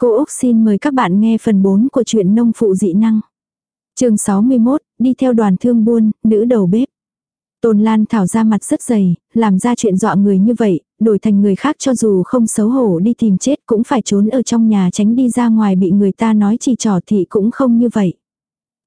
Cô Úc xin mời các bạn nghe phần 4 của truyện nông phụ dị năng. chương 61, đi theo đoàn thương buôn, nữ đầu bếp. Tôn Lan thảo ra mặt rất dày, làm ra chuyện dọa người như vậy, đổi thành người khác cho dù không xấu hổ đi tìm chết cũng phải trốn ở trong nhà tránh đi ra ngoài bị người ta nói chỉ trò thì cũng không như vậy.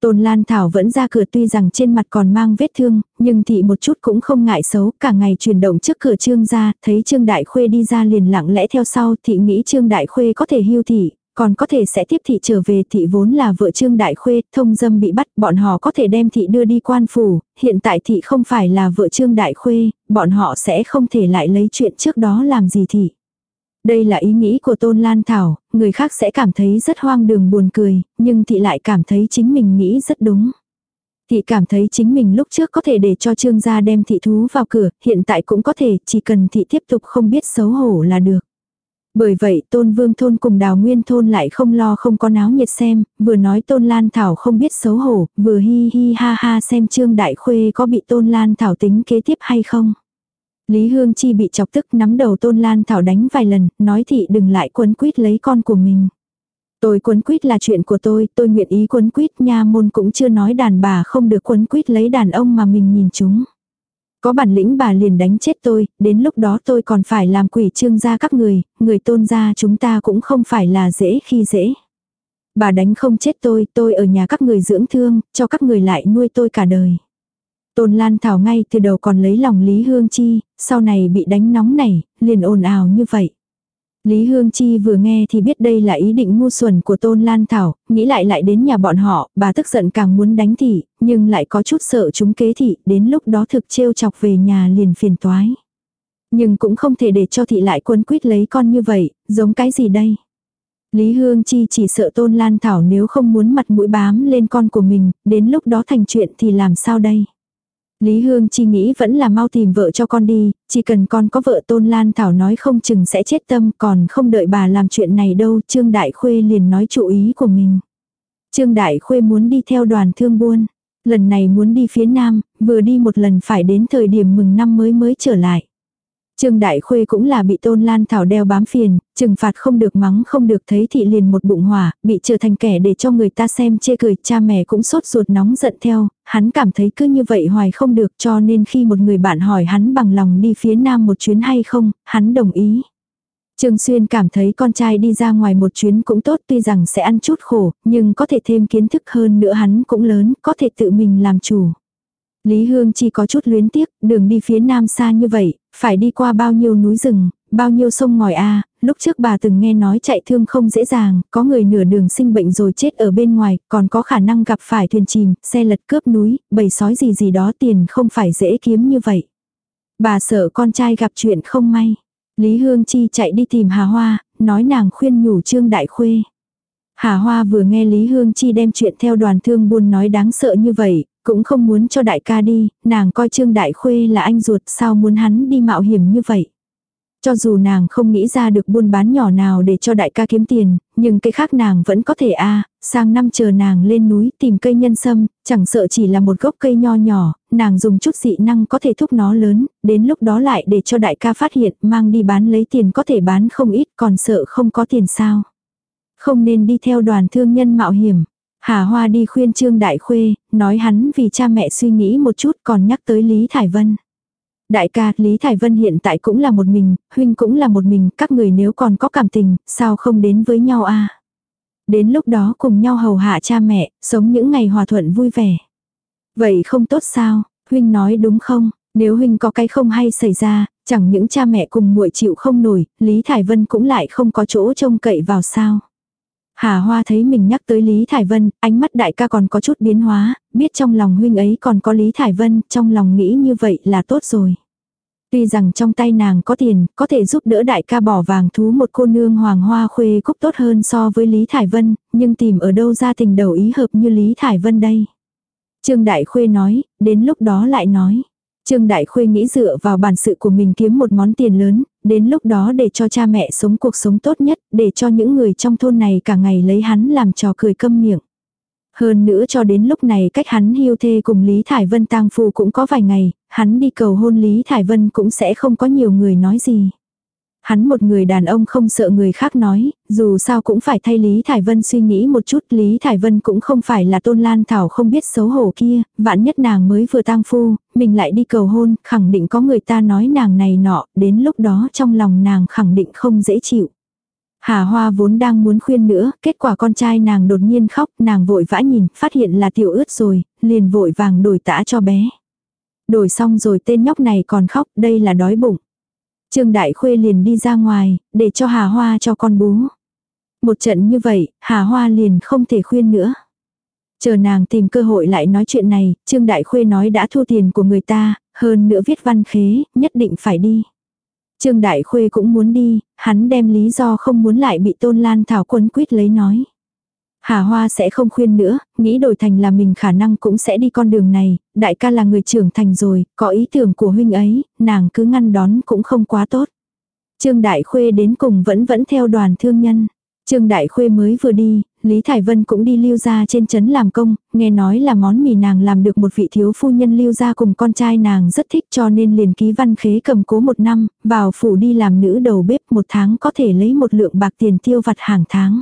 Tôn Lan Thảo vẫn ra cửa tuy rằng trên mặt còn mang vết thương, nhưng thị một chút cũng không ngại xấu, cả ngày chuyển động trước cửa trương ra, thấy trương đại khuê đi ra liền lặng lẽ theo sau, thị nghĩ trương đại khuê có thể hưu thị, còn có thể sẽ tiếp thị trở về thị vốn là vợ trương đại khuê, thông dâm bị bắt, bọn họ có thể đem thị đưa đi quan phủ, hiện tại thị không phải là vợ trương đại khuê, bọn họ sẽ không thể lại lấy chuyện trước đó làm gì thị. Đây là ý nghĩ của Tôn Lan Thảo, người khác sẽ cảm thấy rất hoang đường buồn cười, nhưng thị lại cảm thấy chính mình nghĩ rất đúng. Thị cảm thấy chính mình lúc trước có thể để cho trương gia đem thị thú vào cửa, hiện tại cũng có thể, chỉ cần thị tiếp tục không biết xấu hổ là được. Bởi vậy tôn vương thôn cùng đào nguyên thôn lại không lo không có náo nhiệt xem, vừa nói tôn lan thảo không biết xấu hổ, vừa hi hi ha ha xem trương đại khuê có bị tôn lan thảo tính kế tiếp hay không. Lý Hương Chi bị chọc tức nắm đầu Tôn Lan Thảo đánh vài lần, nói thị đừng lại quấn quýt lấy con của mình. Tôi quấn quýt là chuyện của tôi, tôi nguyện ý quấn quýt nha môn cũng chưa nói đàn bà không được quấn quýt lấy đàn ông mà mình nhìn chúng. Có bản lĩnh bà liền đánh chết tôi, đến lúc đó tôi còn phải làm quỷ trương gia các người, người tôn gia chúng ta cũng không phải là dễ khi dễ. Bà đánh không chết tôi, tôi ở nhà các người dưỡng thương, cho các người lại nuôi tôi cả đời. Tôn Lan Thảo ngay từ đầu còn lấy lòng Lý Hương Chi, sau này bị đánh nóng này, liền ồn ào như vậy. Lý Hương Chi vừa nghe thì biết đây là ý định ngu xuẩn của Tôn Lan Thảo, nghĩ lại lại đến nhà bọn họ, bà tức giận càng muốn đánh thị, nhưng lại có chút sợ chúng kế thị, đến lúc đó thực trêu chọc về nhà liền phiền toái. Nhưng cũng không thể để cho thị lại quân quyết lấy con như vậy, giống cái gì đây? Lý Hương Chi chỉ sợ Tôn Lan Thảo nếu không muốn mặt mũi bám lên con của mình, đến lúc đó thành chuyện thì làm sao đây? Lý Hương Chi nghĩ vẫn là mau tìm vợ cho con đi, chỉ cần con có vợ Tôn Lan Thảo nói không chừng sẽ chết tâm còn không đợi bà làm chuyện này đâu. Trương Đại Khuê liền nói chủ ý của mình. Trương Đại Khuê muốn đi theo đoàn thương buôn. Lần này muốn đi phía Nam, vừa đi một lần phải đến thời điểm mừng năm mới mới trở lại. Trương Đại Khuê cũng là bị Tôn Lan Thảo đeo bám phiền, trừng phạt không được mắng không được thấy thị liền một bụng hỏa, bị trở thành kẻ để cho người ta xem chê cười, cha mẹ cũng sốt ruột nóng giận theo, hắn cảm thấy cứ như vậy hoài không được cho nên khi một người bạn hỏi hắn bằng lòng đi phía nam một chuyến hay không, hắn đồng ý. Trương Xuyên cảm thấy con trai đi ra ngoài một chuyến cũng tốt tuy rằng sẽ ăn chút khổ, nhưng có thể thêm kiến thức hơn nữa hắn cũng lớn, có thể tự mình làm chủ. Lý Hương chỉ có chút luyến tiếc, đường đi phía nam xa như vậy, phải đi qua bao nhiêu núi rừng, bao nhiêu sông ngòi a lúc trước bà từng nghe nói chạy thương không dễ dàng, có người nửa đường sinh bệnh rồi chết ở bên ngoài, còn có khả năng gặp phải thuyền chìm, xe lật cướp núi, bầy sói gì gì đó tiền không phải dễ kiếm như vậy. Bà sợ con trai gặp chuyện không may. Lý Hương Chi chạy đi tìm Hà Hoa, nói nàng khuyên nhủ Trương Đại Khuê. Hà Hoa vừa nghe Lý Hương Chi đem chuyện theo đoàn thương buôn nói đáng sợ như vậy, cũng không muốn cho đại ca đi, nàng coi Trương Đại Khuê là anh ruột sao muốn hắn đi mạo hiểm như vậy. Cho dù nàng không nghĩ ra được buôn bán nhỏ nào để cho đại ca kiếm tiền, nhưng cái khác nàng vẫn có thể a sang năm chờ nàng lên núi tìm cây nhân sâm, chẳng sợ chỉ là một gốc cây nho nhỏ, nàng dùng chút dị năng có thể thúc nó lớn, đến lúc đó lại để cho đại ca phát hiện mang đi bán lấy tiền có thể bán không ít còn sợ không có tiền sao. Không nên đi theo đoàn thương nhân mạo hiểm. Hà Hoa đi khuyên Trương Đại Khuê, nói hắn vì cha mẹ suy nghĩ một chút còn nhắc tới Lý Thải Vân. Đại ca, Lý Thải Vân hiện tại cũng là một mình, huynh cũng là một mình, các người nếu còn có cảm tình, sao không đến với nhau a? Đến lúc đó cùng nhau hầu hạ cha mẹ, sống những ngày hòa thuận vui vẻ. Vậy không tốt sao, huynh nói đúng không? Nếu huynh có cái không hay xảy ra, chẳng những cha mẹ cùng muội chịu không nổi, Lý Thải Vân cũng lại không có chỗ trông cậy vào sao. Hà Hoa thấy mình nhắc tới Lý Thải Vân, ánh mắt đại ca còn có chút biến hóa, biết trong lòng huynh ấy còn có Lý Thải Vân, trong lòng nghĩ như vậy là tốt rồi. Tuy rằng trong tay nàng có tiền, có thể giúp đỡ đại ca bỏ vàng thú một cô nương hoàng hoa khuê cúc tốt hơn so với Lý Thải Vân, nhưng tìm ở đâu ra tình đầu ý hợp như Lý Thải Vân đây. Trương Đại Khuê nói, đến lúc đó lại nói. Trương Đại Khuê nghĩ dựa vào bản sự của mình kiếm một món tiền lớn, đến lúc đó để cho cha mẹ sống cuộc sống tốt nhất, để cho những người trong thôn này cả ngày lấy hắn làm trò cười câm miệng. Hơn nữa cho đến lúc này cách hắn hiu thê cùng Lý Thải Vân tang phu cũng có vài ngày, hắn đi cầu hôn Lý Thải Vân cũng sẽ không có nhiều người nói gì. Hắn một người đàn ông không sợ người khác nói, dù sao cũng phải thay Lý Thải Vân suy nghĩ một chút. Lý Thải Vân cũng không phải là tôn lan thảo không biết xấu hổ kia, vạn nhất nàng mới vừa tang phu, mình lại đi cầu hôn, khẳng định có người ta nói nàng này nọ, đến lúc đó trong lòng nàng khẳng định không dễ chịu. Hà Hoa vốn đang muốn khuyên nữa, kết quả con trai nàng đột nhiên khóc, nàng vội vã nhìn, phát hiện là tiểu ướt rồi, liền vội vàng đổi tã cho bé. Đổi xong rồi tên nhóc này còn khóc, đây là đói bụng. Trương Đại Khuê liền đi ra ngoài, để cho Hà Hoa cho con bú. Một trận như vậy, Hà Hoa liền không thể khuyên nữa. Chờ nàng tìm cơ hội lại nói chuyện này, Trương Đại Khuê nói đã thu tiền của người ta, hơn nữa viết văn khế, nhất định phải đi. Trương Đại Khuê cũng muốn đi, hắn đem lý do không muốn lại bị Tôn Lan Thảo quấn quýt lấy nói. Hà Hoa sẽ không khuyên nữa, nghĩ đổi thành là mình khả năng cũng sẽ đi con đường này, đại ca là người trưởng thành rồi, có ý tưởng của huynh ấy, nàng cứ ngăn đón cũng không quá tốt. Trương Đại Khuê đến cùng vẫn vẫn theo đoàn thương nhân. Trương Đại Khuê mới vừa đi, Lý Thải Vân cũng đi lưu ra trên trấn làm công, nghe nói là món mì nàng làm được một vị thiếu phu nhân lưu ra cùng con trai nàng rất thích cho nên liền ký văn khế cầm cố một năm, vào phủ đi làm nữ đầu bếp một tháng có thể lấy một lượng bạc tiền tiêu vặt hàng tháng.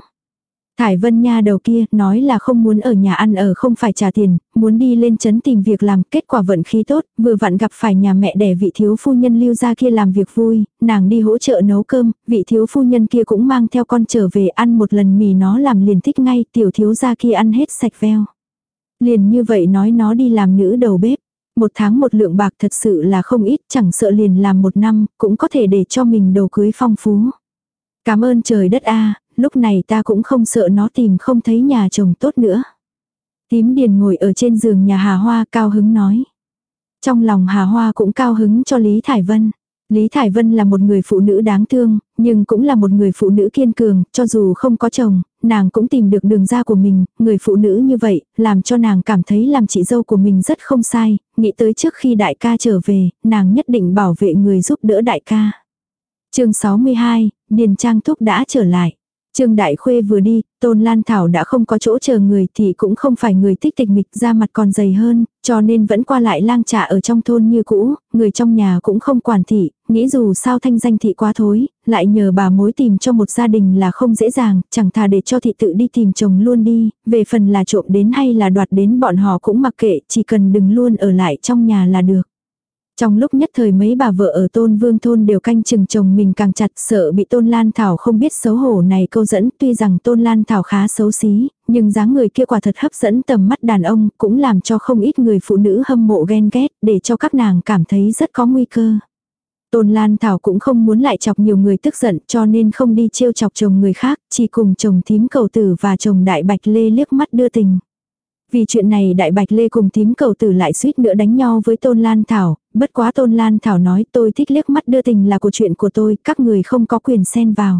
Thải Vân Nha đầu kia nói là không muốn ở nhà ăn ở không phải trả tiền, muốn đi lên chấn tìm việc làm, kết quả vận khí tốt, vừa vặn gặp phải nhà mẹ đẻ vị thiếu phu nhân lưu ra kia làm việc vui, nàng đi hỗ trợ nấu cơm, vị thiếu phu nhân kia cũng mang theo con trở về ăn một lần mì nó làm liền thích ngay, tiểu thiếu gia kia ăn hết sạch veo. Liền như vậy nói nó đi làm nữ đầu bếp. Một tháng một lượng bạc thật sự là không ít, chẳng sợ liền làm một năm, cũng có thể để cho mình đầu cưới phong phú. Cảm ơn trời đất a lúc này ta cũng không sợ nó tìm không thấy nhà chồng tốt nữa. Tím Điền ngồi ở trên giường nhà Hà Hoa cao hứng nói. Trong lòng Hà Hoa cũng cao hứng cho Lý Thải Vân. Lý Thải Vân là một người phụ nữ đáng thương, nhưng cũng là một người phụ nữ kiên cường, cho dù không có chồng, nàng cũng tìm được đường ra của mình, người phụ nữ như vậy, làm cho nàng cảm thấy làm chị dâu của mình rất không sai, nghĩ tới trước khi đại ca trở về, nàng nhất định bảo vệ người giúp đỡ đại ca. chương 62, Điền Trang Thúc đã trở lại. Trương Đại Khuê vừa đi, Tôn Lan Thảo đã không có chỗ chờ người thì cũng không phải người tích tịch mịch ra mặt còn dày hơn, cho nên vẫn qua lại lang trà ở trong thôn như cũ, người trong nhà cũng không quản thị, nghĩ dù sao thanh danh thị quá thối, lại nhờ bà mối tìm cho một gia đình là không dễ dàng, chẳng thà để cho thị tự đi tìm chồng luôn đi, về phần là trộm đến hay là đoạt đến bọn họ cũng mặc kệ, chỉ cần đừng luôn ở lại trong nhà là được. Trong lúc nhất thời mấy bà vợ ở tôn vương thôn đều canh chừng chồng mình càng chặt sợ bị tôn lan thảo không biết xấu hổ này câu dẫn tuy rằng tôn lan thảo khá xấu xí, nhưng dáng người kia quả thật hấp dẫn tầm mắt đàn ông cũng làm cho không ít người phụ nữ hâm mộ ghen ghét để cho các nàng cảm thấy rất có nguy cơ. Tôn Lan Thảo cũng không muốn lại chọc nhiều người tức giận cho nên không đi trêu chọc chồng người khác, chỉ cùng chồng thím cầu tử và chồng đại bạch lê liếc mắt đưa tình. Vì chuyện này đại bạch lê cùng thím cầu tử lại suýt nữa đánh nhau với Tôn Lan Thảo, bất quá Tôn Lan Thảo nói tôi thích liếc mắt đưa tình là của chuyện của tôi, các người không có quyền xen vào.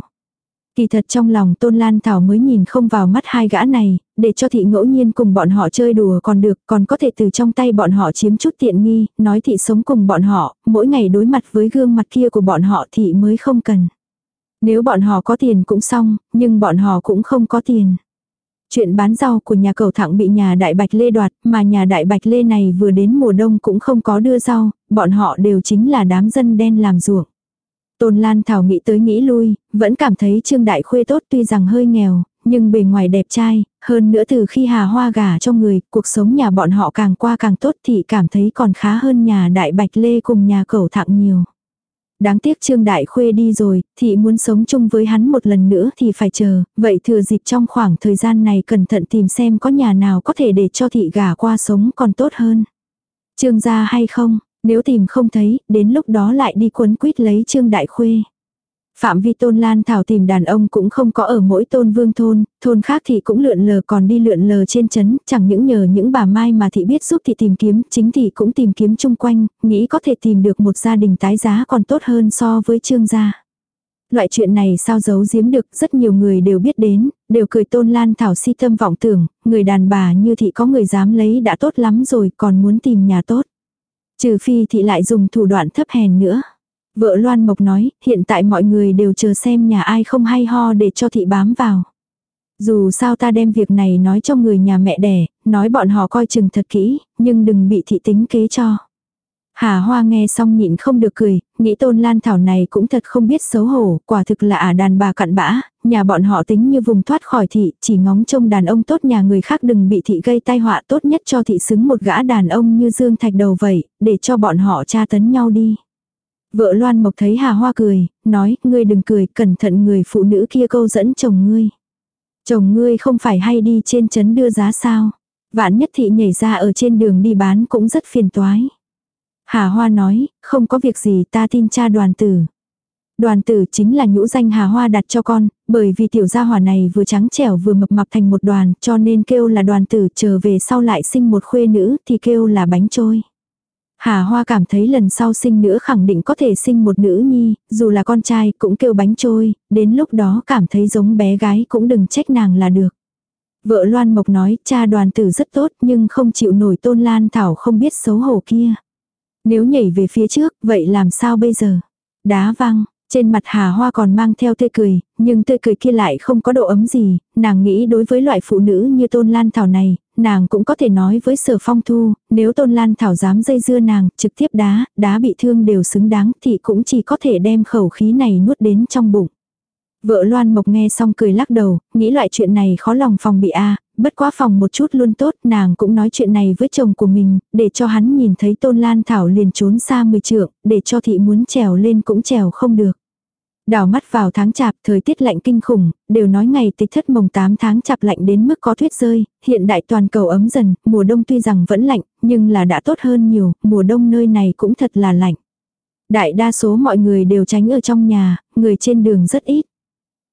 Kỳ thật trong lòng Tôn Lan Thảo mới nhìn không vào mắt hai gã này, để cho thị ngẫu nhiên cùng bọn họ chơi đùa còn được, còn có thể từ trong tay bọn họ chiếm chút tiện nghi, nói thị sống cùng bọn họ, mỗi ngày đối mặt với gương mặt kia của bọn họ thị mới không cần. Nếu bọn họ có tiền cũng xong, nhưng bọn họ cũng không có tiền. Chuyện bán rau của nhà cầu thẳng bị nhà đại bạch lê đoạt, mà nhà đại bạch lê này vừa đến mùa đông cũng không có đưa rau, bọn họ đều chính là đám dân đen làm ruộng. Tôn Lan Thảo nghĩ tới nghĩ lui, vẫn cảm thấy Trương Đại Khuê tốt tuy rằng hơi nghèo, nhưng bề ngoài đẹp trai, hơn nữa từ khi Hà Hoa gả cho người, cuộc sống nhà bọn họ càng qua càng tốt thì cảm thấy còn khá hơn nhà Đại Bạch Lê cùng nhà cầu thẳng nhiều. Đáng tiếc Trương Đại Khuê đi rồi, thì muốn sống chung với hắn một lần nữa thì phải chờ, vậy thừa dịp trong khoảng thời gian này cẩn thận tìm xem có nhà nào có thể để cho thị gả qua sống còn tốt hơn. Trương gia hay không, nếu tìm không thấy, đến lúc đó lại đi quấn quýt lấy Trương Đại Khuê. Phạm vi tôn lan thảo tìm đàn ông cũng không có ở mỗi tôn vương thôn, thôn khác thì cũng lượn lờ còn đi lượn lờ trên chấn, chẳng những nhờ những bà mai mà thị biết giúp thị tìm kiếm, chính thị cũng tìm kiếm chung quanh, nghĩ có thể tìm được một gia đình tái giá còn tốt hơn so với trương gia. Loại chuyện này sao giấu giếm được, rất nhiều người đều biết đến, đều cười tôn lan thảo si tâm vọng tưởng, người đàn bà như thị có người dám lấy đã tốt lắm rồi còn muốn tìm nhà tốt. Trừ phi thị lại dùng thủ đoạn thấp hèn nữa. Vợ Loan Mộc nói, hiện tại mọi người đều chờ xem nhà ai không hay ho để cho thị bám vào. Dù sao ta đem việc này nói cho người nhà mẹ đẻ, nói bọn họ coi chừng thật kỹ, nhưng đừng bị thị tính kế cho. Hà Hoa nghe xong nhịn không được cười, nghĩ Tôn Lan Thảo này cũng thật không biết xấu hổ, quả thực là ả đàn bà cặn bã, nhà bọn họ tính như vùng thoát khỏi thị, chỉ ngóng trông đàn ông tốt nhà người khác đừng bị thị gây tai họa tốt nhất cho thị xứng một gã đàn ông như Dương Thạch đầu vậy, để cho bọn họ tra tấn nhau đi. Vợ Loan Mộc thấy Hà Hoa cười, nói, ngươi đừng cười, cẩn thận người phụ nữ kia câu dẫn chồng ngươi. Chồng ngươi không phải hay đi trên chấn đưa giá sao. Vạn nhất thị nhảy ra ở trên đường đi bán cũng rất phiền toái. Hà Hoa nói, không có việc gì ta tin cha đoàn tử. Đoàn tử chính là nhũ danh Hà Hoa đặt cho con, bởi vì tiểu gia hỏa này vừa trắng trẻo vừa mập mạp thành một đoàn, cho nên kêu là đoàn tử, trở về sau lại sinh một khuê nữ thì kêu là bánh trôi. Hà Hoa cảm thấy lần sau sinh nữa khẳng định có thể sinh một nữ nhi, dù là con trai cũng kêu bánh trôi, đến lúc đó cảm thấy giống bé gái cũng đừng trách nàng là được. Vợ Loan Mộc nói cha đoàn tử rất tốt nhưng không chịu nổi tôn lan thảo không biết xấu hổ kia. Nếu nhảy về phía trước, vậy làm sao bây giờ? Đá văng, trên mặt Hà Hoa còn mang theo tươi cười, nhưng tươi cười kia lại không có độ ấm gì, nàng nghĩ đối với loại phụ nữ như Tôn Lan Thảo này, nàng cũng có thể nói với sở phong thu, nếu Tôn Lan Thảo dám dây dưa nàng, trực tiếp đá, đá bị thương đều xứng đáng thì cũng chỉ có thể đem khẩu khí này nuốt đến trong bụng. Vợ Loan Mộc nghe xong cười lắc đầu, nghĩ loại chuyện này khó lòng phòng bị a bất quá phòng một chút luôn tốt, nàng cũng nói chuyện này với chồng của mình, để cho hắn nhìn thấy Tôn Lan Thảo liền trốn xa mười trượng, để cho thị muốn trèo lên cũng trèo không được. Đào mắt vào tháng chạp, thời tiết lạnh kinh khủng, đều nói ngày tịch thất mồng 8 tháng chạp lạnh đến mức có tuyết rơi, hiện đại toàn cầu ấm dần, mùa đông tuy rằng vẫn lạnh, nhưng là đã tốt hơn nhiều, mùa đông nơi này cũng thật là lạnh. Đại đa số mọi người đều tránh ở trong nhà, người trên đường rất ít.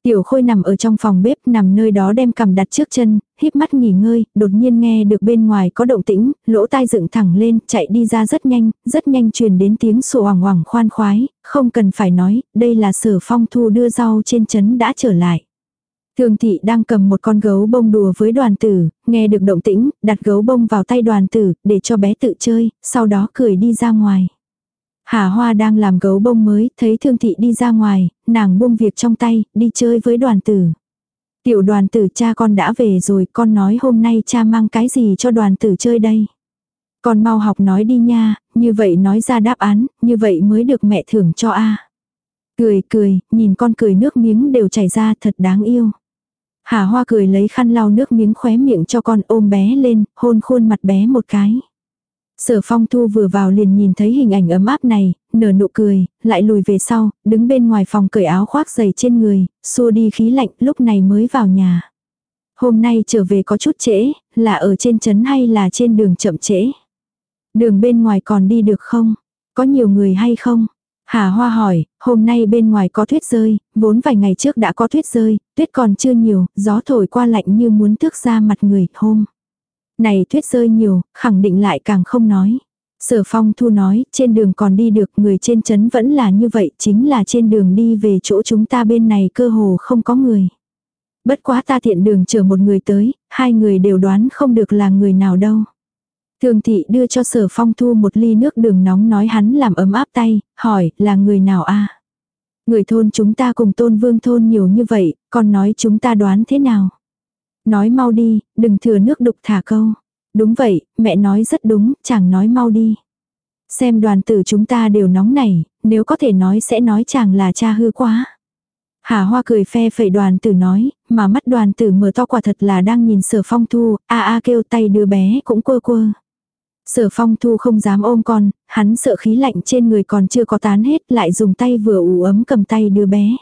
Tiểu khôi nằm ở trong phòng bếp nằm nơi đó đem cầm đặt trước chân, híp mắt nghỉ ngơi, đột nhiên nghe được bên ngoài có động tĩnh, lỗ tai dựng thẳng lên, chạy đi ra rất nhanh, rất nhanh truyền đến tiếng sổ hoàng hoàng khoan khoái, không cần phải nói, đây là sở phong thu đưa rau trên chấn đã trở lại. Thường thị đang cầm một con gấu bông đùa với đoàn tử, nghe được động tĩnh, đặt gấu bông vào tay đoàn tử, để cho bé tự chơi, sau đó cười đi ra ngoài. Hà Hoa đang làm gấu bông mới, thấy thương thị đi ra ngoài, nàng buông việc trong tay, đi chơi với đoàn tử. Tiểu đoàn tử cha con đã về rồi, con nói hôm nay cha mang cái gì cho đoàn tử chơi đây. Con mau học nói đi nha, như vậy nói ra đáp án, như vậy mới được mẹ thưởng cho a. Cười cười, nhìn con cười nước miếng đều chảy ra thật đáng yêu. Hà Hoa cười lấy khăn lau nước miếng khóe miệng cho con ôm bé lên, hôn khuôn mặt bé một cái. Sở phong thu vừa vào liền nhìn thấy hình ảnh ấm áp này, nở nụ cười, lại lùi về sau, đứng bên ngoài phòng cởi áo khoác giày trên người, xua đi khí lạnh lúc này mới vào nhà. Hôm nay trở về có chút trễ, là ở trên trấn hay là trên đường chậm trễ? Đường bên ngoài còn đi được không? Có nhiều người hay không? Hà Hoa hỏi, hôm nay bên ngoài có tuyết rơi, vốn vài ngày trước đã có tuyết rơi, tuyết còn chưa nhiều, gió thổi qua lạnh như muốn tước ra mặt người, hôm. Này tuyết rơi nhiều, khẳng định lại càng không nói. Sở phong thu nói, trên đường còn đi được người trên chấn vẫn là như vậy, chính là trên đường đi về chỗ chúng ta bên này cơ hồ không có người. Bất quá ta tiện đường chờ một người tới, hai người đều đoán không được là người nào đâu. Thường thị đưa cho sở phong thu một ly nước đường nóng nói hắn làm ấm áp tay, hỏi là người nào a Người thôn chúng ta cùng tôn vương thôn nhiều như vậy, còn nói chúng ta đoán thế nào? Nói mau đi, đừng thừa nước đục thả câu. Đúng vậy, mẹ nói rất đúng, chàng nói mau đi. Xem đoàn tử chúng ta đều nóng nảy, nếu có thể nói sẽ nói chàng là cha hư quá. Hà Hoa cười phe phẩy đoàn tử nói, mà mắt đoàn tử mở to quả thật là đang nhìn sở phong thu, a a kêu tay đứa bé cũng quơ quơ. Sở phong thu không dám ôm con, hắn sợ khí lạnh trên người còn chưa có tán hết lại dùng tay vừa ủ ấm cầm tay đứa bé.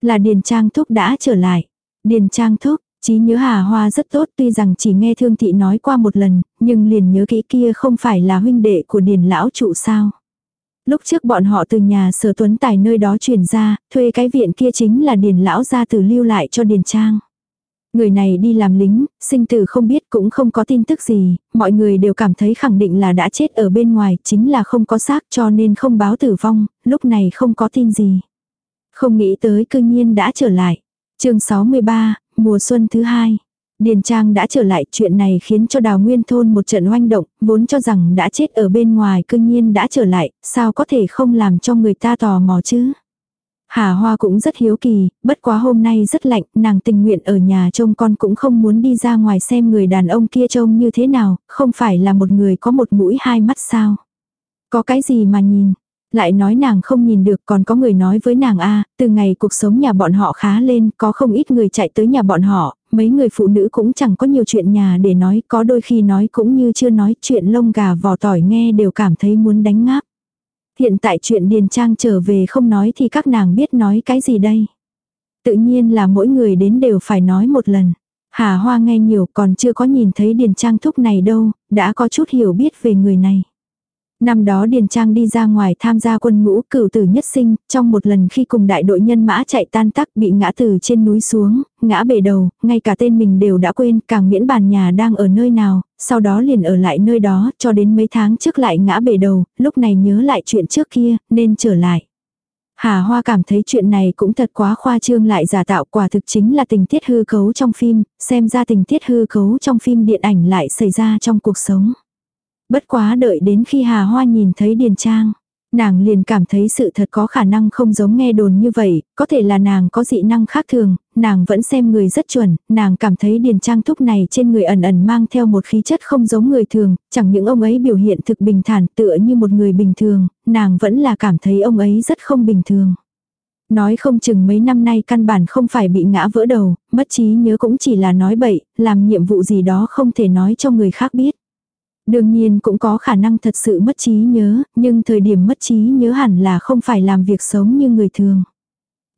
Là Điền Trang Thúc đã trở lại. Điền Trang Thúc, Chí nhớ Hà Hoa rất tốt tuy rằng chỉ nghe Thương Thị nói qua một lần, nhưng liền nhớ kỹ kia không phải là huynh đệ của Điền Lão trụ sao. Lúc trước bọn họ từ nhà sở tuấn tài nơi đó chuyển ra, thuê cái viện kia chính là Điền Lão ra từ lưu lại cho Điền Trang. Người này đi làm lính, sinh tử không biết cũng không có tin tức gì, mọi người đều cảm thấy khẳng định là đã chết ở bên ngoài, chính là không có xác cho nên không báo tử vong, lúc này không có tin gì. Không nghĩ tới cư nhiên đã trở lại. chương 63, mùa xuân thứ hai. Điền Trang đã trở lại chuyện này khiến cho đào nguyên thôn một trận oanh động, vốn cho rằng đã chết ở bên ngoài cương nhiên đã trở lại, sao có thể không làm cho người ta tò mò chứ. Hà Hoa cũng rất hiếu kỳ, bất quá hôm nay rất lạnh, nàng tình nguyện ở nhà trông con cũng không muốn đi ra ngoài xem người đàn ông kia trông như thế nào, không phải là một người có một mũi hai mắt sao. Có cái gì mà nhìn? Lại nói nàng không nhìn được còn có người nói với nàng a từ ngày cuộc sống nhà bọn họ khá lên có không ít người chạy tới nhà bọn họ, mấy người phụ nữ cũng chẳng có nhiều chuyện nhà để nói, có đôi khi nói cũng như chưa nói chuyện lông gà vò tỏi nghe đều cảm thấy muốn đánh ngáp. Hiện tại chuyện Điền Trang trở về không nói thì các nàng biết nói cái gì đây. Tự nhiên là mỗi người đến đều phải nói một lần. Hà Hoa nghe nhiều còn chưa có nhìn thấy Điền Trang thúc này đâu, đã có chút hiểu biết về người này. Năm đó Điền Trang đi ra ngoài tham gia quân ngũ cửu tử nhất sinh, trong một lần khi cùng đại đội nhân mã chạy tan tắc bị ngã từ trên núi xuống, ngã bể đầu, ngay cả tên mình đều đã quên, càng miễn bàn nhà đang ở nơi nào, sau đó liền ở lại nơi đó, cho đến mấy tháng trước lại ngã bể đầu, lúc này nhớ lại chuyện trước kia, nên trở lại. Hà Hoa cảm thấy chuyện này cũng thật quá khoa trương lại giả tạo quả thực chính là tình tiết hư cấu trong phim, xem ra tình tiết hư cấu trong phim điện ảnh lại xảy ra trong cuộc sống. Bất quá đợi đến khi Hà Hoa nhìn thấy Điền Trang. Nàng liền cảm thấy sự thật có khả năng không giống nghe đồn như vậy, có thể là nàng có dị năng khác thường, nàng vẫn xem người rất chuẩn, nàng cảm thấy điền trang thúc này trên người ẩn ẩn mang theo một khí chất không giống người thường, chẳng những ông ấy biểu hiện thực bình thản tựa như một người bình thường, nàng vẫn là cảm thấy ông ấy rất không bình thường. Nói không chừng mấy năm nay căn bản không phải bị ngã vỡ đầu, mất trí nhớ cũng chỉ là nói bậy, làm nhiệm vụ gì đó không thể nói cho người khác biết. Đương nhiên cũng có khả năng thật sự mất trí nhớ, nhưng thời điểm mất trí nhớ hẳn là không phải làm việc sống như người thường.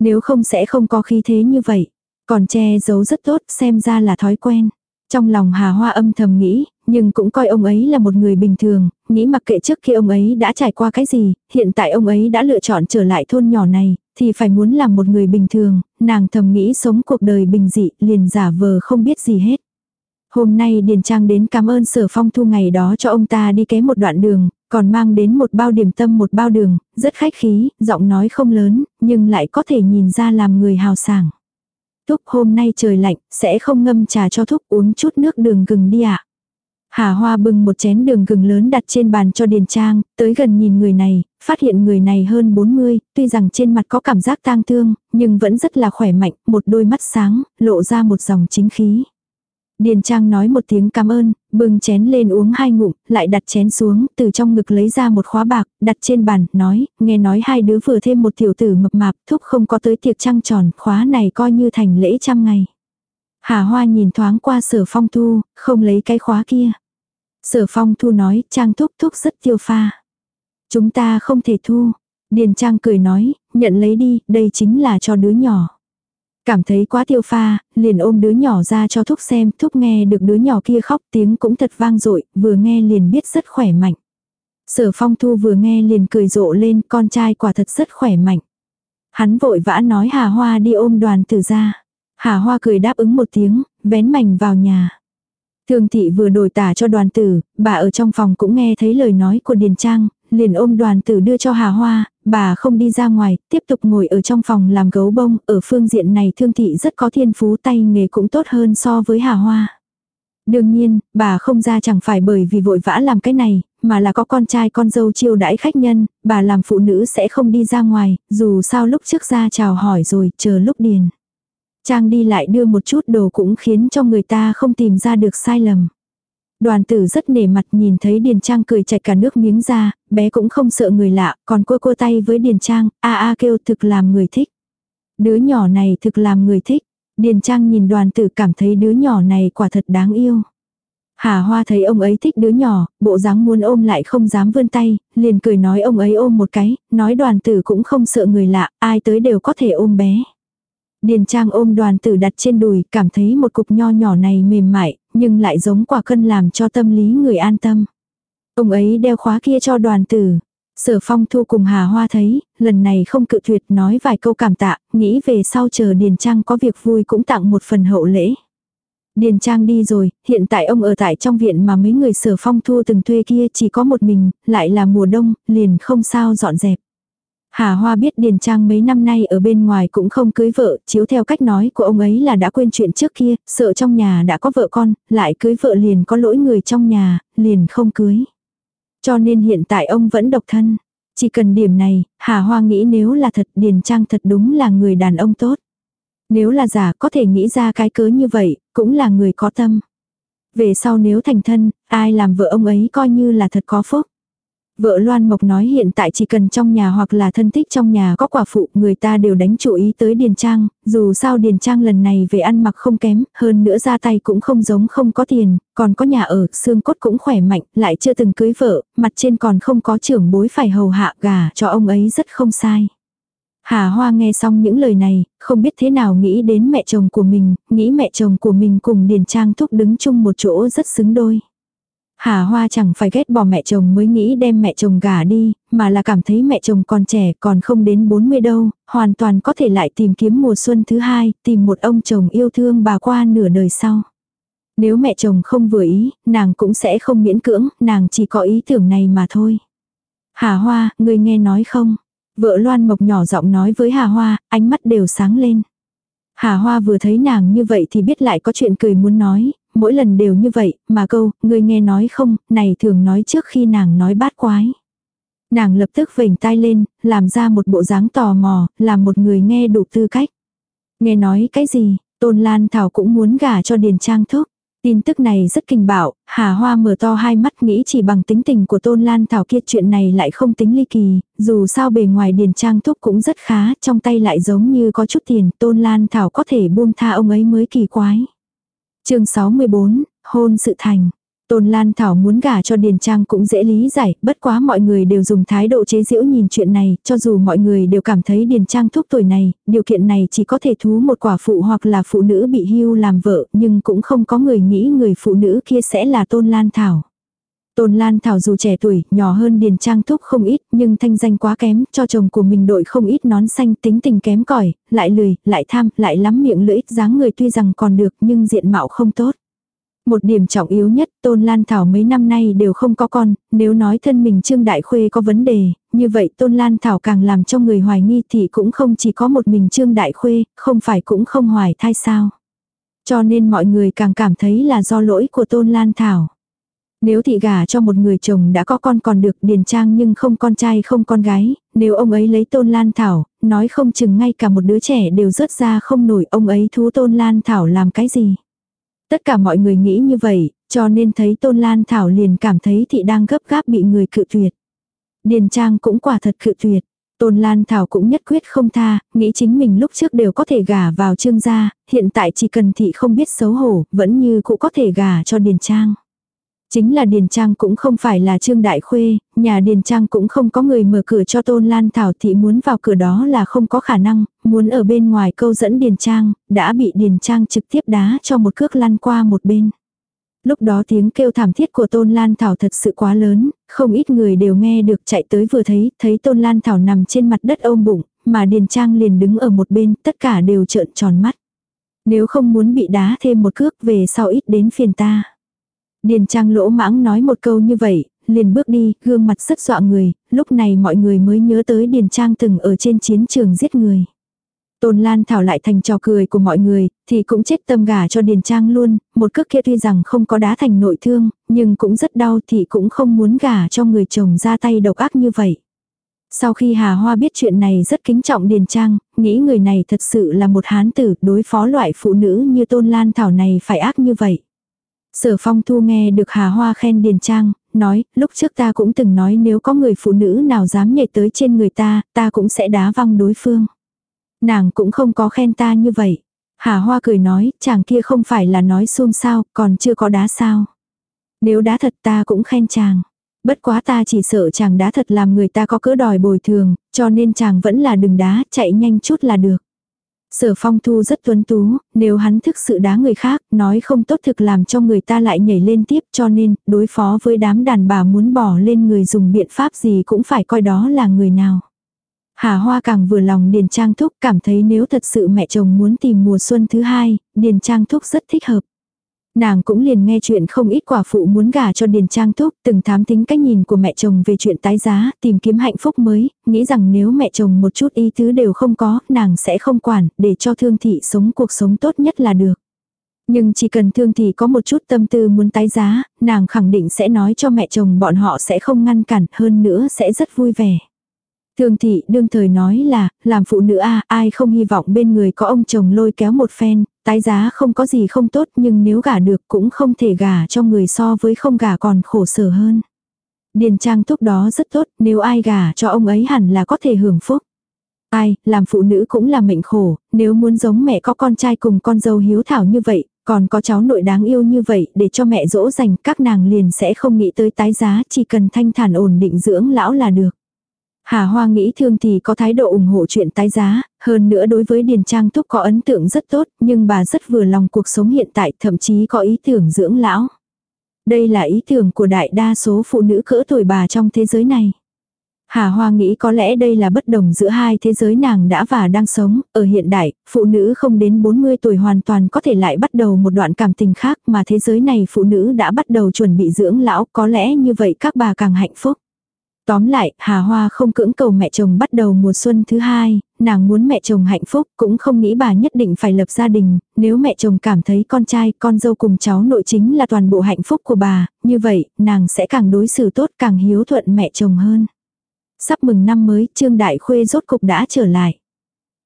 Nếu không sẽ không có khí thế như vậy. Còn che giấu rất tốt xem ra là thói quen. Trong lòng Hà Hoa âm thầm nghĩ, nhưng cũng coi ông ấy là một người bình thường, nghĩ mặc kệ trước khi ông ấy đã trải qua cái gì, hiện tại ông ấy đã lựa chọn trở lại thôn nhỏ này, thì phải muốn làm một người bình thường, nàng thầm nghĩ sống cuộc đời bình dị, liền giả vờ không biết gì hết. Hôm nay Điền Trang đến cảm ơn sở phong thu ngày đó cho ông ta đi ké một đoạn đường, còn mang đến một bao điểm tâm một bao đường, rất khách khí, giọng nói không lớn, nhưng lại có thể nhìn ra làm người hào sảng. Thúc hôm nay trời lạnh, sẽ không ngâm trà cho thúc uống chút nước đường gừng đi ạ. Hà Hoa bưng một chén đường gừng lớn đặt trên bàn cho Điền Trang, tới gần nhìn người này, phát hiện người này hơn 40, tuy rằng trên mặt có cảm giác tang thương, nhưng vẫn rất là khỏe mạnh, một đôi mắt sáng, lộ ra một dòng chính khí. Điền Trang nói một tiếng cảm ơn, bưng chén lên uống hai ngụm, lại đặt chén xuống, từ trong ngực lấy ra một khóa bạc, đặt trên bàn, nói, nghe nói hai đứa vừa thêm một tiểu tử mập mạp, thúc không có tới tiệc trăng tròn, khóa này coi như thành lễ trăm ngày. Hà Hoa nhìn thoáng qua sở phong thu, không lấy cái khóa kia. Sở phong thu nói, Trang thúc thúc rất tiêu pha. Chúng ta không thể thu. Điền Trang cười nói, nhận lấy đi, đây chính là cho đứa nhỏ. Cảm thấy quá tiêu pha, liền ôm đứa nhỏ ra cho thúc xem, thúc nghe được đứa nhỏ kia khóc tiếng cũng thật vang dội vừa nghe liền biết rất khỏe mạnh. Sở phong thu vừa nghe liền cười rộ lên, con trai quả thật rất khỏe mạnh. Hắn vội vã nói Hà Hoa đi ôm đoàn tử ra. Hà Hoa cười đáp ứng một tiếng, vén mảnh vào nhà. Thường thị vừa đổi tả cho đoàn tử, bà ở trong phòng cũng nghe thấy lời nói của Điền Trang, liền ôm đoàn tử đưa cho Hà Hoa, bà không đi ra ngoài, tiếp tục ngồi ở trong phòng làm gấu bông, ở phương diện này thương thị rất có thiên phú tay nghề cũng tốt hơn so với Hà Hoa. Đương nhiên, bà không ra chẳng phải bởi vì vội vã làm cái này, mà là có con trai con dâu chiêu đãi khách nhân, bà làm phụ nữ sẽ không đi ra ngoài, dù sao lúc trước ra chào hỏi rồi, chờ lúc điền. Trang đi lại đưa một chút đồ cũng khiến cho người ta không tìm ra được sai lầm. Đoàn tử rất nể mặt nhìn thấy Điền Trang cười chạy cả nước miếng ra, bé cũng không sợ người lạ, còn cua cua tay với Điền Trang, a a kêu thực làm người thích. Đứa nhỏ này thực làm người thích. Điền Trang nhìn đoàn tử cảm thấy đứa nhỏ này quả thật đáng yêu. Hà Hoa thấy ông ấy thích đứa nhỏ, bộ dáng muốn ôm lại không dám vươn tay, liền cười nói ông ấy ôm một cái, nói đoàn tử cũng không sợ người lạ, ai tới đều có thể ôm bé. Điền Trang ôm đoàn tử đặt trên đùi, cảm thấy một cục nho nhỏ này mềm mại, nhưng lại giống quả cân làm cho tâm lý người an tâm. Ông ấy đeo khóa kia cho đoàn tử. Sở phong thu cùng Hà Hoa thấy, lần này không cự tuyệt nói vài câu cảm tạ, nghĩ về sau chờ Điền Trang có việc vui cũng tặng một phần hậu lễ. Điền Trang đi rồi, hiện tại ông ở tại trong viện mà mấy người sở phong thu từng thuê kia chỉ có một mình, lại là mùa đông, liền không sao dọn dẹp. Hà Hoa biết Điền Trang mấy năm nay ở bên ngoài cũng không cưới vợ, chiếu theo cách nói của ông ấy là đã quên chuyện trước kia, sợ trong nhà đã có vợ con, lại cưới vợ liền có lỗi người trong nhà, liền không cưới. Cho nên hiện tại ông vẫn độc thân. Chỉ cần điểm này, Hà Hoa nghĩ nếu là thật Điền Trang thật đúng là người đàn ông tốt. Nếu là giả có thể nghĩ ra cái cớ như vậy, cũng là người có tâm. Về sau nếu thành thân, ai làm vợ ông ấy coi như là thật có phúc. Vợ Loan Mộc nói hiện tại chỉ cần trong nhà hoặc là thân thích trong nhà có quả phụ người ta đều đánh chủ ý tới Điền Trang, dù sao Điền Trang lần này về ăn mặc không kém, hơn nữa ra tay cũng không giống không có tiền, còn có nhà ở, xương cốt cũng khỏe mạnh, lại chưa từng cưới vợ, mặt trên còn không có trưởng bối phải hầu hạ gà cho ông ấy rất không sai. Hà Hoa nghe xong những lời này, không biết thế nào nghĩ đến mẹ chồng của mình, nghĩ mẹ chồng của mình cùng Điền Trang Thúc đứng chung một chỗ rất xứng đôi. Hà Hoa chẳng phải ghét bỏ mẹ chồng mới nghĩ đem mẹ chồng gả đi, mà là cảm thấy mẹ chồng còn trẻ còn không đến 40 đâu, hoàn toàn có thể lại tìm kiếm mùa xuân thứ hai, tìm một ông chồng yêu thương bà qua nửa đời sau. Nếu mẹ chồng không vừa ý, nàng cũng sẽ không miễn cưỡng, nàng chỉ có ý tưởng này mà thôi. Hà Hoa, người nghe nói không? Vợ Loan Mộc nhỏ giọng nói với Hà Hoa, ánh mắt đều sáng lên. Hà Hoa vừa thấy nàng như vậy thì biết lại có chuyện cười muốn nói, mỗi lần đều như vậy, mà câu, người nghe nói không, này thường nói trước khi nàng nói bát quái. Nàng lập tức vểnh tai lên, làm ra một bộ dáng tò mò, làm một người nghe đủ tư cách. Nghe nói cái gì, Tôn Lan Thảo cũng muốn gả cho Điền Trang Thúc. Tin tức này rất kinh bạo, Hà Hoa mở to hai mắt nghĩ chỉ bằng tính tình của Tôn Lan Thảo kia chuyện này lại không tính ly kỳ, dù sao bề ngoài Điền Trang Thúc cũng rất khá, trong tay lại giống như có chút tiền, Tôn Lan Thảo có thể buông tha ông ấy mới kỳ quái chương 64, hôn sự thành. Tôn Lan Thảo muốn gả cho Điền Trang cũng dễ lý giải, bất quá mọi người đều dùng thái độ chế giễu nhìn chuyện này, cho dù mọi người đều cảm thấy Điền Trang thúc tuổi này, điều kiện này chỉ có thể thú một quả phụ hoặc là phụ nữ bị hưu làm vợ, nhưng cũng không có người nghĩ người phụ nữ kia sẽ là Tôn Lan Thảo. Tôn Lan Thảo dù trẻ tuổi, nhỏ hơn Điền Trang Thúc không ít, nhưng thanh danh quá kém, cho chồng của mình đội không ít nón xanh tính tình kém cỏi lại lười, lại tham, lại lắm miệng lưỡi, dáng người tuy rằng còn được nhưng diện mạo không tốt. Một điểm trọng yếu nhất, Tôn Lan Thảo mấy năm nay đều không có con, nếu nói thân mình Trương Đại Khuê có vấn đề, như vậy Tôn Lan Thảo càng làm cho người hoài nghi thì cũng không chỉ có một mình Trương Đại Khuê, không phải cũng không hoài thai sao. Cho nên mọi người càng cảm thấy là do lỗi của Tôn Lan Thảo. Nếu thị gả cho một người chồng đã có con còn được điền trang nhưng không con trai không con gái, nếu ông ấy lấy tôn lan thảo, nói không chừng ngay cả một đứa trẻ đều rớt ra không nổi ông ấy thú tôn lan thảo làm cái gì. Tất cả mọi người nghĩ như vậy, cho nên thấy tôn lan thảo liền cảm thấy thị đang gấp gáp bị người cự tuyệt. Điền trang cũng quả thật cự tuyệt. Tôn Lan Thảo cũng nhất quyết không tha, nghĩ chính mình lúc trước đều có thể gả vào trương gia, hiện tại chỉ cần thị không biết xấu hổ, vẫn như cũng có thể gả cho Điền Trang. Chính là Điền Trang cũng không phải là Trương Đại Khuê, nhà Điền Trang cũng không có người mở cửa cho Tôn Lan Thảo thị muốn vào cửa đó là không có khả năng, muốn ở bên ngoài câu dẫn Điền Trang, đã bị Điền Trang trực tiếp đá cho một cước lăn qua một bên. Lúc đó tiếng kêu thảm thiết của Tôn Lan Thảo thật sự quá lớn, không ít người đều nghe được chạy tới vừa thấy, thấy Tôn Lan Thảo nằm trên mặt đất ôm bụng, mà Điền Trang liền đứng ở một bên, tất cả đều trợn tròn mắt. Nếu không muốn bị đá thêm một cước về sau ít đến phiền ta. Điền Trang lỗ mãng nói một câu như vậy, liền bước đi, gương mặt rất dọa người, lúc này mọi người mới nhớ tới Điền Trang từng ở trên chiến trường giết người. Tôn Lan Thảo lại thành trò cười của mọi người, thì cũng chết tâm gà cho Điền Trang luôn, một cước kia tuy rằng không có đá thành nội thương, nhưng cũng rất đau thì cũng không muốn gả cho người chồng ra tay độc ác như vậy. Sau khi Hà Hoa biết chuyện này rất kính trọng Điền Trang, nghĩ người này thật sự là một hán tử đối phó loại phụ nữ như Tôn Lan Thảo này phải ác như vậy. Sở phong thu nghe được Hà Hoa khen Điền Trang, nói, lúc trước ta cũng từng nói nếu có người phụ nữ nào dám nhảy tới trên người ta, ta cũng sẽ đá văng đối phương. Nàng cũng không có khen ta như vậy. Hà Hoa cười nói, chàng kia không phải là nói xôn sao, còn chưa có đá sao. Nếu đá thật ta cũng khen chàng. Bất quá ta chỉ sợ chàng đá thật làm người ta có cỡ đòi bồi thường, cho nên chàng vẫn là đừng đá, chạy nhanh chút là được. Sở phong thu rất tuấn tú, nếu hắn thức sự đá người khác, nói không tốt thực làm cho người ta lại nhảy lên tiếp cho nên, đối phó với đám đàn bà muốn bỏ lên người dùng biện pháp gì cũng phải coi đó là người nào. Hà Hoa càng vừa lòng Điền Trang Thúc cảm thấy nếu thật sự mẹ chồng muốn tìm mùa xuân thứ hai, Điền Trang Thúc rất thích hợp. Nàng cũng liền nghe chuyện không ít quả phụ muốn gả cho Điền Trang Thúc, từng thám tính cách nhìn của mẹ chồng về chuyện tái giá, tìm kiếm hạnh phúc mới, nghĩ rằng nếu mẹ chồng một chút ý tứ đều không có, nàng sẽ không quản, để cho thương thị sống cuộc sống tốt nhất là được. Nhưng chỉ cần thương thị có một chút tâm tư muốn tái giá, nàng khẳng định sẽ nói cho mẹ chồng bọn họ sẽ không ngăn cản, hơn nữa sẽ rất vui vẻ. Thương thị đương thời nói là, làm phụ nữ a ai không hy vọng bên người có ông chồng lôi kéo một phen, tái giá không có gì không tốt nhưng nếu gả được cũng không thể gả cho người so với không gả còn khổ sở hơn. Điền trang thúc đó rất tốt, nếu ai gả cho ông ấy hẳn là có thể hưởng phúc. Ai, làm phụ nữ cũng là mệnh khổ, nếu muốn giống mẹ có con trai cùng con dâu hiếu thảo như vậy, còn có cháu nội đáng yêu như vậy để cho mẹ dỗ dành các nàng liền sẽ không nghĩ tới tái giá chỉ cần thanh thản ổn định dưỡng lão là được. Hà Hoa nghĩ thương thì có thái độ ủng hộ chuyện tái giá, hơn nữa đối với Điền Trang Thúc có ấn tượng rất tốt, nhưng bà rất vừa lòng cuộc sống hiện tại, thậm chí có ý tưởng dưỡng lão. Đây là ý tưởng của đại đa số phụ nữ cỡ tuổi bà trong thế giới này. Hà Hoa nghĩ có lẽ đây là bất đồng giữa hai thế giới nàng đã và đang sống, ở hiện đại, phụ nữ không đến 40 tuổi hoàn toàn có thể lại bắt đầu một đoạn cảm tình khác mà thế giới này phụ nữ đã bắt đầu chuẩn bị dưỡng lão, có lẽ như vậy các bà càng hạnh phúc. Tóm lại, Hà Hoa không cưỡng cầu mẹ chồng bắt đầu mùa xuân thứ hai, nàng muốn mẹ chồng hạnh phúc, cũng không nghĩ bà nhất định phải lập gia đình, nếu mẹ chồng cảm thấy con trai, con dâu cùng cháu nội chính là toàn bộ hạnh phúc của bà, như vậy, nàng sẽ càng đối xử tốt càng hiếu thuận mẹ chồng hơn. Sắp mừng năm mới, Trương Đại Khuê rốt cục đã trở lại.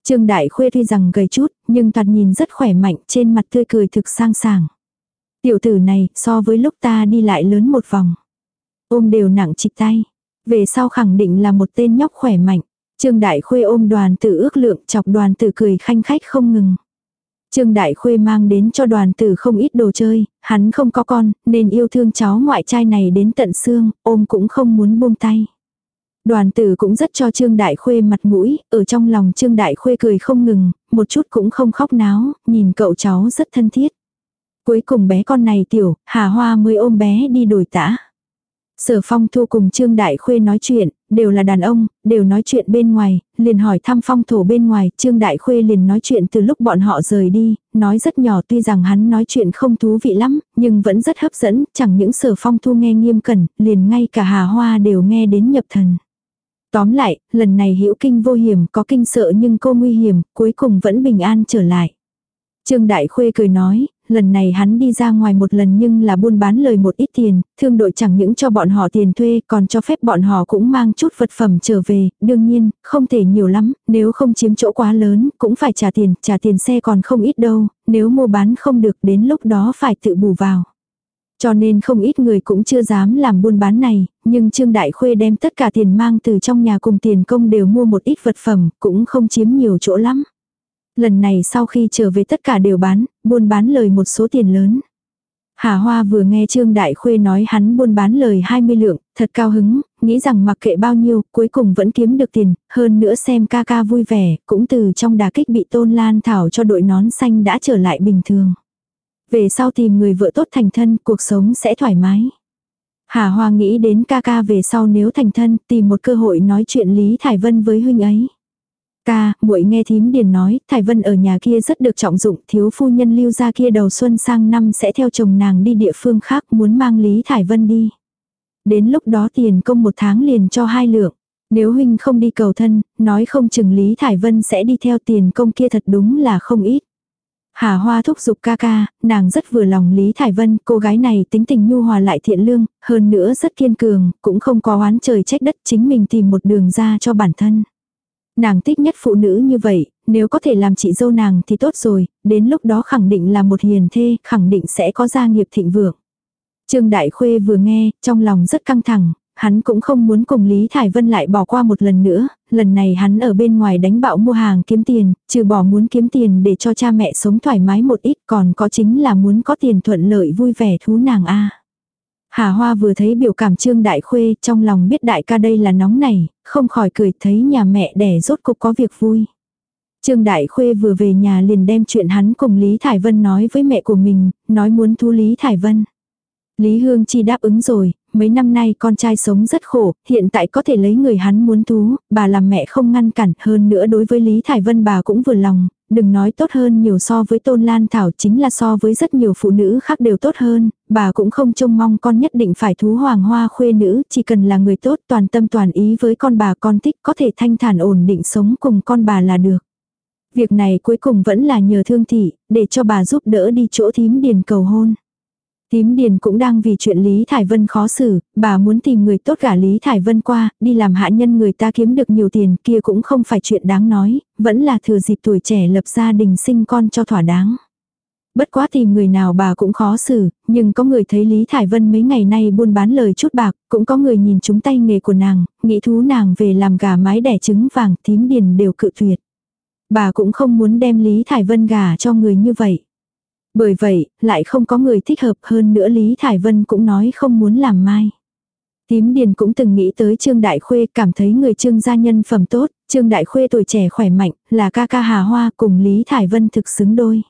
Trương Đại Khuê tuy rằng gầy chút, nhưng thoạt nhìn rất khỏe mạnh, trên mặt tươi cười thực sang sảng. Tiểu tử này, so với lúc ta đi lại lớn một vòng. Ôm đều nặng chịch tay. Về sau khẳng định là một tên nhóc khỏe mạnh. Trương Đại Khuê ôm đoàn tử ước lượng chọc đoàn tử cười khanh khách không ngừng. Trương Đại Khuê mang đến cho đoàn tử không ít đồ chơi, hắn không có con, nên yêu thương cháu ngoại trai này đến tận xương, ôm cũng không muốn buông tay. Đoàn tử cũng rất cho Trương Đại Khuê mặt mũi, ở trong lòng Trương Đại Khuê cười không ngừng, một chút cũng không khóc náo, nhìn cậu cháu rất thân thiết. Cuối cùng bé con này tiểu, Hà Hoa mới ôm bé đi đổi tã. Sở Phong Thu cùng Trương Đại Khuê nói chuyện, đều là đàn ông, đều nói chuyện bên ngoài, liền hỏi thăm phong thổ bên ngoài, Trương Đại Khuê liền nói chuyện từ lúc bọn họ rời đi, nói rất nhỏ tuy rằng hắn nói chuyện không thú vị lắm, nhưng vẫn rất hấp dẫn, chẳng những Sở Phong Thu nghe nghiêm cẩn, liền ngay cả Hà Hoa đều nghe đến nhập thần. Tóm lại, lần này hữu kinh vô hiểm, có kinh sợ nhưng cô nguy hiểm, cuối cùng vẫn bình an trở lại. Trương Đại Khuê cười nói, lần này hắn đi ra ngoài một lần nhưng là buôn bán lời một ít tiền, thương đội chẳng những cho bọn họ tiền thuê còn cho phép bọn họ cũng mang chút vật phẩm trở về, đương nhiên, không thể nhiều lắm, nếu không chiếm chỗ quá lớn, cũng phải trả tiền, trả tiền xe còn không ít đâu, nếu mua bán không được đến lúc đó phải tự bù vào. Cho nên không ít người cũng chưa dám làm buôn bán này, nhưng Trương Đại Khuê đem tất cả tiền mang từ trong nhà cùng tiền công đều mua một ít vật phẩm, cũng không chiếm nhiều chỗ lắm. Lần này sau khi trở về tất cả đều bán, buôn bán lời một số tiền lớn. Hà Hoa vừa nghe Trương Đại Khuê nói hắn buôn bán lời 20 lượng, thật cao hứng, nghĩ rằng mặc kệ bao nhiêu, cuối cùng vẫn kiếm được tiền, hơn nữa xem ca ca vui vẻ, cũng từ trong đà kích bị Tôn Lan Thảo cho đội nón xanh đã trở lại bình thường. Về sau tìm người vợ tốt thành thân, cuộc sống sẽ thoải mái. Hà Hoa nghĩ đến ca ca về sau nếu thành thân, tìm một cơ hội nói chuyện Lý Thải Vân với huynh ấy. Ca, muội nghe thím điền nói, Thải Vân ở nhà kia rất được trọng dụng, thiếu phu nhân lưu ra kia đầu xuân sang năm sẽ theo chồng nàng đi địa phương khác muốn mang Lý Thải Vân đi. Đến lúc đó tiền công một tháng liền cho hai lượng. Nếu huynh không đi cầu thân, nói không chừng Lý Thải Vân sẽ đi theo tiền công kia thật đúng là không ít. Hà Hoa thúc giục ca ca, nàng rất vừa lòng Lý Thải Vân, cô gái này tính tình nhu hòa lại thiện lương, hơn nữa rất kiên cường, cũng không có oán trời trách đất chính mình tìm một đường ra cho bản thân. Nàng thích nhất phụ nữ như vậy, nếu có thể làm chị dâu nàng thì tốt rồi, đến lúc đó khẳng định là một hiền thê, khẳng định sẽ có gia nghiệp thịnh vượng. Trương Đại Khuê vừa nghe, trong lòng rất căng thẳng, hắn cũng không muốn cùng Lý Thải Vân lại bỏ qua một lần nữa, lần này hắn ở bên ngoài đánh bạo mua hàng kiếm tiền, trừ bỏ muốn kiếm tiền để cho cha mẹ sống thoải mái một ít còn có chính là muốn có tiền thuận lợi vui vẻ thú nàng a. Hà Hoa vừa thấy biểu cảm Trương Đại Khuê trong lòng biết đại ca đây là nóng này, không khỏi cười thấy nhà mẹ đẻ rốt cục có việc vui. Trương Đại Khuê vừa về nhà liền đem chuyện hắn cùng Lý Thải Vân nói với mẹ của mình, nói muốn thu Lý Thải Vân. Lý Hương Chi đáp ứng rồi, mấy năm nay con trai sống rất khổ, hiện tại có thể lấy người hắn muốn thú, bà làm mẹ không ngăn cản, hơn nữa đối với Lý Thải Vân bà cũng vừa lòng, đừng nói tốt hơn nhiều so với Tôn Lan Thảo chính là so với rất nhiều phụ nữ khác đều tốt hơn, bà cũng không trông mong con nhất định phải thú hoàng hoa khuê nữ, chỉ cần là người tốt toàn tâm toàn ý với con bà con thích có thể thanh thản ổn định sống cùng con bà là được. Việc này cuối cùng vẫn là nhờ thương thị, để cho bà giúp đỡ đi chỗ thím điền cầu hôn. Tím Điền cũng đang vì chuyện Lý Thải Vân khó xử, bà muốn tìm người tốt gả Lý Thải Vân qua, đi làm hạ nhân người ta kiếm được nhiều tiền kia cũng không phải chuyện đáng nói, vẫn là thừa dịp tuổi trẻ lập gia đình sinh con cho thỏa đáng. Bất quá tìm người nào bà cũng khó xử, nhưng có người thấy Lý Thải Vân mấy ngày nay buôn bán lời chút bạc, cũng có người nhìn chúng tay nghề của nàng, nghĩ thú nàng về làm gà mái đẻ trứng vàng tím điền đều cự tuyệt. Bà cũng không muốn đem Lý Thải Vân gà cho người như vậy. Bởi vậy, lại không có người thích hợp hơn nữa Lý Thải Vân cũng nói không muốn làm mai. Tím Điền cũng từng nghĩ tới Trương Đại Khuê cảm thấy người Trương gia nhân phẩm tốt, Trương Đại Khuê tuổi trẻ khỏe mạnh, là ca ca Hà Hoa cùng Lý Thải Vân thực xứng đôi.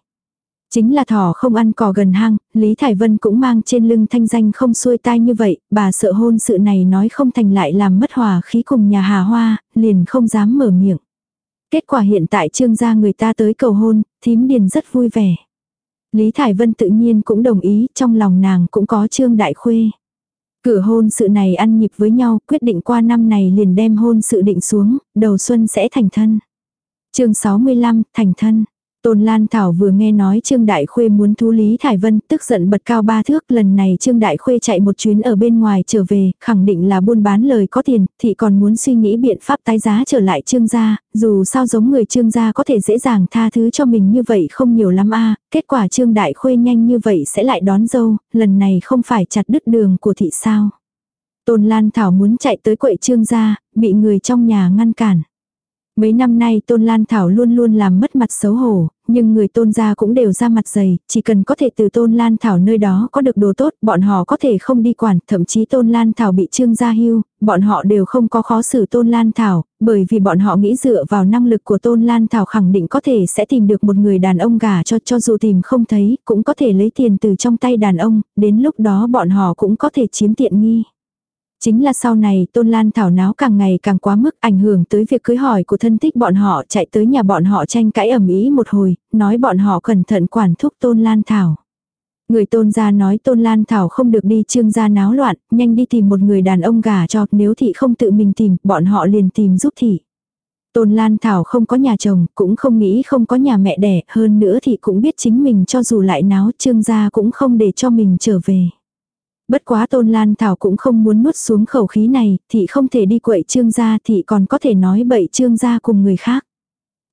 Chính là thỏ không ăn cỏ gần hang, Lý Thải Vân cũng mang trên lưng thanh danh không xuôi tai như vậy, bà sợ hôn sự này nói không thành lại làm mất hòa khí cùng nhà Hà Hoa, liền không dám mở miệng. Kết quả hiện tại trương gia người ta tới cầu hôn, thím điền rất vui vẻ. Lý Thải Vân tự nhiên cũng đồng ý, trong lòng nàng cũng có trương đại khuê. Cửa hôn sự này ăn nhịp với nhau, quyết định qua năm này liền đem hôn sự định xuống, đầu xuân sẽ thành thân. chương 65, thành thân. Tôn Lan Thảo vừa nghe nói Trương Đại Khuê muốn thú Lý Thải Vân, tức giận bật cao ba thước, lần này Trương Đại Khuê chạy một chuyến ở bên ngoài trở về, khẳng định là buôn bán lời có tiền, thì còn muốn suy nghĩ biện pháp tái giá trở lại Trương gia, dù sao giống người Trương gia có thể dễ dàng tha thứ cho mình như vậy không nhiều lắm a kết quả Trương Đại Khuê nhanh như vậy sẽ lại đón dâu, lần này không phải chặt đứt đường của thị sao. Tôn Lan Thảo muốn chạy tới quậy Trương gia, bị người trong nhà ngăn cản. Mấy năm nay Tôn Lan Thảo luôn luôn làm mất mặt xấu hổ, nhưng người tôn gia cũng đều ra mặt dày, chỉ cần có thể từ Tôn Lan Thảo nơi đó có được đồ tốt, bọn họ có thể không đi quản, thậm chí Tôn Lan Thảo bị trương gia hưu, bọn họ đều không có khó xử Tôn Lan Thảo, bởi vì bọn họ nghĩ dựa vào năng lực của Tôn Lan Thảo khẳng định có thể sẽ tìm được một người đàn ông gả cho cho dù tìm không thấy, cũng có thể lấy tiền từ trong tay đàn ông, đến lúc đó bọn họ cũng có thể chiếm tiện nghi. Chính là sau này Tôn Lan thảo náo càng ngày càng quá mức ảnh hưởng tới việc cưới hỏi của thân thích bọn họ chạy tới nhà bọn họ tranh cãi ẩm ý một hồi, nói bọn họ cẩn thận quản thúc Tôn Lan thảo. Người tôn gia nói tôn lan thảo không được đi trương gia náo loạn, nhanh đi tìm một người đàn ông gả cho, nếu thị không tự mình tìm, bọn họ liền tìm giúp thị. Tôn lan thảo không có nhà chồng, cũng không nghĩ không có nhà mẹ đẻ, hơn nữa thì cũng biết chính mình cho dù lại náo trương gia cũng không để cho mình trở về. Bất quá Tôn Lan Thảo cũng không muốn nuốt xuống khẩu khí này, thì không thể đi quậy trương gia thì còn có thể nói bậy trương gia cùng người khác.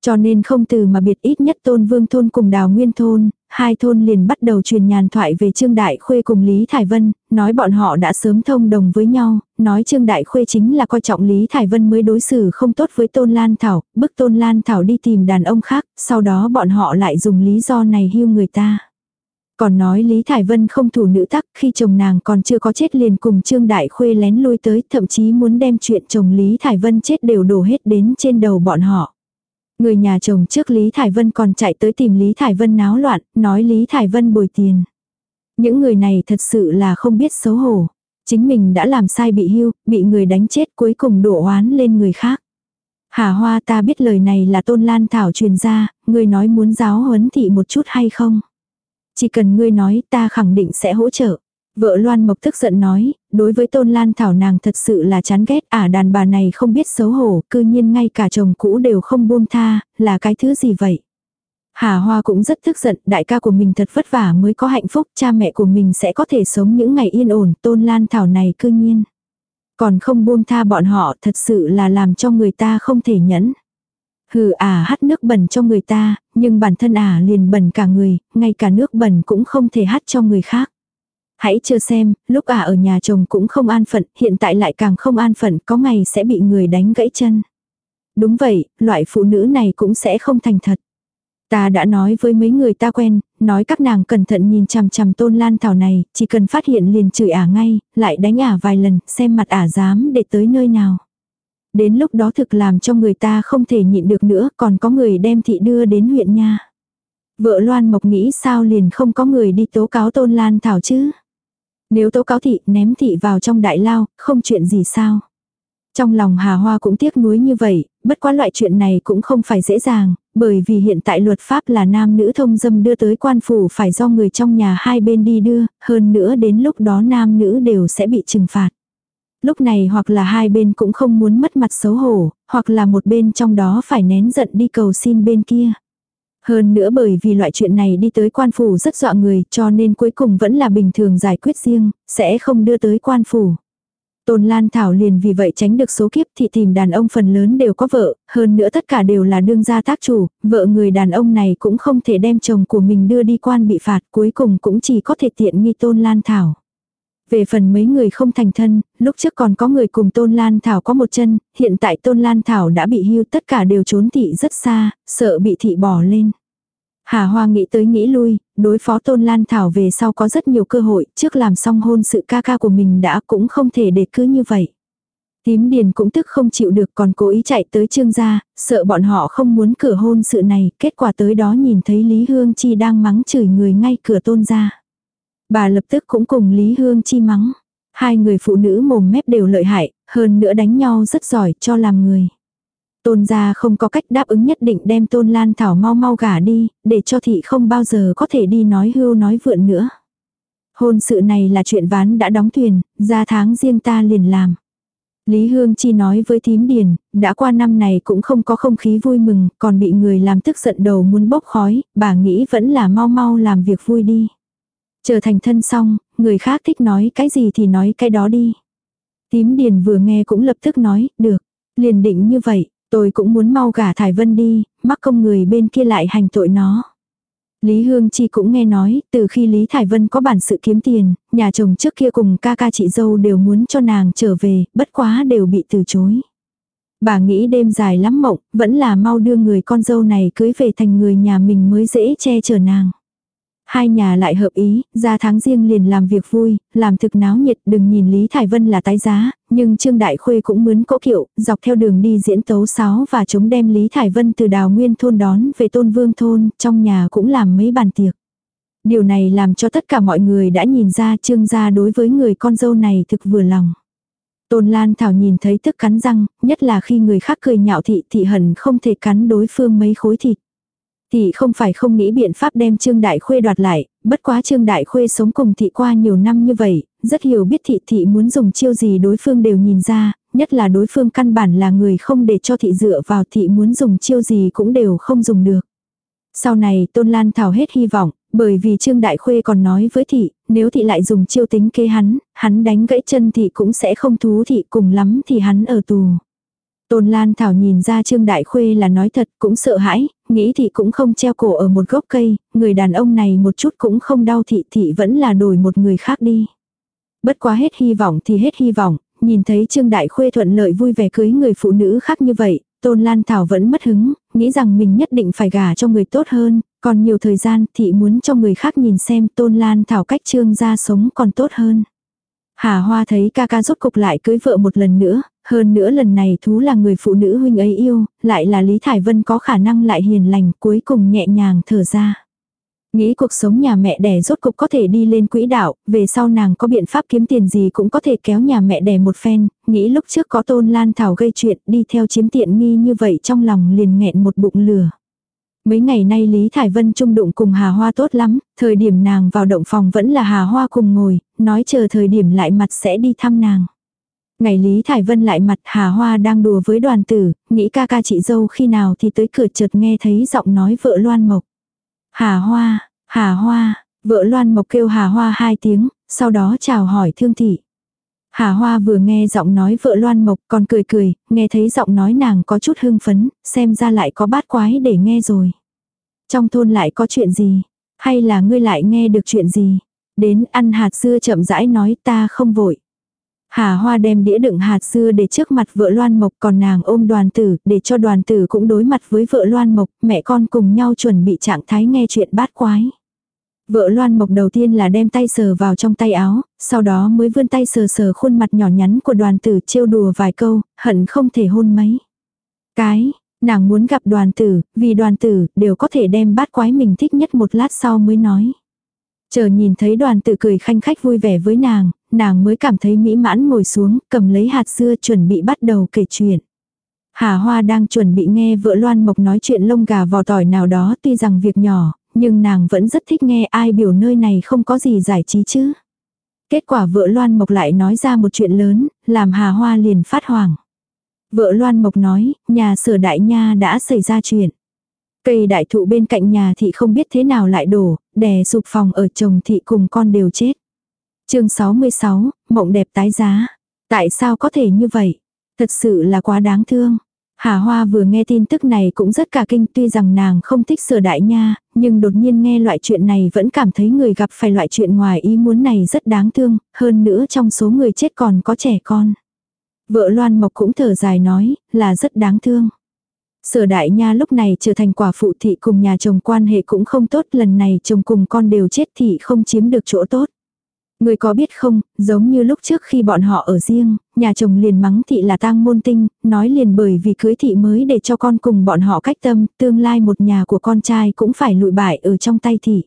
Cho nên không từ mà biệt ít nhất Tôn Vương Thôn cùng Đào Nguyên Thôn, hai thôn liền bắt đầu truyền nhàn thoại về Trương Đại Khuê cùng Lý Thải Vân, nói bọn họ đã sớm thông đồng với nhau, nói Trương Đại Khuê chính là coi trọng Lý Thải Vân mới đối xử không tốt với Tôn Lan Thảo, bức Tôn Lan Thảo đi tìm đàn ông khác, sau đó bọn họ lại dùng lý do này hưu người ta. Còn nói Lý Thải Vân không thủ nữ tắc khi chồng nàng còn chưa có chết liền cùng Trương Đại Khuê lén lui tới thậm chí muốn đem chuyện chồng Lý Thải Vân chết đều đổ hết đến trên đầu bọn họ. Người nhà chồng trước Lý Thải Vân còn chạy tới tìm Lý Thải Vân náo loạn, nói Lý Thải Vân bồi tiền. Những người này thật sự là không biết xấu hổ. Chính mình đã làm sai bị hưu, bị người đánh chết cuối cùng đổ oán lên người khác. Hà Hoa ta biết lời này là Tôn Lan Thảo truyền ra, người nói muốn giáo huấn thị một chút hay không? Chỉ cần ngươi nói ta khẳng định sẽ hỗ trợ. Vợ Loan Mộc tức giận nói, đối với Tôn Lan Thảo nàng thật sự là chán ghét, ả à, đàn bà này không biết xấu hổ, cư nhiên ngay cả chồng cũ đều không buông tha, là cái thứ gì vậy? Hà Hoa cũng rất tức giận, đại ca của mình thật vất vả mới có hạnh phúc, cha mẹ của mình sẽ có thể sống những ngày yên ổn, Tôn Lan Thảo này cư nhiên. Còn không buông tha bọn họ thật sự là làm cho người ta không thể nhẫn. Hừ à, hắt nước bẩn cho người ta, nhưng bản thân à liền bẩn cả người, ngay cả nước bẩn cũng không thể hắt cho người khác. Hãy chờ xem, lúc à ở nhà chồng cũng không an phận, hiện tại lại càng không an phận, có ngày sẽ bị người đánh gãy chân. Đúng vậy, loại phụ nữ này cũng sẽ không thành thật. Ta đã nói với mấy người ta quen, nói các nàng cẩn thận nhìn chằm chằm tôn lan thảo này, chỉ cần phát hiện liền chửi ả ngay, lại đánh ả vài lần, xem mặt ả dám để tới nơi nào. Đến lúc đó thực làm cho người ta không thể nhịn được nữa, còn có người đem thị đưa đến huyện nha. Vợ Loan Mộc nghĩ sao liền không có người đi tố cáo Tôn Lan Thảo chứ. Nếu tố cáo thị ném thị vào trong đại lao, không chuyện gì sao. Trong lòng Hà Hoa cũng tiếc nuối như vậy, bất quá loại chuyện này cũng không phải dễ dàng, bởi vì hiện tại luật pháp là nam nữ thông dâm đưa tới quan phủ phải do người trong nhà hai bên đi đưa, hơn nữa đến lúc đó nam nữ đều sẽ bị trừng phạt. Lúc này hoặc là hai bên cũng không muốn mất mặt xấu hổ, hoặc là một bên trong đó phải nén giận đi cầu xin bên kia. Hơn nữa bởi vì loại chuyện này đi tới quan phủ rất dọa người cho nên cuối cùng vẫn là bình thường giải quyết riêng, sẽ không đưa tới quan phủ. Tôn Lan Thảo liền vì vậy tránh được số kiếp thì tìm đàn ông phần lớn đều có vợ, hơn nữa tất cả đều là đương gia tác chủ, vợ người đàn ông này cũng không thể đem chồng của mình đưa đi quan bị phạt cuối cùng cũng chỉ có thể tiện nghi Tôn Lan Thảo. Về phần mấy người không thành thân, lúc trước còn có người cùng Tôn Lan Thảo có một chân, hiện tại Tôn Lan Thảo đã bị hưu tất cả đều trốn thị rất xa, sợ bị thị bỏ lên. Hà Hoa nghĩ tới nghĩ lui, đối phó Tôn Lan Thảo về sau có rất nhiều cơ hội, trước làm xong hôn sự ca ca của mình đã cũng không thể để cứ như vậy. Tím Điền cũng tức không chịu được còn cố ý chạy tới trương gia, sợ bọn họ không muốn cửa hôn sự này, kết quả tới đó nhìn thấy Lý Hương Chi đang mắng chửi người ngay cửa tôn gia. Bà lập tức cũng cùng Lý Hương Chi mắng. Hai người phụ nữ mồm mép đều lợi hại, hơn nữa đánh nhau rất giỏi cho làm người. Tôn gia không có cách đáp ứng nhất định đem tôn lan thảo mau mau gả đi, để cho thị không bao giờ có thể đi nói hưu nói vượn nữa. Hôn sự này là chuyện ván đã đóng thuyền, ra tháng riêng ta liền làm. Lý Hương Chi nói với thím điền, đã qua năm này cũng không có không khí vui mừng, còn bị người làm tức giận đầu muốn bốc khói, bà nghĩ vẫn là mau mau làm việc vui đi. Trở thành thân xong, người khác thích nói cái gì thì nói cái đó đi. Tím điền vừa nghe cũng lập tức nói, được, liền định như vậy, Tôi cũng muốn mau gả Thải Vân đi, mắc công người bên kia lại hành tội nó. Lý Hương Chi cũng nghe nói, từ khi Lý Thải Vân có bản sự kiếm tiền, nhà chồng trước kia cùng ca ca chị dâu đều muốn cho nàng trở về, bất quá đều bị từ chối. Bà nghĩ đêm dài lắm mộng, vẫn là mau đưa người con dâu này cưới về thành người nhà mình mới dễ che chở nàng. Hai nhà lại hợp ý, ra tháng riêng liền làm việc vui, làm thực náo nhiệt, đừng nhìn Lý Thải Vân là tái giá, nhưng Trương Đại Khuê cũng mướn cỗ kiệu, dọc theo đường đi diễn tấu sáo và chống đem Lý Thải Vân từ đào nguyên thôn đón về tôn vương thôn, trong nhà cũng làm mấy bàn tiệc. Điều này làm cho tất cả mọi người đã nhìn ra Trương gia đối với người con dâu này thực vừa lòng. Tôn Lan Thảo nhìn thấy tức cắn răng, nhất là khi người khác cười nhạo thị thị hận không thể cắn đối phương mấy khối thịt. Thị không phải không nghĩ biện pháp đem Trương Đại Khuê đoạt lại, bất quá Trương Đại Khuê sống cùng thị qua nhiều năm như vậy, rất hiểu biết thị thị muốn dùng chiêu gì đối phương đều nhìn ra, nhất là đối phương căn bản là người không để cho thị dựa vào thị muốn dùng chiêu gì cũng đều không dùng được. Sau này Tôn Lan Thảo hết hy vọng, bởi vì Trương Đại Khuê còn nói với thị, nếu thị lại dùng chiêu tính kế hắn, hắn đánh gãy chân thị cũng sẽ không thú thị cùng lắm thì hắn ở tù. Tôn Lan Thảo nhìn ra Trương Đại Khuê là nói thật cũng sợ hãi, nghĩ thị cũng không treo cổ ở một gốc cây, người đàn ông này một chút cũng không đau thị thị vẫn là đổi một người khác đi. Bất quá hết hy vọng thì hết hy vọng, nhìn thấy Trương Đại Khuê thuận lợi vui vẻ cưới người phụ nữ khác như vậy, Tôn Lan Thảo vẫn mất hứng, nghĩ rằng mình nhất định phải gả cho người tốt hơn, còn nhiều thời gian thị muốn cho người khác nhìn xem Tôn Lan Thảo cách Trương ra sống còn tốt hơn. Hà Hoa thấy ca ca rốt cục lại cưới vợ một lần nữa, hơn nữa lần này thú là người phụ nữ huynh ấy yêu, lại là Lý Thải Vân có khả năng lại hiền lành cuối cùng nhẹ nhàng thở ra. Nghĩ cuộc sống nhà mẹ đẻ rốt cục có thể đi lên quỹ đạo, về sau nàng có biện pháp kiếm tiền gì cũng có thể kéo nhà mẹ đẻ một phen, nghĩ lúc trước có tôn lan thảo gây chuyện đi theo chiếm tiện nghi như vậy trong lòng liền nghẹn một bụng lửa. Mấy ngày nay Lý Thải Vân trung đụng cùng Hà Hoa tốt lắm, thời điểm nàng vào động phòng vẫn là Hà Hoa cùng ngồi, nói chờ thời điểm lại mặt sẽ đi thăm nàng. Ngày Lý Thải Vân lại mặt Hà Hoa đang đùa với đoàn tử, nghĩ ca ca chị dâu khi nào thì tới cửa chợt nghe thấy giọng nói vợ Loan Mộc. Hà Hoa, Hà Hoa, vợ Loan Mộc kêu Hà Hoa hai tiếng, sau đó chào hỏi thương thị. Hà Hoa vừa nghe giọng nói vợ Loan Mộc còn cười cười, nghe thấy giọng nói nàng có chút hưng phấn, xem ra lại có bát quái để nghe rồi. Trong thôn lại có chuyện gì? Hay là ngươi lại nghe được chuyện gì? Đến ăn hạt dưa chậm rãi nói ta không vội. Hà Hoa đem đĩa đựng hạt dưa để trước mặt vợ Loan Mộc còn nàng ôm đoàn tử để cho đoàn tử cũng đối mặt với vợ Loan Mộc, mẹ con cùng nhau chuẩn bị trạng thái nghe chuyện bát quái. Vợ Loan Mộc đầu tiên là đem tay sờ vào trong tay áo, sau đó mới vươn tay sờ sờ khuôn mặt nhỏ nhắn của đoàn tử trêu đùa vài câu, hận không thể hôn mấy. Cái, nàng muốn gặp đoàn tử, vì đoàn tử đều có thể đem bát quái mình thích nhất một lát sau mới nói. Chờ nhìn thấy đoàn tử cười khanh khách vui vẻ với nàng, nàng mới cảm thấy mỹ mãn ngồi xuống, cầm lấy hạt dưa chuẩn bị bắt đầu kể chuyện. Hà Hoa đang chuẩn bị nghe vợ Loan Mộc nói chuyện lông gà vò tỏi nào đó tuy rằng việc nhỏ, nhưng nàng vẫn rất thích nghe ai biểu nơi này không có gì giải trí chứ. Kết quả vợ Loan Mộc lại nói ra một chuyện lớn, làm Hà Hoa liền phát hoảng. Vợ Loan Mộc nói, nhà sở đại nha đã xảy ra chuyện. Cây đại thụ bên cạnh nhà thị không biết thế nào lại đổ, đè sụp phòng ở chồng thị cùng con đều chết. chương 66, mộng đẹp tái giá. Tại sao có thể như vậy? Thật sự là quá đáng thương. Hà Hoa vừa nghe tin tức này cũng rất cả kinh tuy rằng nàng không thích sở đại nha, nhưng đột nhiên nghe loại chuyện này vẫn cảm thấy người gặp phải loại chuyện ngoài ý muốn này rất đáng thương, hơn nữa trong số người chết còn có trẻ con. Vợ Loan Mộc cũng thở dài nói, là rất đáng thương. Sở đại nha lúc này trở thành quả phụ thị cùng nhà chồng quan hệ cũng không tốt, lần này chồng cùng con đều chết thị không chiếm được chỗ tốt. Người có biết không, giống như lúc trước khi bọn họ ở riêng, nhà chồng liền mắng thị là tang môn tinh, nói liền bởi vì cưới thị mới để cho con cùng bọn họ cách tâm, tương lai một nhà của con trai cũng phải lụi bại ở trong tay thị.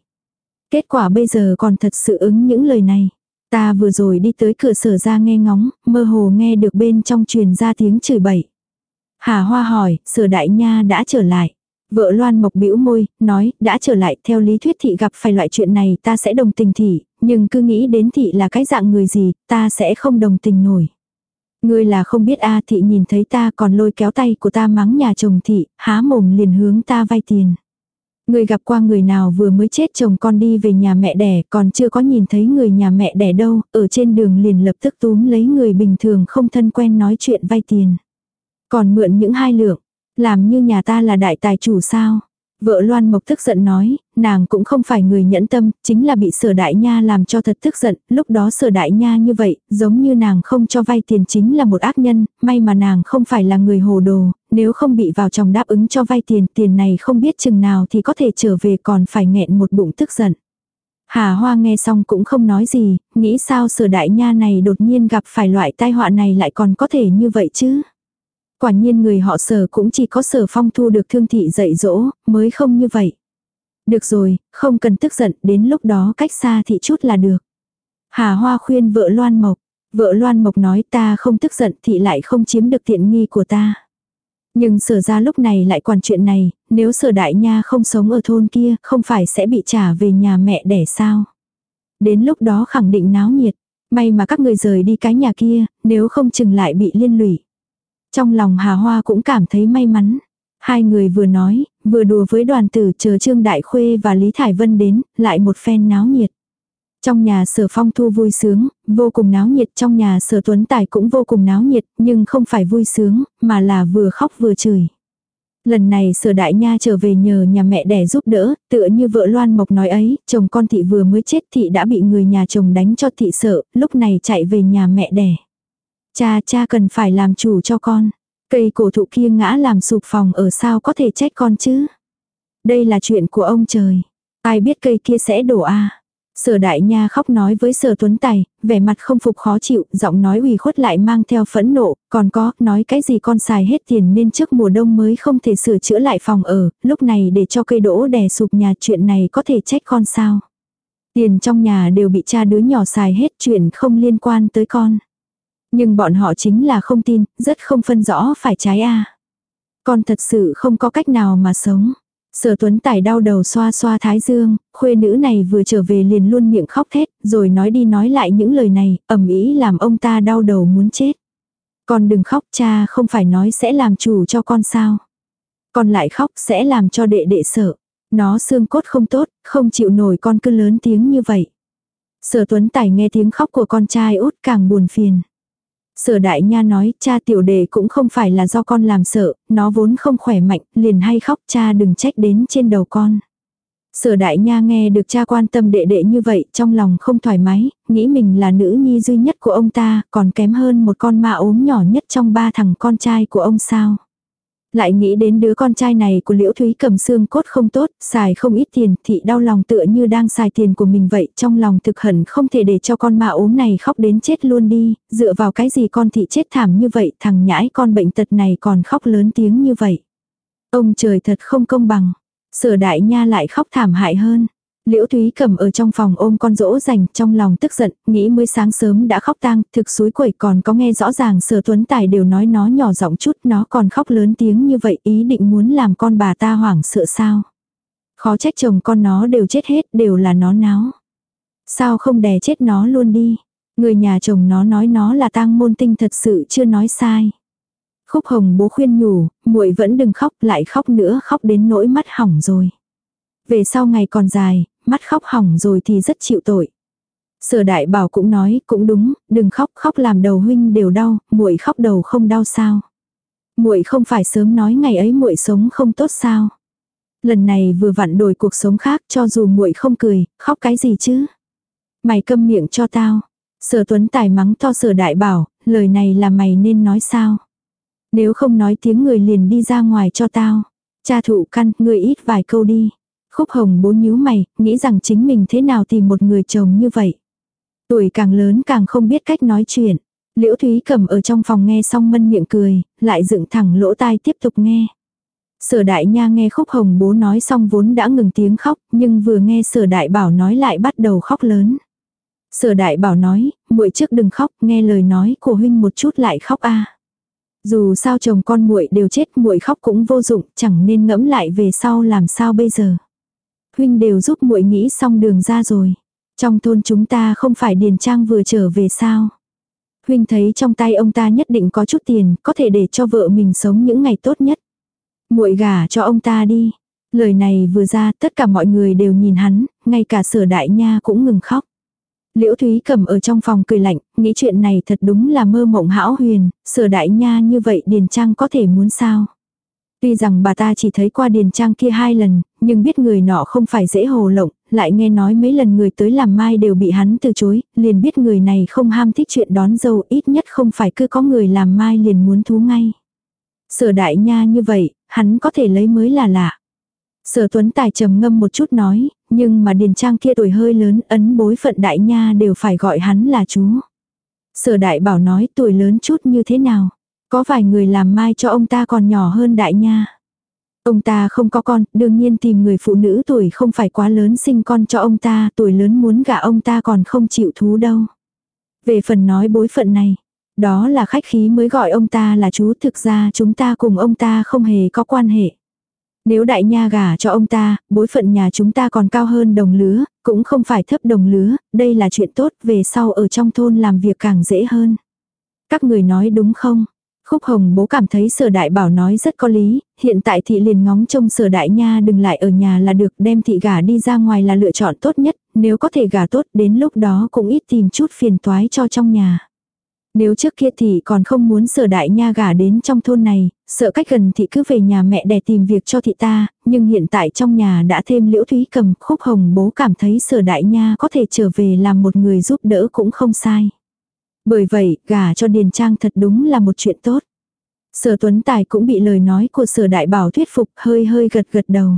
Kết quả bây giờ còn thật sự ứng những lời này. Ta vừa rồi đi tới cửa sở ra nghe ngóng, mơ hồ nghe được bên trong truyền ra tiếng chửi bậy. Hà Hoa hỏi, sở đại nha đã trở lại. Vợ Loan Mộc bĩu môi, nói, đã trở lại, theo lý thuyết thị gặp phải loại chuyện này ta sẽ đồng tình thị, nhưng cứ nghĩ đến thị là cái dạng người gì, ta sẽ không đồng tình nổi. Ngươi là không biết a thị nhìn thấy ta còn lôi kéo tay của ta mắng nhà chồng thị, há mồm liền hướng ta vay tiền. ngươi gặp qua người nào vừa mới chết chồng con đi về nhà mẹ đẻ còn chưa có nhìn thấy người nhà mẹ đẻ đâu, ở trên đường liền lập tức túm lấy người bình thường không thân quen nói chuyện vay tiền. Còn mượn những hai lượng, làm như nhà ta là đại tài chủ sao. Vợ Loan Mộc tức giận nói, nàng cũng không phải người nhẫn tâm, chính là bị sở đại nha làm cho thật tức giận, lúc đó sở đại nha như vậy, giống như nàng không cho vay tiền chính là một ác nhân, may mà nàng không phải là người hồ đồ, nếu không bị vào chồng đáp ứng cho vay tiền, tiền này không biết chừng nào thì có thể trở về còn phải nghẹn một bụng tức giận. Hà Hoa nghe xong cũng không nói gì, nghĩ sao sở đại nha này đột nhiên gặp phải loại tai họa này lại còn có thể như vậy chứ. Quả nhiên người họ sở cũng chỉ có sở phong thu được thương thị dạy dỗ, mới không như vậy. Được rồi, không cần tức giận, đến lúc đó cách xa thị chút là được. Hà Hoa khuyên vợ Loan Mộc. Vợ Loan Mộc nói ta không tức giận thị lại không chiếm được tiện nghi của ta. Nhưng sở ra lúc này lại quản chuyện này, nếu sở đại nha không sống ở thôn kia, không phải sẽ bị trả về nhà mẹ đẻ sao. Đến lúc đó khẳng định náo nhiệt, may mà các người rời đi cái nhà kia, nếu không chừng lại bị liên lụy. Trong lòng Hà Hoa cũng cảm thấy may mắn. Hai người vừa nói, vừa đùa với đoàn tử chờ Trương Đại Khuê và Lý Thải Vân đến, lại một phen náo nhiệt. Trong nhà sở phong thu vui sướng, vô cùng náo nhiệt trong nhà sở tuấn tài cũng vô cùng náo nhiệt, nhưng không phải vui sướng, mà là vừa khóc vừa chửi. Lần này sở đại nha trở về nhờ nhà mẹ đẻ giúp đỡ, tựa như vợ Loan Mộc nói ấy, chồng con thị vừa mới chết thị đã bị người nhà chồng đánh cho thị sợ, lúc này chạy về nhà mẹ đẻ. Cha cha cần phải làm chủ cho con. Cây cổ thụ kia ngã làm sụp phòng ở sao có thể trách con chứ. Đây là chuyện của ông trời. Ai biết cây kia sẽ đổ a Sở đại nha khóc nói với sở tuấn tài, vẻ mặt không phục khó chịu, giọng nói ủy khuất lại mang theo phẫn nộ, còn có, nói cái gì con xài hết tiền nên trước mùa đông mới không thể sửa chữa lại phòng ở, lúc này để cho cây đỗ đè sụp nhà chuyện này có thể trách con sao. Tiền trong nhà đều bị cha đứa nhỏ xài hết chuyện không liên quan tới con. Nhưng bọn họ chính là không tin, rất không phân rõ phải trái a. Con thật sự không có cách nào mà sống. Sở Tuấn Tài đau đầu xoa xoa thái dương, khuê nữ này vừa trở về liền luôn miệng khóc thét, rồi nói đi nói lại những lời này, ầm ý làm ông ta đau đầu muốn chết. Con đừng khóc cha không phải nói sẽ làm chủ cho con sao. Con lại khóc sẽ làm cho đệ đệ sợ. Nó xương cốt không tốt, không chịu nổi con cứ lớn tiếng như vậy. Sở Tuấn Tài nghe tiếng khóc của con trai út càng buồn phiền. Sở đại nha nói, cha tiểu đệ cũng không phải là do con làm sợ, nó vốn không khỏe mạnh, liền hay khóc cha đừng trách đến trên đầu con. Sở đại nha nghe được cha quan tâm đệ đệ như vậy, trong lòng không thoải mái, nghĩ mình là nữ nhi duy nhất của ông ta, còn kém hơn một con ma ốm nhỏ nhất trong ba thằng con trai của ông sao. Lại nghĩ đến đứa con trai này của Liễu Thúy cầm xương cốt không tốt, xài không ít tiền, thị đau lòng tựa như đang xài tiền của mình vậy, trong lòng thực hận không thể để cho con ma ốm này khóc đến chết luôn đi, dựa vào cái gì con thị chết thảm như vậy, thằng nhãi con bệnh tật này còn khóc lớn tiếng như vậy. Ông trời thật không công bằng, sở đại nha lại khóc thảm hại hơn. Liễu Thúy cầm ở trong phòng ôm con dỗ dành trong lòng tức giận, nghĩ mới sáng sớm đã khóc tang, thực suối quẩy còn có nghe rõ ràng sở tuấn tài đều nói nó nhỏ giọng chút, nó còn khóc lớn tiếng như vậy ý định muốn làm con bà ta hoảng sợ sao. Khó trách chồng con nó đều chết hết, đều là nó náo. Sao không đè chết nó luôn đi. Người nhà chồng nó nói nó là tang môn tinh thật sự chưa nói sai. Khúc hồng bố khuyên nhủ, muội vẫn đừng khóc lại khóc nữa khóc đến nỗi mắt hỏng rồi. Về sau ngày còn dài, mắt khóc hỏng rồi thì rất chịu tội. Sở đại bảo cũng nói, cũng đúng, đừng khóc, khóc làm đầu huynh đều đau, muội khóc đầu không đau sao. muội không phải sớm nói ngày ấy muội sống không tốt sao. Lần này vừa vặn đổi cuộc sống khác cho dù muội không cười, khóc cái gì chứ. Mày câm miệng cho tao. Sở tuấn tài mắng to sở đại bảo, lời này là mày nên nói sao. Nếu không nói tiếng người liền đi ra ngoài cho tao. Cha thụ căn, người ít vài câu đi. Khúc hồng bố nhíu mày, nghĩ rằng chính mình thế nào tìm một người chồng như vậy. Tuổi càng lớn càng không biết cách nói chuyện. Liễu Thúy cầm ở trong phòng nghe xong mân miệng cười, lại dựng thẳng lỗ tai tiếp tục nghe. Sở đại nha nghe khúc hồng bố nói xong vốn đã ngừng tiếng khóc, nhưng vừa nghe sở đại bảo nói lại bắt đầu khóc lớn. Sở đại bảo nói, muội trước đừng khóc, nghe lời nói của huynh một chút lại khóc a. Dù sao chồng con muội đều chết, muội khóc cũng vô dụng, chẳng nên ngẫm lại về sau làm sao bây giờ. Huynh đều giúp muội nghĩ xong đường ra rồi. Trong thôn chúng ta không phải điền trang vừa trở về sao? Huynh thấy trong tay ông ta nhất định có chút tiền, có thể để cho vợ mình sống những ngày tốt nhất. Muội gả cho ông ta đi. Lời này vừa ra, tất cả mọi người đều nhìn hắn, ngay cả Sở Đại Nha cũng ngừng khóc. Liễu Thúy cầm ở trong phòng cười lạnh, nghĩ chuyện này thật đúng là mơ mộng hão huyền, Sở Đại Nha như vậy Điền Trang có thể muốn sao? Tuy rằng bà ta chỉ thấy qua Điền Trang kia hai lần, nhưng biết người nọ không phải dễ hồ lộng, lại nghe nói mấy lần người tới làm mai đều bị hắn từ chối, liền biết người này không ham thích chuyện đón dâu ít nhất không phải cứ có người làm mai liền muốn thú ngay. Sở đại nha như vậy, hắn có thể lấy mới là lạ. Sở tuấn tài trầm ngâm một chút nói, nhưng mà điền trang kia tuổi hơi lớn ấn bối phận đại nha đều phải gọi hắn là chú. Sở đại bảo nói tuổi lớn chút như thế nào. Có vài người làm mai cho ông ta còn nhỏ hơn đại nha. Ông ta không có con, đương nhiên tìm người phụ nữ tuổi không phải quá lớn sinh con cho ông ta, tuổi lớn muốn gả ông ta còn không chịu thú đâu. Về phần nói bối phận này, đó là khách khí mới gọi ông ta là chú, thực ra chúng ta cùng ông ta không hề có quan hệ. Nếu đại nha gả cho ông ta, bối phận nhà chúng ta còn cao hơn đồng lứa, cũng không phải thấp đồng lứa, đây là chuyện tốt, về sau ở trong thôn làm việc càng dễ hơn. Các người nói đúng không? Khúc Hồng bố cảm thấy sở đại bảo nói rất có lý, hiện tại thị liền ngóng trông sở đại nha đừng lại ở nhà là được đem thị gả đi ra ngoài là lựa chọn tốt nhất, nếu có thể gả tốt đến lúc đó cũng ít tìm chút phiền toái cho trong nhà. Nếu trước kia thì còn không muốn sở đại nha gả đến trong thôn này, sợ cách gần thì cứ về nhà mẹ để tìm việc cho thị ta, nhưng hiện tại trong nhà đã thêm liễu thúy cầm khúc hồng bố cảm thấy sở đại nha có thể trở về làm một người giúp đỡ cũng không sai. Bởi vậy, gả cho Điền Trang thật đúng là một chuyện tốt. Sở Tuấn Tài cũng bị lời nói của sở đại bảo thuyết phục hơi hơi gật gật đầu.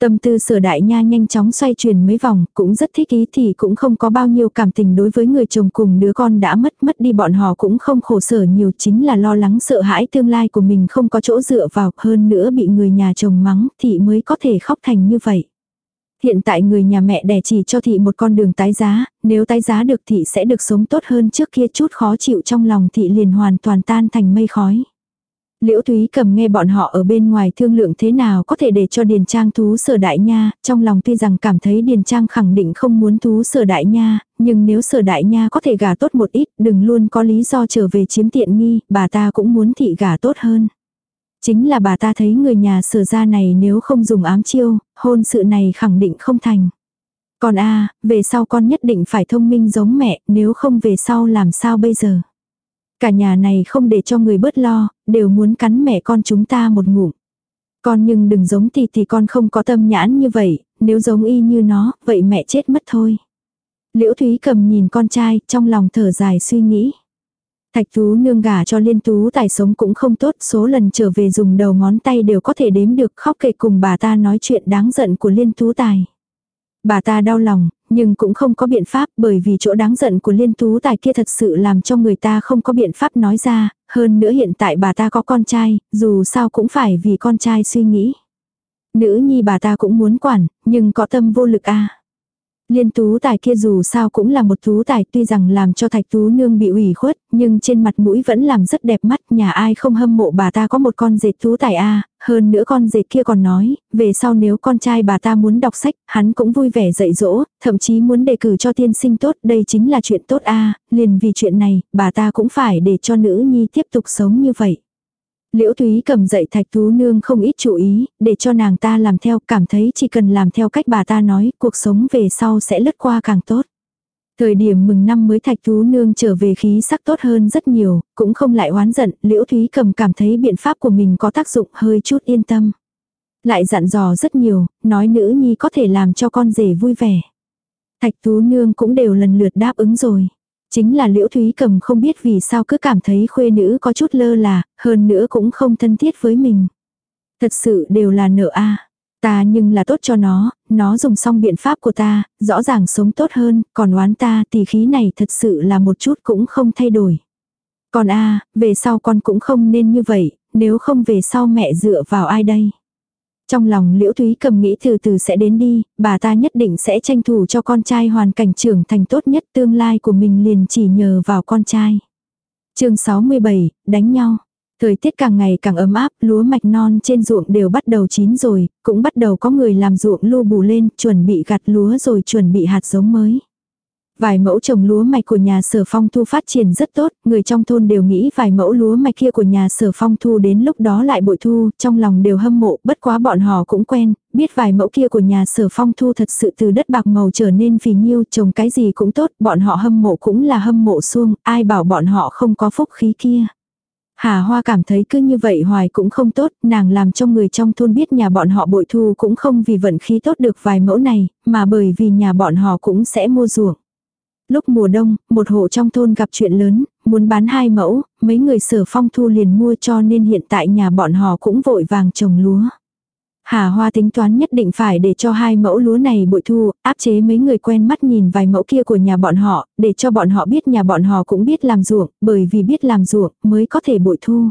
Tâm tư sở đại nha nhanh chóng xoay chuyển mấy vòng, cũng rất thích ý thì cũng không có bao nhiêu cảm tình đối với người chồng cùng đứa con đã mất mất đi bọn họ cũng không khổ sở nhiều chính là lo lắng sợ hãi tương lai của mình không có chỗ dựa vào hơn nữa bị người nhà chồng mắng thì mới có thể khóc thành như vậy. Hiện tại người nhà mẹ đẻ chỉ cho thị một con đường tái giá, nếu tái giá được thị sẽ được sống tốt hơn trước kia chút khó chịu trong lòng thị liền hoàn toàn tan thành mây khói. Liễu Thúy cầm nghe bọn họ ở bên ngoài thương lượng thế nào có thể để cho Điền Trang thú sở đại nha, trong lòng tuy rằng cảm thấy Điền Trang khẳng định không muốn thú sở đại nha, nhưng nếu sở đại nha có thể gả tốt một ít, đừng luôn có lý do trở về chiếm tiện nghi, bà ta cũng muốn thị gả tốt hơn. Chính là bà ta thấy người nhà sở ra này nếu không dùng ám chiêu, hôn sự này khẳng định không thành. Còn a về sau con nhất định phải thông minh giống mẹ, nếu không về sau làm sao bây giờ. Cả nhà này không để cho người bớt lo, đều muốn cắn mẹ con chúng ta một ngụm. Con nhưng đừng giống thì thì con không có tâm nhãn như vậy, nếu giống y như nó, vậy mẹ chết mất thôi. Liễu Thúy cầm nhìn con trai, trong lòng thở dài suy nghĩ. Thạch Tú nương gả cho Liên Tú tài sống cũng không tốt, số lần trở về dùng đầu ngón tay đều có thể đếm được khóc kể cùng bà ta nói chuyện đáng giận của Liên Tú tài. Bà ta đau lòng, nhưng cũng không có biện pháp bởi vì chỗ đáng giận của liên tú tài kia thật sự làm cho người ta không có biện pháp nói ra, hơn nữa hiện tại bà ta có con trai, dù sao cũng phải vì con trai suy nghĩ. Nữ nhi bà ta cũng muốn quản, nhưng có tâm vô lực a Liên tú tài kia dù sao cũng là một tú tài tuy rằng làm cho thạch tú nương bị ủy khuất, nhưng trên mặt mũi vẫn làm rất đẹp mắt, nhà ai không hâm mộ bà ta có một con dệt tú tài a hơn nữa con dệt kia còn nói, về sau nếu con trai bà ta muốn đọc sách, hắn cũng vui vẻ dạy dỗ, thậm chí muốn đề cử cho tiên sinh tốt, đây chính là chuyện tốt a liền vì chuyện này, bà ta cũng phải để cho nữ nhi tiếp tục sống như vậy. Liễu Thúy cầm dậy Thạch Tú Nương không ít chú ý, để cho nàng ta làm theo, cảm thấy chỉ cần làm theo cách bà ta nói, cuộc sống về sau sẽ lướt qua càng tốt. Thời điểm mừng năm mới thạch thú nương trở về khí sắc tốt hơn rất nhiều, cũng không lại oán giận, liễu thúy cầm cảm thấy biện pháp của mình có tác dụng hơi chút yên tâm. Lại dặn dò rất nhiều, nói nữ nhi có thể làm cho con rể vui vẻ. Thạch thú nương cũng đều lần lượt đáp ứng rồi. Chính là liễu thúy cầm không biết vì sao cứ cảm thấy khuê nữ có chút lơ là, hơn nữa cũng không thân thiết với mình. Thật sự đều là nợ a Ta nhưng là tốt cho nó, nó dùng xong biện pháp của ta, rõ ràng sống tốt hơn, còn oán ta thì khí này thật sự là một chút cũng không thay đổi. Còn a về sau con cũng không nên như vậy, nếu không về sau mẹ dựa vào ai đây. Trong lòng liễu thúy cầm nghĩ từ từ sẽ đến đi, bà ta nhất định sẽ tranh thủ cho con trai hoàn cảnh trưởng thành tốt nhất tương lai của mình liền chỉ nhờ vào con trai. chương 67, đánh nhau. Thời tiết càng ngày càng ấm áp, lúa mạch non trên ruộng đều bắt đầu chín rồi, cũng bắt đầu có người làm ruộng lưu bù lên, chuẩn bị gặt lúa rồi chuẩn bị hạt giống mới. Vài mẫu trồng lúa mạch của nhà sở phong thu phát triển rất tốt, người trong thôn đều nghĩ vài mẫu lúa mạch kia của nhà sở phong thu đến lúc đó lại bội thu, trong lòng đều hâm mộ, bất quá bọn họ cũng quen, biết vài mẫu kia của nhà sở phong thu thật sự từ đất bạc màu trở nên phì nhiêu, trồng cái gì cũng tốt, bọn họ hâm mộ cũng là hâm mộ xuông, ai bảo bọn họ không có phúc khí kia. Hà Hoa cảm thấy cứ như vậy hoài cũng không tốt, nàng làm cho người trong thôn biết nhà bọn họ bội thu cũng không vì vận khí tốt được vài mẫu này, mà bởi vì nhà bọn họ cũng sẽ mua ruộng. Lúc mùa đông, một hộ trong thôn gặp chuyện lớn, muốn bán hai mẫu, mấy người sở phong thu liền mua cho nên hiện tại nhà bọn họ cũng vội vàng trồng lúa. Hà Hoa tính toán nhất định phải để cho hai mẫu lúa này bội thu, áp chế mấy người quen mắt nhìn vài mẫu kia của nhà bọn họ, để cho bọn họ biết nhà bọn họ cũng biết làm ruộng, bởi vì biết làm ruộng mới có thể bội thu.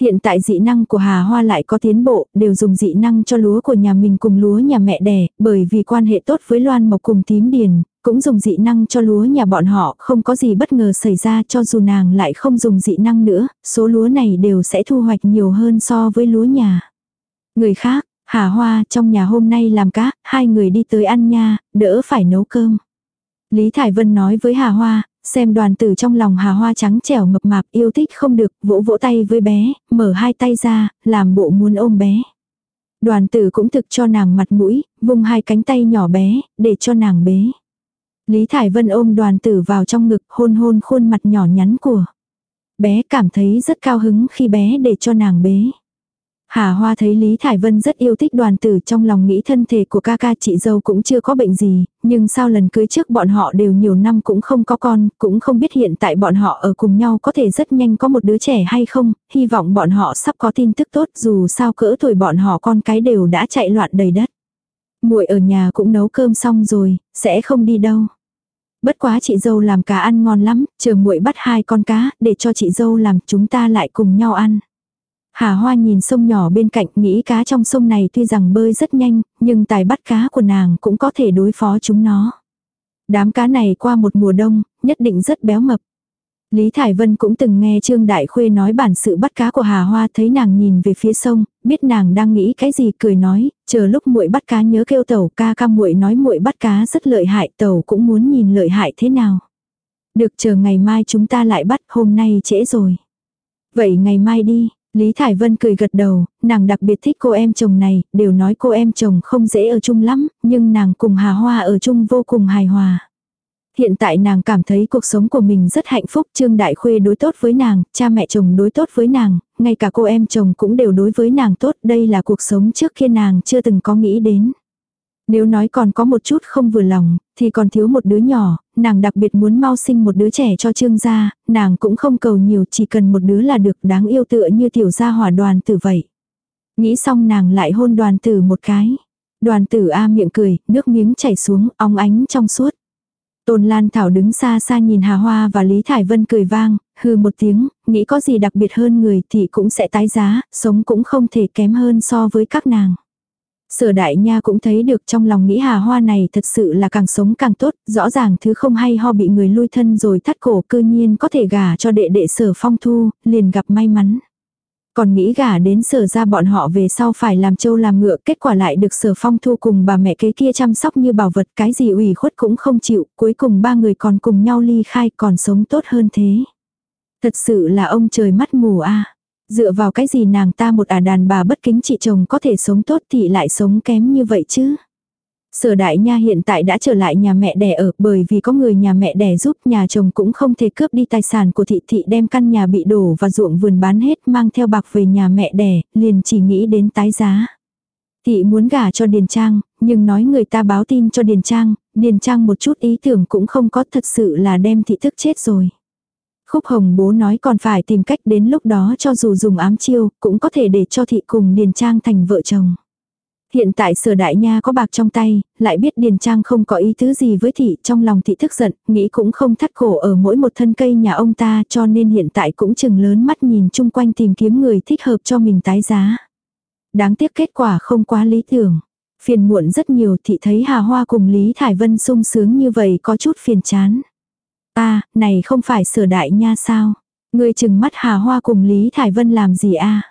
Hiện tại dị năng của Hà Hoa lại có tiến bộ, đều dùng dị năng cho lúa của nhà mình cùng lúa nhà mẹ đẻ, bởi vì quan hệ tốt với Loan Mộc cùng tím điền, cũng dùng dị năng cho lúa nhà bọn họ, không có gì bất ngờ xảy ra cho dù nàng lại không dùng dị năng nữa, số lúa này đều sẽ thu hoạch nhiều hơn so với lúa nhà. Người khác, Hà Hoa trong nhà hôm nay làm cá, hai người đi tới ăn nha, đỡ phải nấu cơm. Lý Thải Vân nói với Hà Hoa, xem đoàn tử trong lòng Hà Hoa trắng trẻo mập mạp yêu thích không được, vỗ vỗ tay với bé, mở hai tay ra, làm bộ muốn ôm bé. Đoàn tử cũng thực cho nàng mặt mũi, vung hai cánh tay nhỏ bé, để cho nàng bế. Lý Thải Vân ôm đoàn tử vào trong ngực hôn hôn khuôn mặt nhỏ nhắn của. Bé cảm thấy rất cao hứng khi bé để cho nàng bế. Hà Hoa thấy Lý Thải Vân rất yêu thích đoàn tử trong lòng nghĩ thân thể của ca ca chị dâu cũng chưa có bệnh gì, nhưng sau lần cưới trước bọn họ đều nhiều năm cũng không có con, cũng không biết hiện tại bọn họ ở cùng nhau có thể rất nhanh có một đứa trẻ hay không, hy vọng bọn họ sắp có tin tức tốt dù sao cỡ tuổi bọn họ con cái đều đã chạy loạn đầy đất muội ở nhà cũng nấu cơm xong rồi, sẽ không đi đâu. Bất quá chị dâu làm cá ăn ngon lắm, chờ muội bắt hai con cá, để cho chị dâu làm chúng ta lại cùng nhau ăn. Hà Hoa nhìn sông nhỏ bên cạnh nghĩ cá trong sông này tuy rằng bơi rất nhanh, nhưng tài bắt cá của nàng cũng có thể đối phó chúng nó. Đám cá này qua một mùa đông, nhất định rất béo mập. Lý Thải Vân cũng từng nghe Trương Đại Khuê nói bản sự bắt cá của Hà Hoa thấy nàng nhìn về phía sông, biết nàng đang nghĩ cái gì cười nói, chờ lúc muội bắt cá nhớ kêu tẩu ca ca muội nói muội bắt cá rất lợi hại tẩu cũng muốn nhìn lợi hại thế nào. Được chờ ngày mai chúng ta lại bắt hôm nay trễ rồi. Vậy ngày mai đi, Lý Thải Vân cười gật đầu, nàng đặc biệt thích cô em chồng này, đều nói cô em chồng không dễ ở chung lắm, nhưng nàng cùng Hà Hoa ở chung vô cùng hài hòa. Hiện tại nàng cảm thấy cuộc sống của mình rất hạnh phúc, Trương Đại Khuê đối tốt với nàng, cha mẹ chồng đối tốt với nàng, ngay cả cô em chồng cũng đều đối với nàng tốt, đây là cuộc sống trước kia nàng chưa từng có nghĩ đến. Nếu nói còn có một chút không vừa lòng, thì còn thiếu một đứa nhỏ, nàng đặc biệt muốn mau sinh một đứa trẻ cho trương gia, nàng cũng không cầu nhiều, chỉ cần một đứa là được đáng yêu tựa như tiểu gia hỏa đoàn tử vậy. Nghĩ xong nàng lại hôn đoàn tử một cái. Đoàn tử A miệng cười, nước miếng chảy xuống, óng ánh trong suốt. Tôn Lan Thảo đứng xa xa nhìn Hà Hoa và Lý Thải Vân cười vang, hư một tiếng, nghĩ có gì đặc biệt hơn người thì cũng sẽ tái giá, sống cũng không thể kém hơn so với các nàng. Sở đại nha cũng thấy được trong lòng nghĩ hà hoa này thật sự là càng sống càng tốt, rõ ràng thứ không hay ho bị người lui thân rồi thắt cổ cơ nhiên có thể gả cho đệ đệ sở phong thu, liền gặp may mắn. Còn nghĩ gả đến sở ra bọn họ về sau phải làm trâu làm ngựa, kết quả lại được sở phong thu cùng bà mẹ kế kia chăm sóc như bảo vật cái gì ủy khuất cũng không chịu, cuối cùng ba người còn cùng nhau ly khai còn sống tốt hơn thế. Thật sự là ông trời mắt mù a Dựa vào cái gì nàng ta một ả đàn bà bất kính chị chồng có thể sống tốt thì lại sống kém như vậy chứ? Sở đại nha hiện tại đã trở lại nhà mẹ đẻ ở bởi vì có người nhà mẹ đẻ giúp nhà chồng cũng không thể cướp đi tài sản của thị thị đem căn nhà bị đổ và ruộng vườn bán hết mang theo bạc về nhà mẹ đẻ, liền chỉ nghĩ đến tái giá. Thị muốn gả cho Điền Trang, nhưng nói người ta báo tin cho Điền Trang, Điền Trang một chút ý tưởng cũng không có thật sự là đem thị thức chết rồi. Khúc Hồng bố nói còn phải tìm cách đến lúc đó cho dù dùng ám chiêu, cũng có thể để cho thị cùng Điền Trang thành vợ chồng. Hiện tại sở đại nha có bạc trong tay, lại biết Điền Trang không có ý tứ gì với thị, trong lòng thị thức giận, nghĩ cũng không thắt cổ ở mỗi một thân cây nhà ông ta cho nên hiện tại cũng chừng lớn mắt nhìn chung quanh tìm kiếm người thích hợp cho mình tái giá. Đáng tiếc kết quả không quá lý tưởng. Phiền muộn rất nhiều thị thấy Hà Hoa cùng Lý Thải Vân sung sướng như vậy có chút phiền chán. ta này không phải sở đại nha sao? Người chừng mắt Hà Hoa cùng Lý Thải Vân làm gì a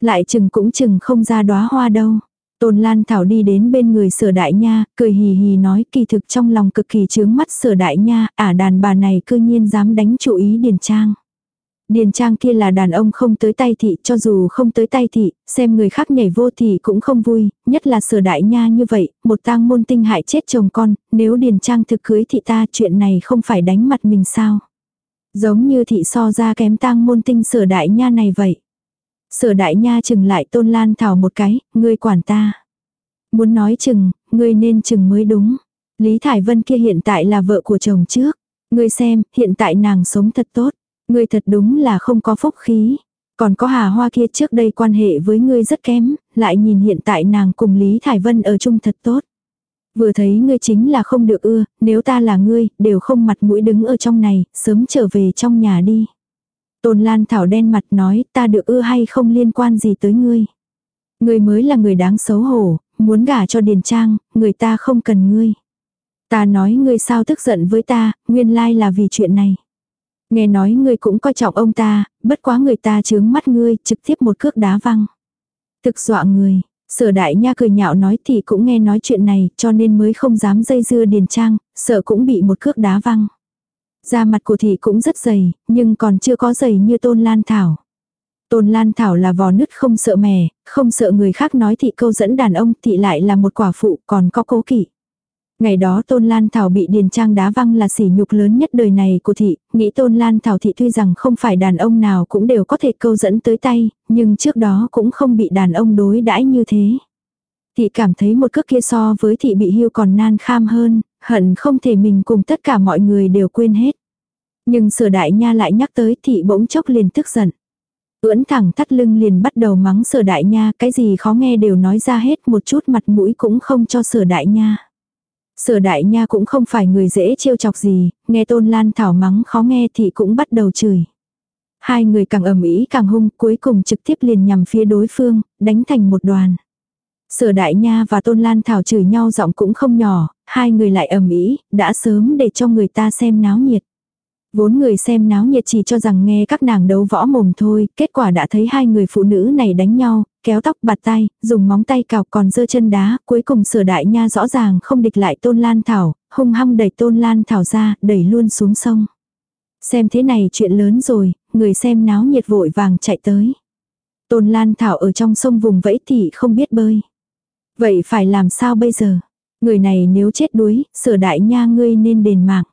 Lại chừng cũng chừng không ra đóa hoa đâu. Tôn Lan Thảo đi đến bên người sở đại nha, cười hì hì nói kỳ thực trong lòng cực kỳ chướng mắt sở đại nha, ả đàn bà này cư nhiên dám đánh chủ ý điền trang. Điền trang kia là đàn ông không tới tay thị, cho dù không tới tay thị, xem người khác nhảy vô thì cũng không vui, nhất là sở đại nha như vậy, một tang môn tinh hại chết chồng con, nếu điền trang thực cưới thị ta chuyện này không phải đánh mặt mình sao. Giống như thị so ra kém tang môn tinh sở đại nha này vậy. Sở đại nha chừng lại tôn lan thảo một cái, ngươi quản ta. Muốn nói chừng, ngươi nên chừng mới đúng. Lý Thải Vân kia hiện tại là vợ của chồng trước. Ngươi xem, hiện tại nàng sống thật tốt. Ngươi thật đúng là không có phúc khí. Còn có Hà Hoa kia trước đây quan hệ với ngươi rất kém, lại nhìn hiện tại nàng cùng Lý Thải Vân ở chung thật tốt. Vừa thấy ngươi chính là không được ưa, nếu ta là ngươi, đều không mặt mũi đứng ở trong này, sớm trở về trong nhà đi. Tôn Lan Thảo đen mặt nói ta được ưa hay không liên quan gì tới ngươi. Ngươi mới là người đáng xấu hổ, muốn gả cho Điền Trang, người ta không cần ngươi. Ta nói ngươi sao tức giận với ta, nguyên lai là vì chuyện này. Nghe nói ngươi cũng coi trọng ông ta, bất quá người ta chướng mắt ngươi, trực tiếp một cước đá văng. Thực dọa người, sở đại nha cười nhạo nói thì cũng nghe nói chuyện này, cho nên mới không dám dây dưa điền trang, sợ cũng bị một cước đá văng. Da mặt của thị cũng rất dày, nhưng còn chưa có dày như tôn lan thảo. Tôn Lan Thảo là vò nứt không sợ mè, không sợ người khác nói thị câu dẫn đàn ông, thị lại là một quả phụ còn có cố kỵ. Ngày đó Tôn Lan Thảo bị Điền Trang đá văng là sỉ nhục lớn nhất đời này của thị, nghĩ Tôn Lan Thảo thị tuy rằng không phải đàn ông nào cũng đều có thể câu dẫn tới tay, nhưng trước đó cũng không bị đàn ông đối đãi như thế. Thị cảm thấy một cước kia so với thị bị hưu còn nan kham hơn, hận không thể mình cùng tất cả mọi người đều quên hết. Nhưng sở đại nha lại nhắc tới thị bỗng chốc liền tức giận. Ưỡn thẳng thắt lưng liền bắt đầu mắng sở đại nha, cái gì khó nghe đều nói ra hết một chút mặt mũi cũng không cho sở đại nha. Sở đại nha cũng không phải người dễ trêu chọc gì, nghe tôn lan thảo mắng khó nghe thì cũng bắt đầu chửi. Hai người càng ầm ĩ càng hung, cuối cùng trực tiếp liền nhằm phía đối phương, đánh thành một đoàn. Sở đại nha và tôn lan thảo chửi nhau giọng cũng không nhỏ, hai người lại ầm ĩ, đã sớm để cho người ta xem náo nhiệt. Vốn người xem náo nhiệt chỉ cho rằng nghe các nàng đấu võ mồm thôi, kết quả đã thấy hai người phụ nữ này đánh nhau, kéo tóc bạt tay, dùng móng tay cào còn dơ chân đá, cuối cùng sở đại nha rõ ràng không địch lại tôn lan thảo, hung hăng đẩy tôn lan thảo ra, đẩy luôn xuống sông. Xem thế này chuyện lớn rồi, người xem náo nhiệt vội vàng chạy tới. Tôn lan thảo ở trong sông vùng vẫy thì không biết bơi. Vậy phải làm sao bây giờ? Người này nếu chết đuối, sở đại nha ngươi nên đền mạng.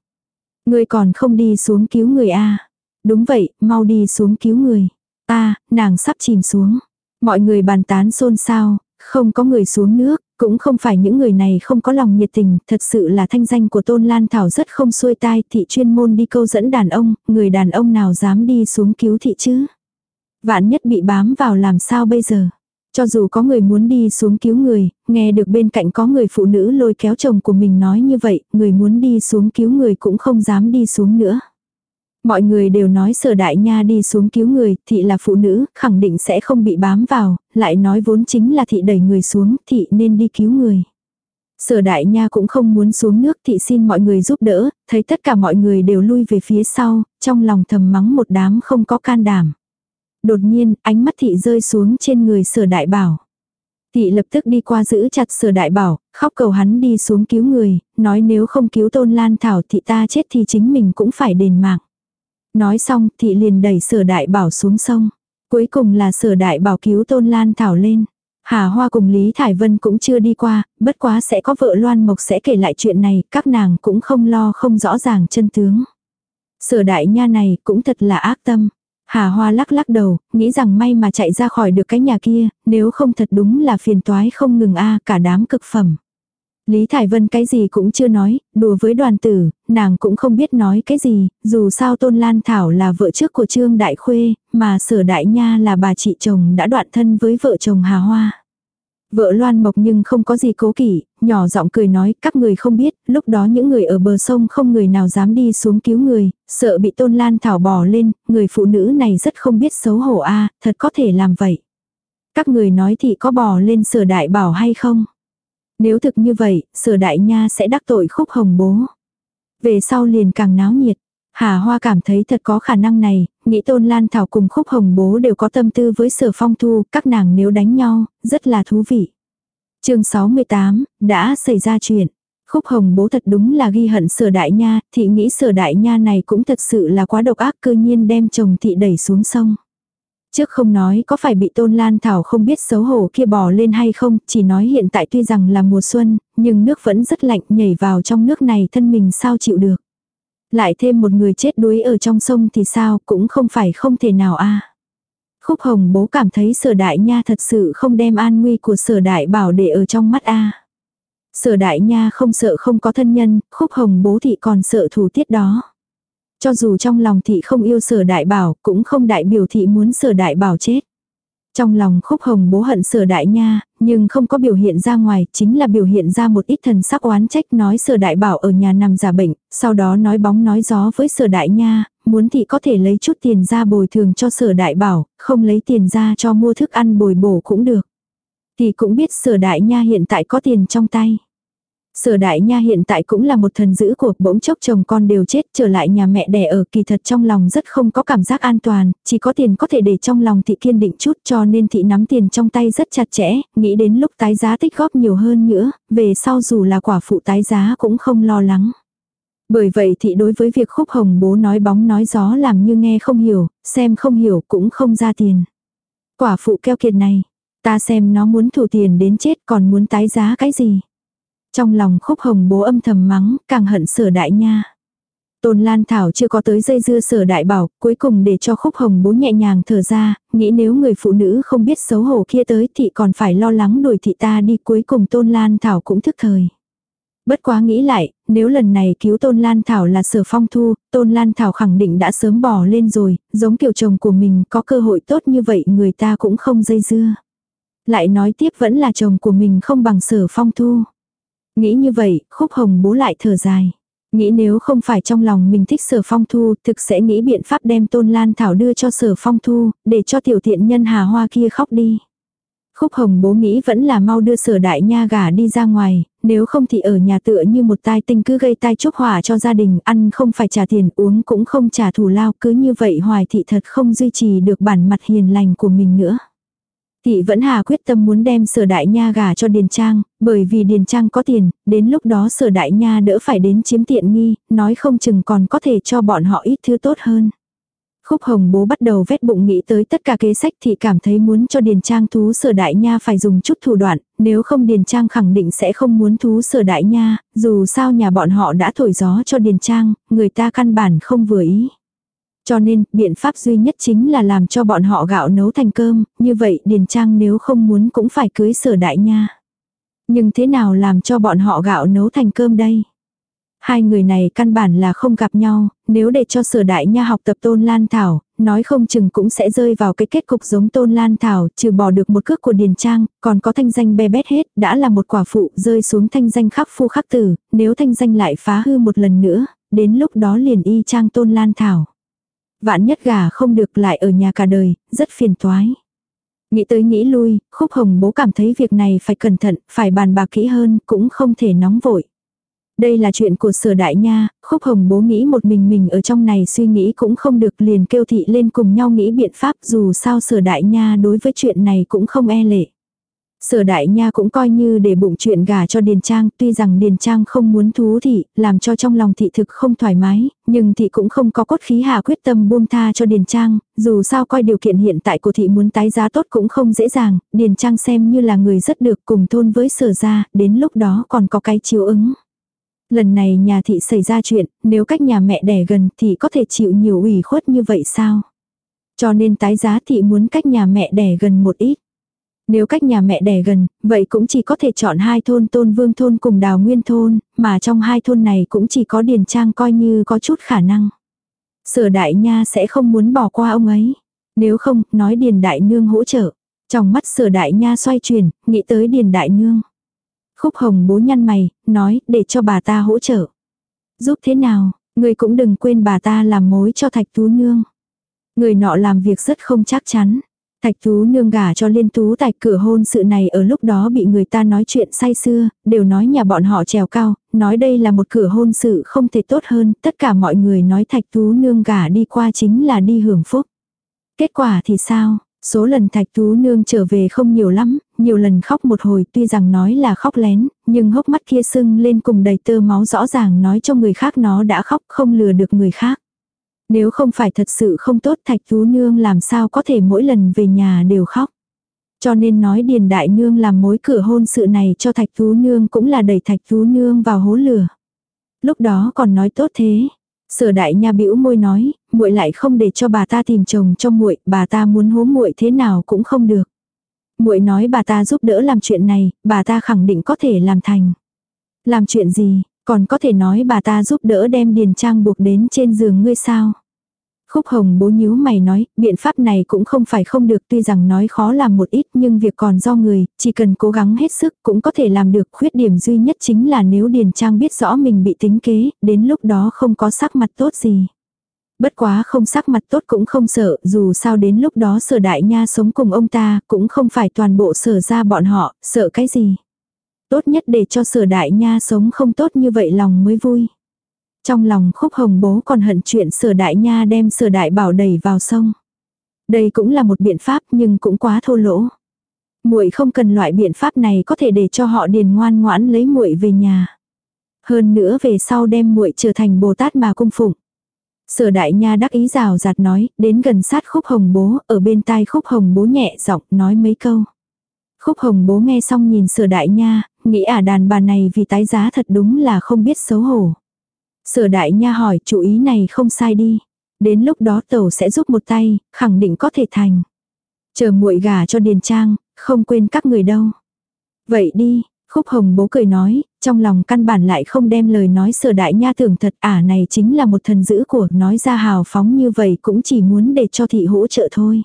Ngươi còn không đi xuống cứu người a à? Đúng vậy, mau đi xuống cứu người. ta nàng sắp chìm xuống. Mọi người bàn tán xôn xao, không có người xuống nước, cũng không phải những người này không có lòng nhiệt tình, thật sự là thanh danh của Tôn Lan Thảo rất không xuôi tai, thị chuyên môn đi câu dẫn đàn ông, người đàn ông nào dám đi xuống cứu thị chứ. Vạn nhất bị bám vào làm sao bây giờ. Cho dù có người muốn đi xuống cứu người, nghe được bên cạnh có người phụ nữ lôi kéo chồng của mình nói như vậy, người muốn đi xuống cứu người cũng không dám đi xuống nữa. Mọi người đều nói sở đại nha đi xuống cứu người, thị là phụ nữ, khẳng định sẽ không bị bám vào, lại nói vốn chính là thị đẩy người xuống, thị nên đi cứu người. Sở đại nha cũng không muốn xuống nước thị xin mọi người giúp đỡ, thấy tất cả mọi người đều lui về phía sau, trong lòng thầm mắng một đám không có can đảm. Đột nhiên, ánh mắt thị rơi xuống trên người sở đại bảo. Thị lập tức đi qua giữ chặt sở đại bảo, khóc cầu hắn đi xuống cứu người, nói nếu không cứu tôn lan thảo thị ta chết thì chính mình cũng phải đền mạng. Nói xong thị liền đẩy sở đại bảo xuống sông. Cuối cùng là sở đại bảo cứu tôn lan thảo lên. Hà Hoa cùng Lý Thải Vân cũng chưa đi qua, bất quá sẽ có vợ Loan Mộc sẽ kể lại chuyện này, các nàng cũng không lo không rõ ràng chân tướng. Sở đại nha này cũng thật là ác tâm. Hà Hoa lắc lắc đầu, nghĩ rằng may mà chạy ra khỏi được cái nhà kia, nếu không thật đúng là phiền toái không ngừng a cả đám cực phẩm. Lý Thải Vân cái gì cũng chưa nói, đùa với đoàn tử, nàng cũng không biết nói cái gì, dù sao Tôn Lan Thảo là vợ trước của Trương Đại Khuê, mà Sở Đại Nha là bà chị chồng đã đoạn thân với vợ chồng Hà Hoa. Vợ Loan Mộc nhưng không có gì cố kỵ, nhỏ giọng cười nói các người không biết, lúc đó những người ở bờ sông không người nào dám đi xuống cứu người, sợ bị Tôn Lan Thảo bỏ lên, người phụ nữ này rất không biết xấu hổ a thật có thể làm vậy. Các người nói thì có bỏ lên sở đại bảo hay không? Nếu thực như vậy, sở đại nha sẽ đắc tội khúc hồng bố. Về sau liền càng náo nhiệt. Hà Hoa cảm thấy thật có khả năng này, nghĩ Tôn Lan Thảo cùng Khúc Hồng Bố đều có tâm tư với Sở Phong Thu, các nàng nếu đánh nhau, rất là thú vị. chương 68, đã xảy ra chuyện. Khúc Hồng Bố thật đúng là ghi hận Sở Đại Nha, thị nghĩ Sở Đại Nha này cũng thật sự là quá độc ác cơ nhiên đem chồng thị đẩy xuống sông. Trước không nói có phải bị Tôn Lan Thảo không biết xấu hổ kia bò lên hay không, chỉ nói hiện tại tuy rằng là mùa xuân, nhưng nước vẫn rất lạnh nhảy vào trong nước này thân mình sao chịu được. Lại thêm một người chết đuối ở trong sông thì sao cũng không phải không thể nào a Khúc hồng bố cảm thấy sở đại nha thật sự không đem an nguy của sở đại bảo để ở trong mắt a Sở đại nha không sợ không có thân nhân, khúc hồng bố thị còn sợ thủ tiết đó. Cho dù trong lòng thị không yêu sở đại bảo, cũng không đại biểu thị muốn sở đại bảo chết. Trong lòng khúc hồng bố hận sở đại nha, nhưng không có biểu hiện ra ngoài, chính là biểu hiện ra một ít thần sắc oán trách nói sở đại bảo ở nhà nằm giả bệnh, sau đó nói bóng nói gió với sở đại nha, muốn thị có thể lấy chút tiền ra bồi thường cho sở đại bảo, không lấy tiền ra cho mua thức ăn bồi bổ cũng được. Thì cũng biết sở đại nha hiện tại có tiền trong tay. Sở đại nha hiện tại cũng là một thần dữ của bỗng chốc chồng con đều chết trở lại nhà mẹ đẻ ở kỳ thật trong lòng rất không có cảm giác an toàn, chỉ có tiền có thể để trong lòng thị kiên định chút cho nên thị nắm tiền trong tay rất chặt chẽ, nghĩ đến lúc tái giá tích góp nhiều hơn nữa, về sau dù là quả phụ tái giá cũng không lo lắng. Bởi vậy thị đối với việc khúc hồng bố nói bóng nói gió làm như nghe không hiểu, xem không hiểu cũng không ra tiền. Quả phụ keo kiệt này, ta xem nó muốn thủ tiền đến chết còn muốn tái giá cái gì. Trong lòng khúc hồng bố âm thầm mắng, càng hận sở đại nha. Tôn Lan Thảo chưa có tới dây dưa sở đại bảo, cuối cùng để cho khúc hồng bố nhẹ nhàng thở ra, nghĩ nếu người phụ nữ không biết xấu hổ kia tới thì còn phải lo lắng đuổi thị ta đi cuối cùng Tôn Lan Thảo cũng thức thời. Bất quá nghĩ lại, nếu lần này cứu Tôn Lan Thảo là sở phong thu, Tôn Lan Thảo khẳng định đã sớm bỏ lên rồi, giống kiểu chồng của mình có cơ hội tốt như vậy người ta cũng không dây dưa. Lại nói tiếp vẫn là chồng của mình không bằng sở phong thu. Nghĩ như vậy, khúc hồng bố lại thở dài. Nghĩ nếu không phải trong lòng mình thích sở phong thu, thực sẽ nghĩ biện pháp đem tôn lan thảo đưa cho sở phong thu, để cho tiểu thiện nhân hà hoa kia khóc đi. Khúc hồng bố nghĩ vẫn là mau đưa sở đại nha gà đi ra ngoài, nếu không thì ở nhà tựa như một tai tinh cứ gây tai chúc hỏa cho gia đình, ăn không phải trả tiền, uống cũng không trả thù lao, cứ như vậy hoài thị thật không duy trì được bản mặt hiền lành của mình nữa. Thị vẫn hà quyết tâm muốn đem sở đại nha gả cho Điền Trang, bởi vì Điền Trang có tiền, đến lúc đó sở đại nha đỡ phải đến chiếm tiện nghi, nói không chừng còn có thể cho bọn họ ít thứ tốt hơn. Khúc hồng bố bắt đầu vét bụng nghĩ tới tất cả kế sách thì cảm thấy muốn cho Điền Trang thú sở đại nha phải dùng chút thủ đoạn, nếu không Điền Trang khẳng định sẽ không muốn thú sở đại nha, dù sao nhà bọn họ đã thổi gió cho Điền Trang, người ta căn bản không vừa ý. Cho nên, biện pháp duy nhất chính là làm cho bọn họ gạo nấu thành cơm, như vậy Điền Trang nếu không muốn cũng phải cưới sở đại nha. Nhưng thế nào làm cho bọn họ gạo nấu thành cơm đây? Hai người này căn bản là không gặp nhau, nếu để cho sở đại nha học tập tôn lan thảo, nói không chừng cũng sẽ rơi vào cái kết cục giống tôn lan thảo, trừ bỏ được một cước của Điền Trang, còn có thanh danh be bét hết, đã là một quả phụ rơi xuống thanh danh khắc phu khắc tử, nếu thanh danh lại phá hư một lần nữa, đến lúc đó liền y trang tôn lan thảo. Vạn nhất gà không được lại ở nhà cả đời, rất phiền toái. Nghĩ tới nghĩ lui, khúc hồng bố cảm thấy việc này phải cẩn thận, phải bàn bạc kỹ hơn, cũng không thể nóng vội. Đây là chuyện của sở đại nha, khúc hồng bố nghĩ một mình mình ở trong này suy nghĩ cũng không được liền kêu thị lên cùng nhau nghĩ biện pháp dù sao sở đại nha đối với chuyện này cũng không e lệ. Sở đại nha cũng coi như để bụng chuyện gả cho Điền Trang, tuy rằng Điền Trang không muốn thú thị, làm cho trong lòng thị thực không thoải mái, nhưng thị cũng không có cốt khí hà quyết tâm buông tha cho Điền Trang, dù sao coi điều kiện hiện tại của thị muốn tái giá tốt cũng không dễ dàng, Điền Trang xem như là người rất được cùng thôn với sở gia, đến lúc đó còn có cái chiếu ứng. Lần này nhà thị xảy ra chuyện, nếu cách nhà mẹ đẻ gần thì có thể chịu nhiều ủy khuất như vậy sao? Cho nên tái giá thị muốn cách nhà mẹ đẻ gần một ít. Nếu cách nhà mẹ đẻ gần, vậy cũng chỉ có thể chọn hai thôn Tôn Vương thôn cùng Đào Nguyên thôn, mà trong hai thôn này cũng chỉ có Điền Trang coi như có chút khả năng. Sở Đại Nha sẽ không muốn bỏ qua ông ấy. Nếu không, nói Điền Đại Nương hỗ trợ. Trong mắt Sở Đại Nha xoay chuyển, nghĩ tới Điền Đại Nương. Khúc Hồng bố nhăn mày, nói, để cho bà ta hỗ trợ. Giúp thế nào, người cũng đừng quên bà ta làm mối cho Thạch Tú Nương. Người nọ làm việc rất không chắc chắn. Thạch Tú nương gả cho Liên Tú Tài cửa hôn sự này ở lúc đó bị người ta nói chuyện say xưa, đều nói nhà bọn họ trèo cao, nói đây là một cửa hôn sự không thể tốt hơn, tất cả mọi người nói Thạch Tú nương gả đi qua chính là đi hưởng phúc. Kết quả thì sao? Số lần Thạch Tú nương trở về không nhiều lắm, nhiều lần khóc một hồi tuy rằng nói là khóc lén, nhưng hốc mắt kia sưng lên cùng đầy tơ máu rõ ràng nói cho người khác nó đã khóc không lừa được người khác. Nếu không phải thật sự không tốt Thạch Tú Nương làm sao có thể mỗi lần về nhà đều khóc. Cho nên nói Điền Đại Nương làm mối cửa hôn sự này cho Thạch Tú Nương cũng là đẩy Thạch Tú Nương vào hố lửa. Lúc đó còn nói tốt thế. Sở đại nha bĩu môi nói, muội lại không để cho bà ta tìm chồng cho muội, bà ta muốn hố muội thế nào cũng không được. Muội nói bà ta giúp đỡ làm chuyện này, bà ta khẳng định có thể làm thành. Làm chuyện gì, còn có thể nói bà ta giúp đỡ đem điền trang buộc đến trên giường ngươi sao. Khúc hồng bố nhíu mày nói, biện pháp này cũng không phải không được tuy rằng nói khó làm một ít nhưng việc còn do người, chỉ cần cố gắng hết sức cũng có thể làm được. Khuyết điểm duy nhất chính là nếu Điền Trang biết rõ mình bị tính kế, đến lúc đó không có sắc mặt tốt gì. Bất quá không sắc mặt tốt cũng không sợ, dù sao đến lúc đó sở đại nha sống cùng ông ta, cũng không phải toàn bộ sở ra bọn họ, sợ cái gì. Tốt nhất để cho sở đại nha sống không tốt như vậy lòng mới vui. Trong lòng khúc hồng bố còn hận chuyện sở đại nha đem sở đại bảo đẩy vào sông. Đây cũng là một biện pháp nhưng cũng quá thô lỗ. Muội không cần loại biện pháp này có thể để cho họ điền ngoan ngoãn lấy muội về nhà. Hơn nữa về sau đem muội trở thành Bồ Tát mà cung phụng. Sở đại nha đắc ý rào rạt nói, đến gần sát khúc hồng bố, ở bên tai khúc hồng bố nhẹ giọng nói mấy câu. Khúc hồng bố nghe xong nhìn sở đại nha, nghĩ ả à đàn bà này vì tái giá thật đúng là không biết xấu hổ. Sở đại nha hỏi chủ ý này không sai đi. Đến lúc đó tẩu sẽ giúp một tay, khẳng định có thể thành. Chờ muội gà cho điền trang, không quên các người đâu. Vậy đi, khúc hồng bố cười nói, trong lòng căn bản lại không đem lời nói sở đại nha tưởng thật ả này chính là một thần dữ của nói ra hào phóng như vậy cũng chỉ muốn để cho thị hỗ trợ thôi.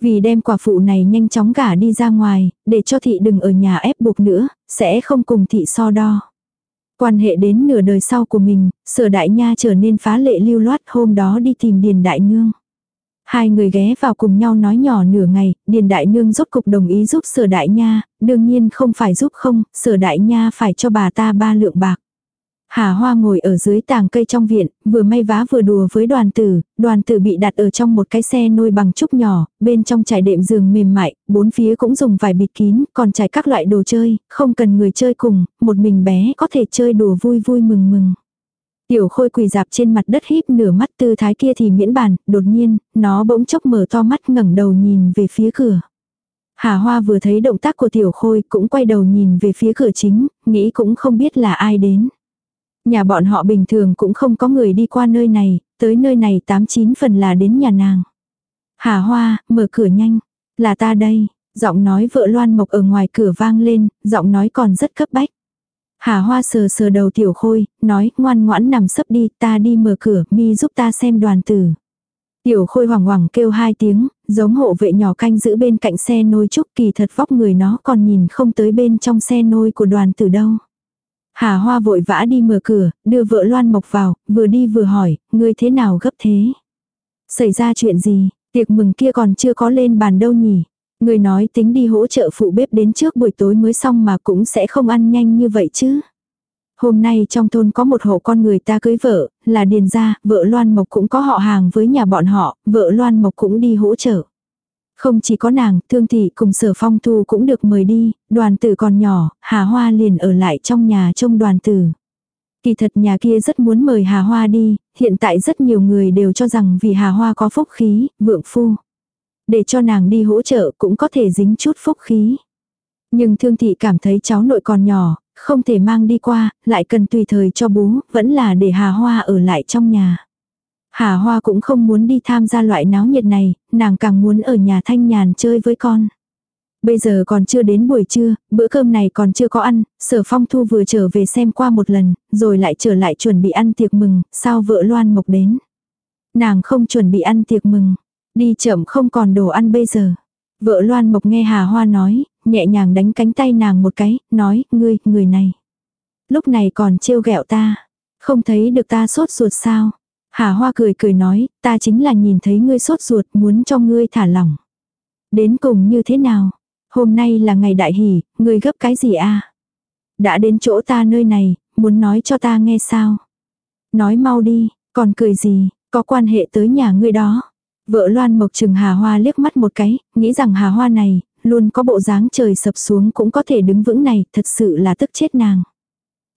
Vì đem quả phụ này nhanh chóng gả đi ra ngoài, để cho thị đừng ở nhà ép buộc nữa, sẽ không cùng thị so đo. Quan hệ đến nửa đời sau của mình, sở đại nha trở nên phá lệ lưu loát hôm đó đi tìm Điền Đại Nương. Hai người ghé vào cùng nhau nói nhỏ nửa ngày, Điền Đại Nương rốt cục đồng ý giúp sở đại nha, đương nhiên không phải giúp không, sở đại nha phải cho bà ta ba lượng bạc. Hà Hoa ngồi ở dưới tàng cây trong viện, vừa may vá vừa đùa với đoàn tử, đoàn tử bị đặt ở trong một cái xe nôi bằng trúc nhỏ, bên trong trải đệm giường mềm mại, bốn phía cũng dùng vải bịt kín, còn trải các loại đồ chơi, không cần người chơi cùng, một mình bé có thể chơi đùa vui vui mừng mừng. Tiểu khôi quỳ dạp trên mặt đất híp nửa mắt tư thái kia thì miễn bàn, đột nhiên, nó bỗng chốc mở to mắt ngẩng đầu nhìn về phía cửa. Hà Hoa vừa thấy động tác của tiểu khôi cũng quay đầu nhìn về phía cửa chính, nghĩ cũng không biết là ai đến. Nhà bọn họ bình thường cũng không có người đi qua nơi này, tới nơi này tám chín phần là đến nhà nàng. Hà Hoa, mở cửa nhanh. Là ta đây. Giọng nói vợ Loan Mộc ở ngoài cửa vang lên, giọng nói còn rất cấp bách. Hà Hoa sờ sờ đầu tiểu khôi, nói ngoan ngoãn nằm sấp đi, ta đi mở cửa, mi giúp ta xem đoàn tử. Tiểu khôi hoảng hoảng kêu hai tiếng, giống hộ vệ nhỏ canh giữ bên cạnh xe nôi trúc kỳ thật vóc người nó còn nhìn không tới bên trong xe nôi của đoàn tử đâu. Hà Hoa vội vã đi mở cửa, đưa vợ Loan Mộc vào, vừa đi vừa hỏi, ngươi thế nào gấp thế? Xảy ra chuyện gì, tiệc mừng kia còn chưa có lên bàn đâu nhỉ? Người nói tính đi hỗ trợ phụ bếp đến trước buổi tối mới xong mà cũng sẽ không ăn nhanh như vậy chứ. Hôm nay trong thôn có một hộ con người ta cưới vợ, là Điền gia, vợ Loan Mộc cũng có họ hàng với nhà bọn họ, vợ Loan Mộc cũng đi hỗ trợ. Không chỉ có nàng, thương thị cùng sở phong thu cũng được mời đi, đoàn tử còn nhỏ, Hà Hoa liền ở lại trong nhà trông đoàn tử. Kỳ thật nhà kia rất muốn mời Hà Hoa đi, hiện tại rất nhiều người đều cho rằng vì Hà Hoa có phúc khí, vượng phu. Để cho nàng đi hỗ trợ cũng có thể dính chút phúc khí. Nhưng thương thị cảm thấy cháu nội còn nhỏ, không thể mang đi qua, lại cần tùy thời cho bú, vẫn là để Hà Hoa ở lại trong nhà. Hà Hoa cũng không muốn đi tham gia loại náo nhiệt này, nàng càng muốn ở nhà thanh nhàn chơi với con. Bây giờ còn chưa đến buổi trưa, bữa cơm này còn chưa có ăn, sở phong thu vừa trở về xem qua một lần, rồi lại trở lại chuẩn bị ăn tiệc mừng, sao vợ Loan Mộc đến. Nàng không chuẩn bị ăn tiệc mừng, đi chậm không còn đồ ăn bây giờ. Vợ Loan Mộc nghe Hà Hoa nói, nhẹ nhàng đánh cánh tay nàng một cái, nói, ngươi, người này. Lúc này còn trêu ghẹo ta, không thấy được ta sốt ruột sao. Hà Hoa cười cười nói, ta chính là nhìn thấy ngươi sốt ruột muốn cho ngươi thả lỏng. Đến cùng như thế nào? Hôm nay là ngày đại hỷ, ngươi gấp cái gì a? Đã đến chỗ ta nơi này, muốn nói cho ta nghe sao? Nói mau đi, còn cười gì, có quan hệ tới nhà ngươi đó. Vợ Loan Mộc Trừng Hà Hoa liếc mắt một cái, nghĩ rằng Hà Hoa này, luôn có bộ dáng trời sập xuống cũng có thể đứng vững này, thật sự là tức chết nàng.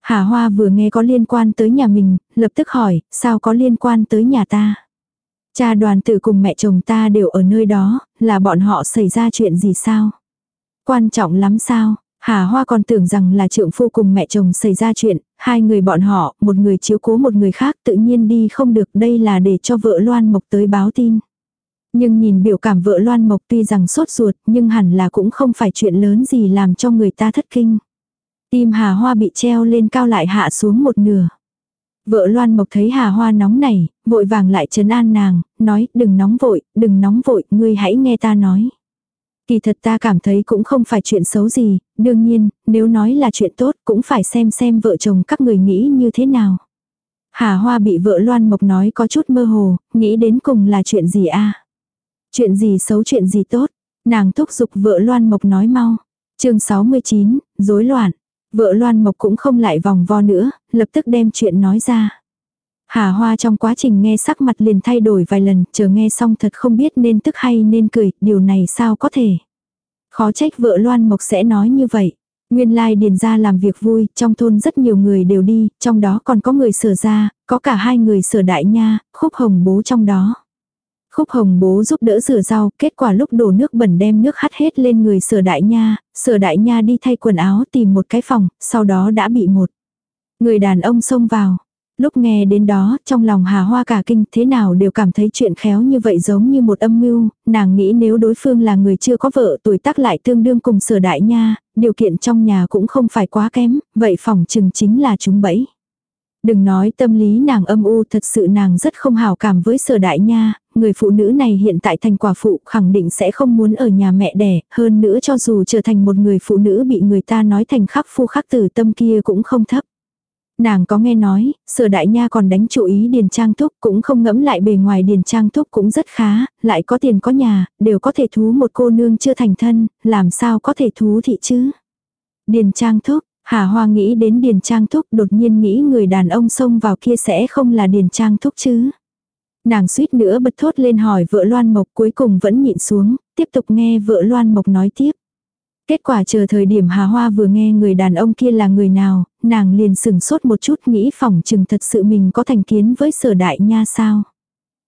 Hà Hoa vừa nghe có liên quan tới nhà mình, lập tức hỏi, sao có liên quan tới nhà ta? Cha đoàn tử cùng mẹ chồng ta đều ở nơi đó, là bọn họ xảy ra chuyện gì sao? Quan trọng lắm sao? Hà Hoa còn tưởng rằng là trượng phu cùng mẹ chồng xảy ra chuyện, hai người bọn họ, một người chiếu cố một người khác tự nhiên đi không được đây là để cho vợ Loan Mộc tới báo tin. Nhưng nhìn biểu cảm vợ Loan Mộc tuy rằng sốt ruột nhưng hẳn là cũng không phải chuyện lớn gì làm cho người ta thất kinh. Tim Hà Hoa bị treo lên cao lại hạ xuống một nửa. Vợ Loan Mộc thấy Hà Hoa nóng này, vội vàng lại trấn an nàng, nói đừng nóng vội, đừng nóng vội, ngươi hãy nghe ta nói. Kỳ thật ta cảm thấy cũng không phải chuyện xấu gì, đương nhiên, nếu nói là chuyện tốt cũng phải xem xem vợ chồng các người nghĩ như thế nào. Hà Hoa bị vợ Loan Mộc nói có chút mơ hồ, nghĩ đến cùng là chuyện gì a Chuyện gì xấu chuyện gì tốt, nàng thúc giục vợ Loan Mộc nói mau. chương 69, rối loạn. Vợ Loan Mộc cũng không lại vòng vo nữa, lập tức đem chuyện nói ra. Hà Hoa trong quá trình nghe sắc mặt liền thay đổi vài lần, chờ nghe xong thật không biết nên tức hay nên cười, điều này sao có thể. Khó trách vợ Loan Mộc sẽ nói như vậy. Nguyên lai điền ra làm việc vui, trong thôn rất nhiều người đều đi, trong đó còn có người sở ra, có cả hai người sở đại nha, khúc hồng bố trong đó. Khúc hồng bố giúp đỡ rửa rau, kết quả lúc đổ nước bẩn đem nước hắt hết lên người sở đại nha, sở đại nha đi thay quần áo tìm một cái phòng, sau đó đã bị một người đàn ông xông vào. Lúc nghe đến đó, trong lòng Hà Hoa cả kinh thế nào đều cảm thấy chuyện khéo như vậy giống như một âm mưu, nàng nghĩ nếu đối phương là người chưa có vợ tuổi tác lại tương đương cùng sở đại nha, điều kiện trong nhà cũng không phải quá kém, vậy phòng chừng chính là chúng bẫy. Đừng nói tâm lý nàng âm u thật sự nàng rất không hào cảm với sở đại nha, người phụ nữ này hiện tại thành quả phụ khẳng định sẽ không muốn ở nhà mẹ đẻ, hơn nữa cho dù trở thành một người phụ nữ bị người ta nói thành khắc phu khắc tử tâm kia cũng không thấp. Nàng có nghe nói, sở đại nha còn đánh chú ý điền trang thúc cũng không ngẫm lại bề ngoài điền trang thúc cũng rất khá, lại có tiền có nhà, đều có thể thú một cô nương chưa thành thân, làm sao có thể thú thị chứ. Điền trang thúc, Hà Hoa nghĩ đến Điền Trang Thúc đột nhiên nghĩ người đàn ông xông vào kia sẽ không là Điền Trang Thúc chứ. Nàng suýt nữa bật thốt lên hỏi vợ Loan Mộc cuối cùng vẫn nhịn xuống, tiếp tục nghe vợ Loan Mộc nói tiếp. Kết quả chờ thời điểm Hà Hoa vừa nghe người đàn ông kia là người nào, nàng liền sừng sốt một chút nghĩ phỏng chừng thật sự mình có thành kiến với sở đại nha sao.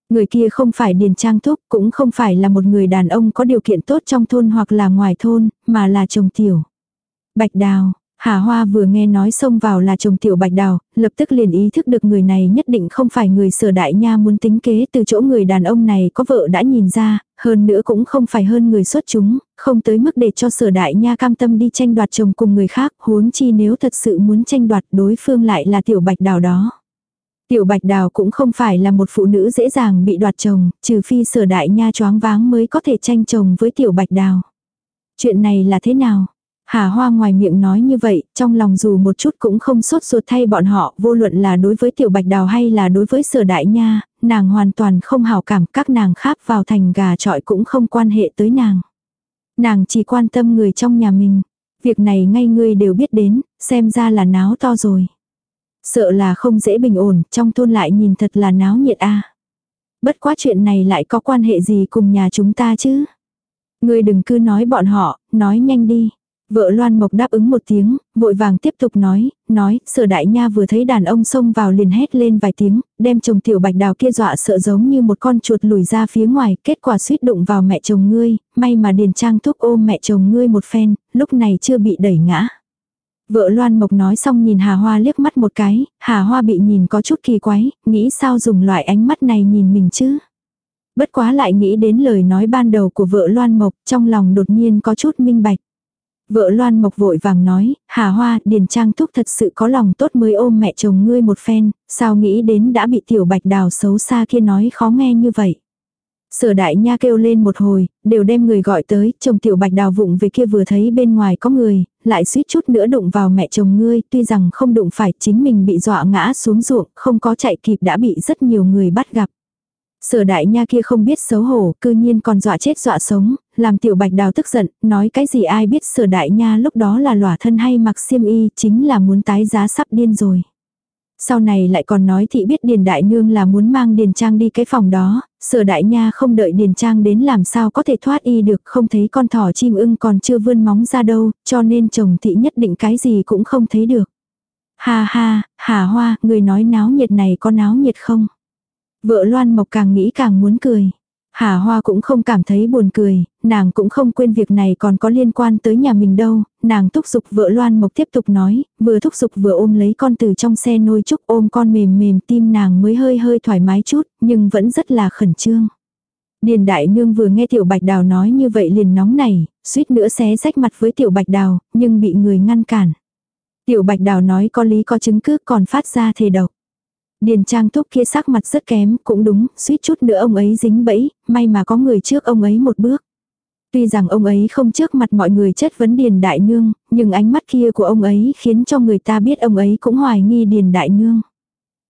Người kia không phải Điền Trang Thúc, cũng không phải là một người đàn ông có điều kiện tốt trong thôn hoặc là ngoài thôn, mà là chồng tiểu. Bạch Đào, Hà Hoa vừa nghe nói xông vào là chồng tiểu bạch đào, lập tức liền ý thức được người này nhất định không phải người sở đại nha muốn tính kế từ chỗ người đàn ông này có vợ đã nhìn ra, hơn nữa cũng không phải hơn người xuất chúng, không tới mức để cho sở đại nha cam tâm đi tranh đoạt chồng cùng người khác, huống chi nếu thật sự muốn tranh đoạt đối phương lại là tiểu bạch đào đó. Tiểu bạch đào cũng không phải là một phụ nữ dễ dàng bị đoạt chồng, trừ phi sở đại nha choáng váng mới có thể tranh chồng với tiểu bạch đào. Chuyện này là thế nào? Hà Hoa ngoài miệng nói như vậy, trong lòng dù một chút cũng không sốt ruột thay bọn họ, vô luận là đối với tiểu bạch đào hay là đối với sở đại nha, nàng hoàn toàn không hào cảm các nàng khác vào thành gà trọi cũng không quan hệ tới nàng. Nàng chỉ quan tâm người trong nhà mình. Việc này ngay ngươi đều biết đến, xem ra là náo to rồi. Sợ là không dễ bình ổn, trong thôn lại nhìn thật là náo nhiệt a. Bất quá chuyện này lại có quan hệ gì cùng nhà chúng ta chứ? Ngươi đừng cứ nói bọn họ, nói nhanh đi. Vợ Loan Mộc đáp ứng một tiếng, vội vàng tiếp tục nói, nói, sở đại nha vừa thấy đàn ông xông vào liền hét lên vài tiếng, đem chồng tiểu bạch đào kia dọa sợ giống như một con chuột lùi ra phía ngoài, kết quả suýt đụng vào mẹ chồng ngươi, may mà điền trang thúc ôm mẹ chồng ngươi một phen, lúc này chưa bị đẩy ngã. Vợ Loan Mộc nói xong nhìn Hà Hoa liếc mắt một cái, Hà Hoa bị nhìn có chút kỳ quái, nghĩ sao dùng loại ánh mắt này nhìn mình chứ. Bất quá lại nghĩ đến lời nói ban đầu của vợ Loan Mộc, trong lòng đột nhiên có chút minh bạch. Vợ Loan Mộc vội vàng nói, Hà Hoa, Điền Trang Thúc thật sự có lòng tốt mới ôm mẹ chồng ngươi một phen, sao nghĩ đến đã bị tiểu bạch đào xấu xa kia nói khó nghe như vậy. Sở đại nha kêu lên một hồi, đều đem người gọi tới, chồng tiểu bạch đào vụng về kia vừa thấy bên ngoài có người, lại suýt chút nữa đụng vào mẹ chồng ngươi, tuy rằng không đụng phải chính mình bị dọa ngã xuống ruộng, không có chạy kịp đã bị rất nhiều người bắt gặp. Sở đại nha kia không biết xấu hổ, cư nhiên còn dọa chết dọa sống, làm tiểu bạch đào tức giận, nói cái gì ai biết sở đại nha lúc đó là lỏa thân hay mặc xiêm y, chính là muốn tái giá sắp điên rồi. Sau này lại còn nói thị biết Điền Đại Nương là muốn mang Điền Trang đi cái phòng đó, sở đại nha không đợi Điền Trang đến làm sao có thể thoát y được không thấy con thỏ chim ưng còn chưa vươn móng ra đâu, cho nên chồng thị nhất định cái gì cũng không thấy được. Ha ha, hà hoa, người nói náo nhiệt này có náo nhiệt không? Vợ Loan Mộc càng nghĩ càng muốn cười. Hà Hoa cũng không cảm thấy buồn cười, nàng cũng không quên việc này còn có liên quan tới nhà mình đâu, nàng thúc giục vợ Loan Mộc tiếp tục nói, vừa thúc giục vừa ôm lấy con từ trong xe nôi trúc ôm con mềm mềm tim nàng mới hơi hơi thoải mái chút, nhưng vẫn rất là khẩn trương. Điền Đại Nương vừa nghe Tiểu Bạch Đào nói như vậy liền nóng này, suýt nữa xé rách mặt với Tiểu Bạch Đào, nhưng bị người ngăn cản. Tiểu Bạch Đào nói có lý có chứng cứ còn phát ra thề độc. Điền trang thúc kia sắc mặt rất kém, cũng đúng, suýt chút nữa ông ấy dính bẫy, may mà có người trước ông ấy một bước. Tuy rằng ông ấy không trước mặt mọi người chất vấn Điền Đại Nương, nhưng ánh mắt kia của ông ấy khiến cho người ta biết ông ấy cũng hoài nghi Điền Đại Nương.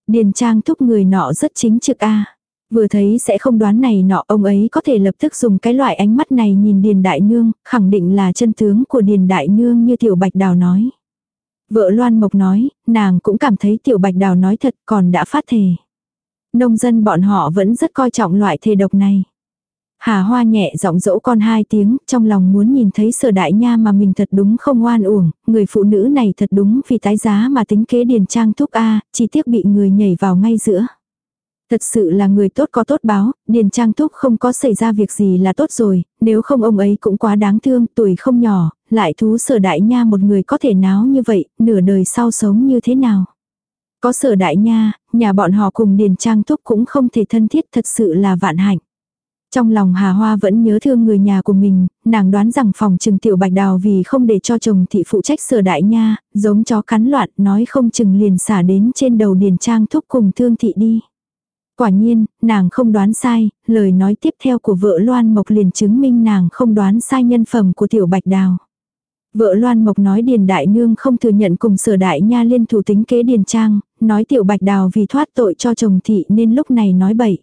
Điền Trang thúc người nọ rất chính trực a Vừa thấy sẽ không đoán này nọ ông ấy có thể lập tức dùng cái loại ánh mắt này nhìn Điền Đại Nương, khẳng định là chân tướng của Điền Đại Nương như Tiểu Bạch Đào nói. Vợ Loan Mộc nói, nàng cũng cảm thấy tiểu bạch đào nói thật còn đã phát thề. Nông dân bọn họ vẫn rất coi trọng loại thề độc này. Hà Hoa nhẹ giọng dỗ con hai tiếng, trong lòng muốn nhìn thấy sở đại nha mà mình thật đúng không oan uổng, người phụ nữ này thật đúng vì tái giá mà tính kế điền trang thúc A, chỉ tiếc bị người nhảy vào ngay giữa. Thật sự là người tốt có tốt báo, Điền Trang Thúc không có xảy ra việc gì là tốt rồi, nếu không ông ấy cũng quá đáng thương, tuổi không nhỏ, lại thú sở đại nha một người có thể náo như vậy, nửa đời sau sống như thế nào. Có sở đại nha, nhà bọn họ cùng Điền Trang Thúc cũng không thể thân thiết thật sự là vạn hạnh. Trong lòng Hà Hoa vẫn nhớ thương người nhà của mình, nàng đoán rằng phòng trừng tiểu bạch đào vì không để cho chồng thị phụ trách sở đại nha, giống chó cắn loạn, nói không chừng liền xả đến trên đầu điền trang thúc cùng thương thị đi. Quả nhiên, nàng không đoán sai, lời nói tiếp theo của vợ Loan Mộc liền chứng minh nàng không đoán sai nhân phẩm của tiểu bạch đào. Vợ Loan Mộc nói Điền Đại Nương không thừa nhận cùng sở đại nha liên thủ tính kế Điền Trang, nói tiểu bạch đào vì thoát tội cho chồng thị nên lúc này nói bậy.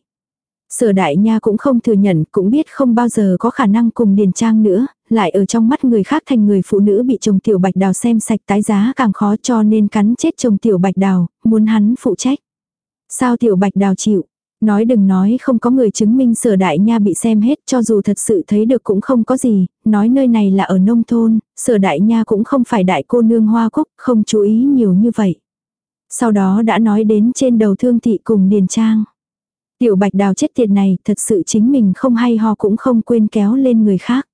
Sở đại nha cũng không thừa nhận, cũng biết không bao giờ có khả năng cùng Điền Trang nữa, lại ở trong mắt người khác thành người phụ nữ bị chồng tiểu bạch đào xem sạch tái giá càng khó cho nên cắn chết chồng tiểu bạch đào, muốn hắn phụ trách. Sao tiểu bạch đào chịu? Nói đừng nói không có người chứng minh sở đại nha bị xem hết cho dù thật sự thấy được cũng không có gì, nói nơi này là ở nông thôn, sở đại nha cũng không phải đại cô nương hoa cúc, không chú ý nhiều như vậy. Sau đó đã nói đến trên đầu thương thị cùng điền trang. Tiểu bạch đào chết tiệt này thật sự chính mình không hay ho cũng không quên kéo lên người khác.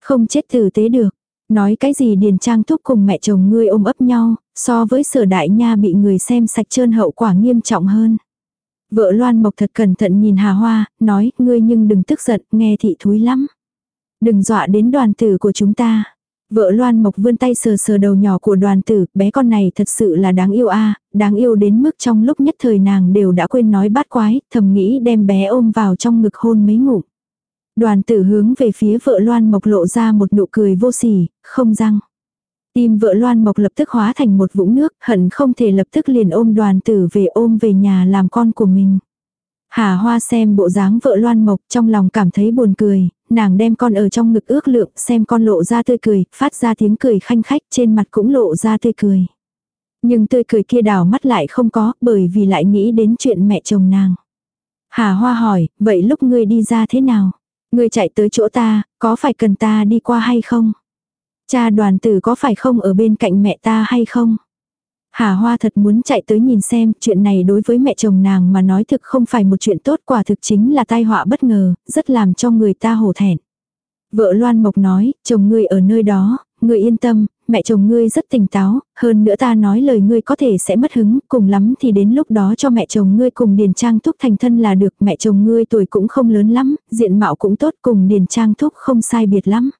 Không chết tử tế được. Nói cái gì điền trang thúc cùng mẹ chồng ngươi ôm ấp nhau, so với sở đại nha bị người xem sạch trơn hậu quả nghiêm trọng hơn. Vợ Loan Mộc thật cẩn thận nhìn Hà Hoa, nói, ngươi nhưng đừng tức giận, nghe thị thúi lắm. Đừng dọa đến đoàn tử của chúng ta. Vợ Loan Mộc vươn tay sờ sờ đầu nhỏ của đoàn tử, bé con này thật sự là đáng yêu a đáng yêu đến mức trong lúc nhất thời nàng đều đã quên nói bát quái, thầm nghĩ đem bé ôm vào trong ngực hôn mấy ngủ. Đoàn tử hướng về phía vợ Loan Mộc lộ ra một nụ cười vô sỉ, không răng. Tim vợ Loan Mộc lập tức hóa thành một vũng nước, hận không thể lập tức liền ôm đoàn tử về ôm về nhà làm con của mình. Hà Hoa xem bộ dáng vợ Loan Mộc trong lòng cảm thấy buồn cười, nàng đem con ở trong ngực ước lượng xem con lộ ra tươi cười, phát ra tiếng cười khanh khách trên mặt cũng lộ ra tươi cười. Nhưng tươi cười kia đảo mắt lại không có bởi vì lại nghĩ đến chuyện mẹ chồng nàng. Hà Hoa hỏi, vậy lúc ngươi đi ra thế nào? Ngươi chạy tới chỗ ta, có phải cần ta đi qua hay không? Cha đoàn tử có phải không ở bên cạnh mẹ ta hay không? Hà Hoa thật muốn chạy tới nhìn xem, chuyện này đối với mẹ chồng nàng mà nói thực không phải một chuyện tốt quả thực chính là tai họa bất ngờ, rất làm cho người ta hổ thẹn. Vợ Loan Mộc nói, chồng ngươi ở nơi đó, ngươi yên tâm, mẹ chồng ngươi rất tỉnh táo, hơn nữa ta nói lời ngươi có thể sẽ mất hứng, cùng lắm thì đến lúc đó cho mẹ chồng ngươi cùng Điền Trang Thúc thành thân là được, mẹ chồng ngươi tuổi cũng không lớn lắm, diện mạo cũng tốt cùng Điền Trang Thúc không sai biệt lắm.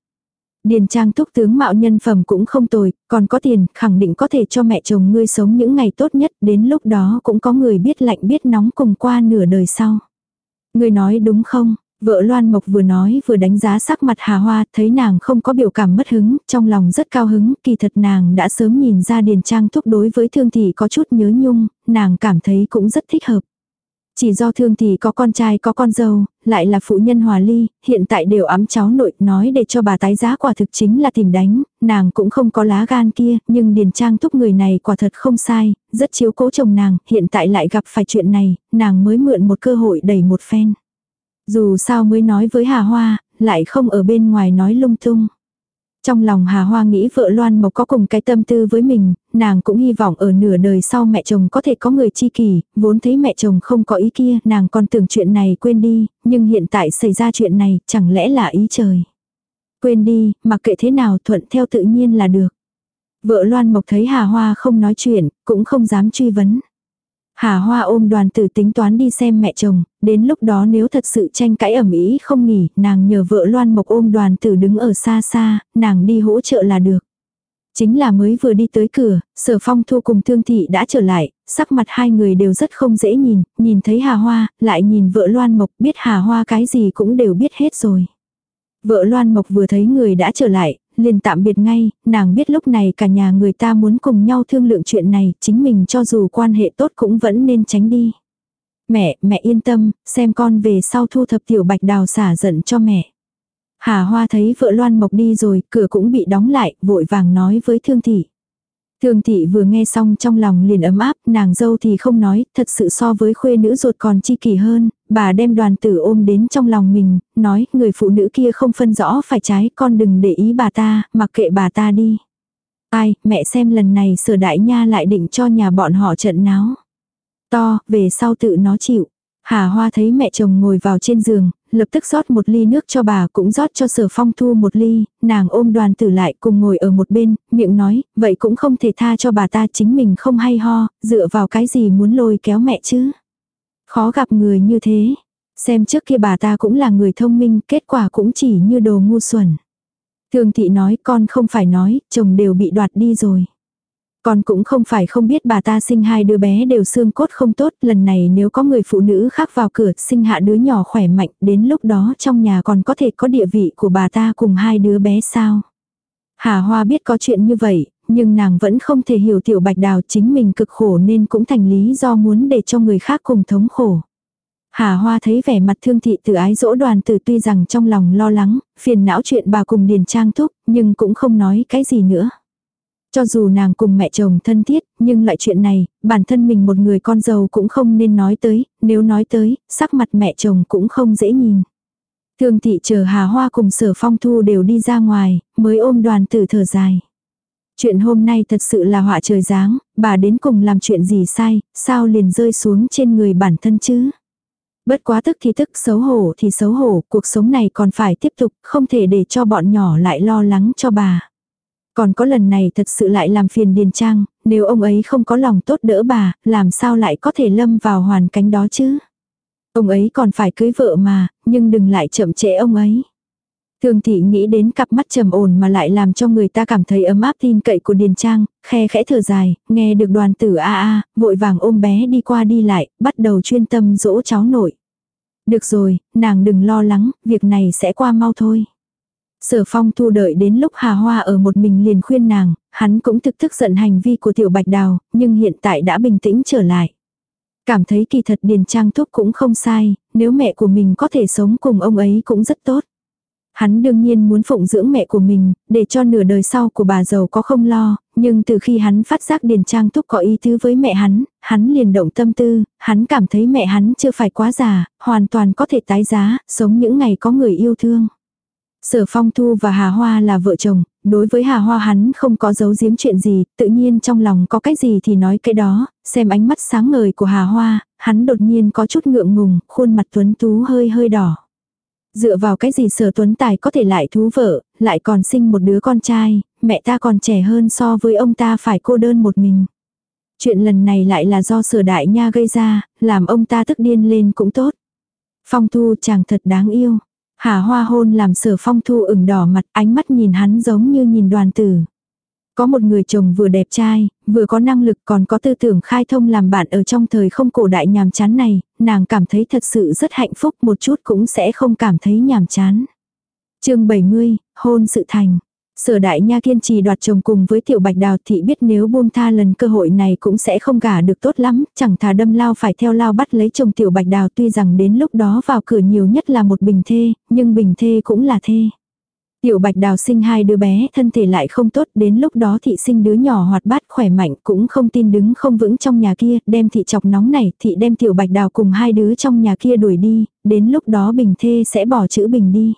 Điền Trang Thúc tướng mạo nhân phẩm cũng không tồi, còn có tiền, khẳng định có thể cho mẹ chồng ngươi sống những ngày tốt nhất, đến lúc đó cũng có người biết lạnh biết nóng cùng qua nửa đời sau. Ngươi nói đúng không? Vợ Loan Mộc vừa nói vừa đánh giá sắc mặt Hà Hoa, thấy nàng không có biểu cảm mất hứng, trong lòng rất cao hứng, kỳ thật nàng đã sớm nhìn ra Điền Trang thúc đối với thương thị có chút nhớ nhung, nàng cảm thấy cũng rất thích hợp. Chỉ do thương Thị có con trai có con dâu, lại là phụ nhân hòa ly, hiện tại đều ấm cháu nội, nói để cho bà tái giá quả thực chính là tìm đánh, nàng cũng không có lá gan kia, nhưng Điền Trang thúc người này quả thật không sai, rất chiếu cố chồng nàng, hiện tại lại gặp phải chuyện này, nàng mới mượn một cơ hội đẩy một phen. Dù sao mới nói với Hà Hoa, lại không ở bên ngoài nói lung tung. Trong lòng Hà Hoa nghĩ vợ Loan Mộc có cùng cái tâm tư với mình, nàng cũng hy vọng ở nửa đời sau mẹ chồng có thể có người chi kỷ, vốn thấy mẹ chồng không có ý kia, nàng còn tưởng chuyện này quên đi, nhưng hiện tại xảy ra chuyện này, chẳng lẽ là ý trời. Quên đi, mặc kệ thế nào thuận theo tự nhiên là được. Vợ Loan Mộc thấy Hà Hoa không nói chuyện, cũng không dám truy vấn. Hà Hoa ôm đoàn tử tính toán đi xem mẹ chồng, đến lúc đó nếu thật sự tranh cãi ẩm ý không nghỉ, nàng nhờ vợ Loan Mộc ôm đoàn tử đứng ở xa xa, nàng đi hỗ trợ là được. Chính là mới vừa đi tới cửa, sở phong thu cùng thương thị đã trở lại, sắc mặt hai người đều rất không dễ nhìn, nhìn thấy Hà Hoa, lại nhìn vợ Loan Mộc biết Hà Hoa cái gì cũng đều biết hết rồi. Vợ Loan Mộc vừa thấy người đã trở lại, liền tạm biệt ngay, nàng biết lúc này cả nhà người ta muốn cùng nhau thương lượng chuyện này, chính mình cho dù quan hệ tốt cũng vẫn nên tránh đi. Mẹ, mẹ yên tâm, xem con về sau thu thập tiểu bạch đào xả giận cho mẹ. Hà Hoa thấy vợ Loan Mộc đi rồi, cửa cũng bị đóng lại, vội vàng nói với Thương Thị. Thương thị vừa nghe xong trong lòng liền ấm áp, nàng dâu thì không nói, thật sự so với khuê nữ ruột còn chi kỳ hơn, bà đem đoàn tử ôm đến trong lòng mình, nói, người phụ nữ kia không phân rõ phải trái, con đừng để ý bà ta, mặc kệ bà ta đi. Ai, mẹ xem lần này sở đại nha lại định cho nhà bọn họ trận náo. To, về sau tự nó chịu. Hà Hoa thấy mẹ chồng ngồi vào trên giường, lập tức rót một ly nước cho bà cũng rót cho sở phong thu một ly, nàng ôm đoàn tử lại cùng ngồi ở một bên, miệng nói, vậy cũng không thể tha cho bà ta chính mình không hay ho, dựa vào cái gì muốn lôi kéo mẹ chứ. Khó gặp người như thế. Xem trước kia bà ta cũng là người thông minh, kết quả cũng chỉ như đồ ngu xuẩn. Thường thị nói con không phải nói, chồng đều bị đoạt đi rồi. Con cũng không phải không biết bà ta sinh hai đứa bé đều xương cốt không tốt, lần này nếu có người phụ nữ khác vào cửa sinh hạ đứa nhỏ khỏe mạnh, đến lúc đó trong nhà còn có thể có địa vị của bà ta cùng hai đứa bé sao. Hà Hoa biết có chuyện như vậy, nhưng nàng vẫn không thể hiểu tiểu bạch đào chính mình cực khổ nên cũng thành lý do muốn để cho người khác cùng thống khổ. Hà Hoa thấy vẻ mặt thương thị từ ái dỗ đoàn tử tuy rằng trong lòng lo lắng, phiền não chuyện bà cùng Điền Trang thúc, nhưng cũng không nói cái gì nữa. Cho dù nàng cùng mẹ chồng thân thiết, nhưng lại chuyện này, bản thân mình một người con giàu cũng không nên nói tới, nếu nói tới, sắc mặt mẹ chồng cũng không dễ nhìn. Thương thị chờ Hà Hoa cùng sở phong thu đều đi ra ngoài, mới ôm đoàn tử thở dài. Chuyện hôm nay thật sự là họa trời giáng, bà đến cùng làm chuyện gì sai, sao liền rơi xuống trên người bản thân chứ. Bất quá tức thì tức xấu hổ thì xấu hổ, cuộc sống này còn phải tiếp tục, không thể để cho bọn nhỏ lại lo lắng cho bà. Còn có lần này thật sự lại làm phiền Điền Trang, nếu ông ấy không có lòng tốt đỡ bà, làm sao lại có thể lâm vào hoàn cảnh đó chứ? Ông ấy còn phải cưới vợ mà, nhưng đừng lại chậm trễ ông ấy. Thường thị nghĩ đến cặp mắt trầm ổn mà lại làm cho người ta cảm thấy ấm áp tin cậy của Điền Trang, khe khẽ thở dài, nghe được đoàn tử a a, vội vàng ôm bé đi qua đi lại, bắt đầu chuyên tâm dỗ cháu nội. Được rồi, nàng đừng lo lắng, việc này sẽ qua mau thôi. Sở phong thu đợi đến lúc Hà Hoa ở một mình liền khuyên nàng, hắn cũng thực thức giận hành vi của tiểu bạch đào, nhưng hiện tại đã bình tĩnh trở lại. Cảm thấy kỳ thật Điền Trang Thúc cũng không sai, nếu mẹ của mình có thể sống cùng ông ấy cũng rất tốt. Hắn đương nhiên muốn phụng dưỡng mẹ của mình, để cho nửa đời sau của bà giàu có không lo, nhưng từ khi hắn phát giác Điền Trang Túc có ý tứ với mẹ hắn, hắn liền động tâm tư, hắn cảm thấy mẹ hắn chưa phải quá già, hoàn toàn có thể tái giá, sống những ngày có người yêu thương. Sở Phong Thu và Hà Hoa là vợ chồng, đối với Hà Hoa hắn không có giấu giếm chuyện gì, tự nhiên trong lòng có cái gì thì nói cái đó, xem ánh mắt sáng ngời của Hà Hoa, hắn đột nhiên có chút ngượng ngùng, khuôn mặt tuấn tú hơi hơi đỏ. Dựa vào cái gì sở tuấn tài có thể lại thú vợ, lại còn sinh một đứa con trai, mẹ ta còn trẻ hơn so với ông ta phải cô đơn một mình. Chuyện lần này lại là do sở đại nha gây ra, làm ông ta tức điên lên cũng tốt. Phong thu chàng thật đáng yêu. Hà hoa hôn làm sở phong thu ửng đỏ mặt ánh mắt nhìn hắn giống như nhìn đoàn tử. Có một người chồng vừa đẹp trai, vừa có năng lực còn có tư tưởng khai thông làm bạn ở trong thời không cổ đại nhàm chán này, nàng cảm thấy thật sự rất hạnh phúc một chút cũng sẽ không cảm thấy nhàm chán. chương 70, hôn sự thành. Sở đại nha kiên trì đoạt chồng cùng với tiểu bạch đào thị biết nếu buông tha lần cơ hội này cũng sẽ không gả được tốt lắm, chẳng thà đâm lao phải theo lao bắt lấy chồng tiểu bạch đào tuy rằng đến lúc đó vào cửa nhiều nhất là một bình thê, nhưng bình thê cũng là thê. Tiểu bạch đào sinh hai đứa bé, thân thể lại không tốt, đến lúc đó thị sinh đứa nhỏ hoạt bát khỏe mạnh cũng không tin đứng không vững trong nhà kia, đem thị chọc nóng này, thị đem tiểu bạch đào cùng hai đứa trong nhà kia đuổi đi, đến lúc đó bình thê sẽ bỏ chữ bình đi.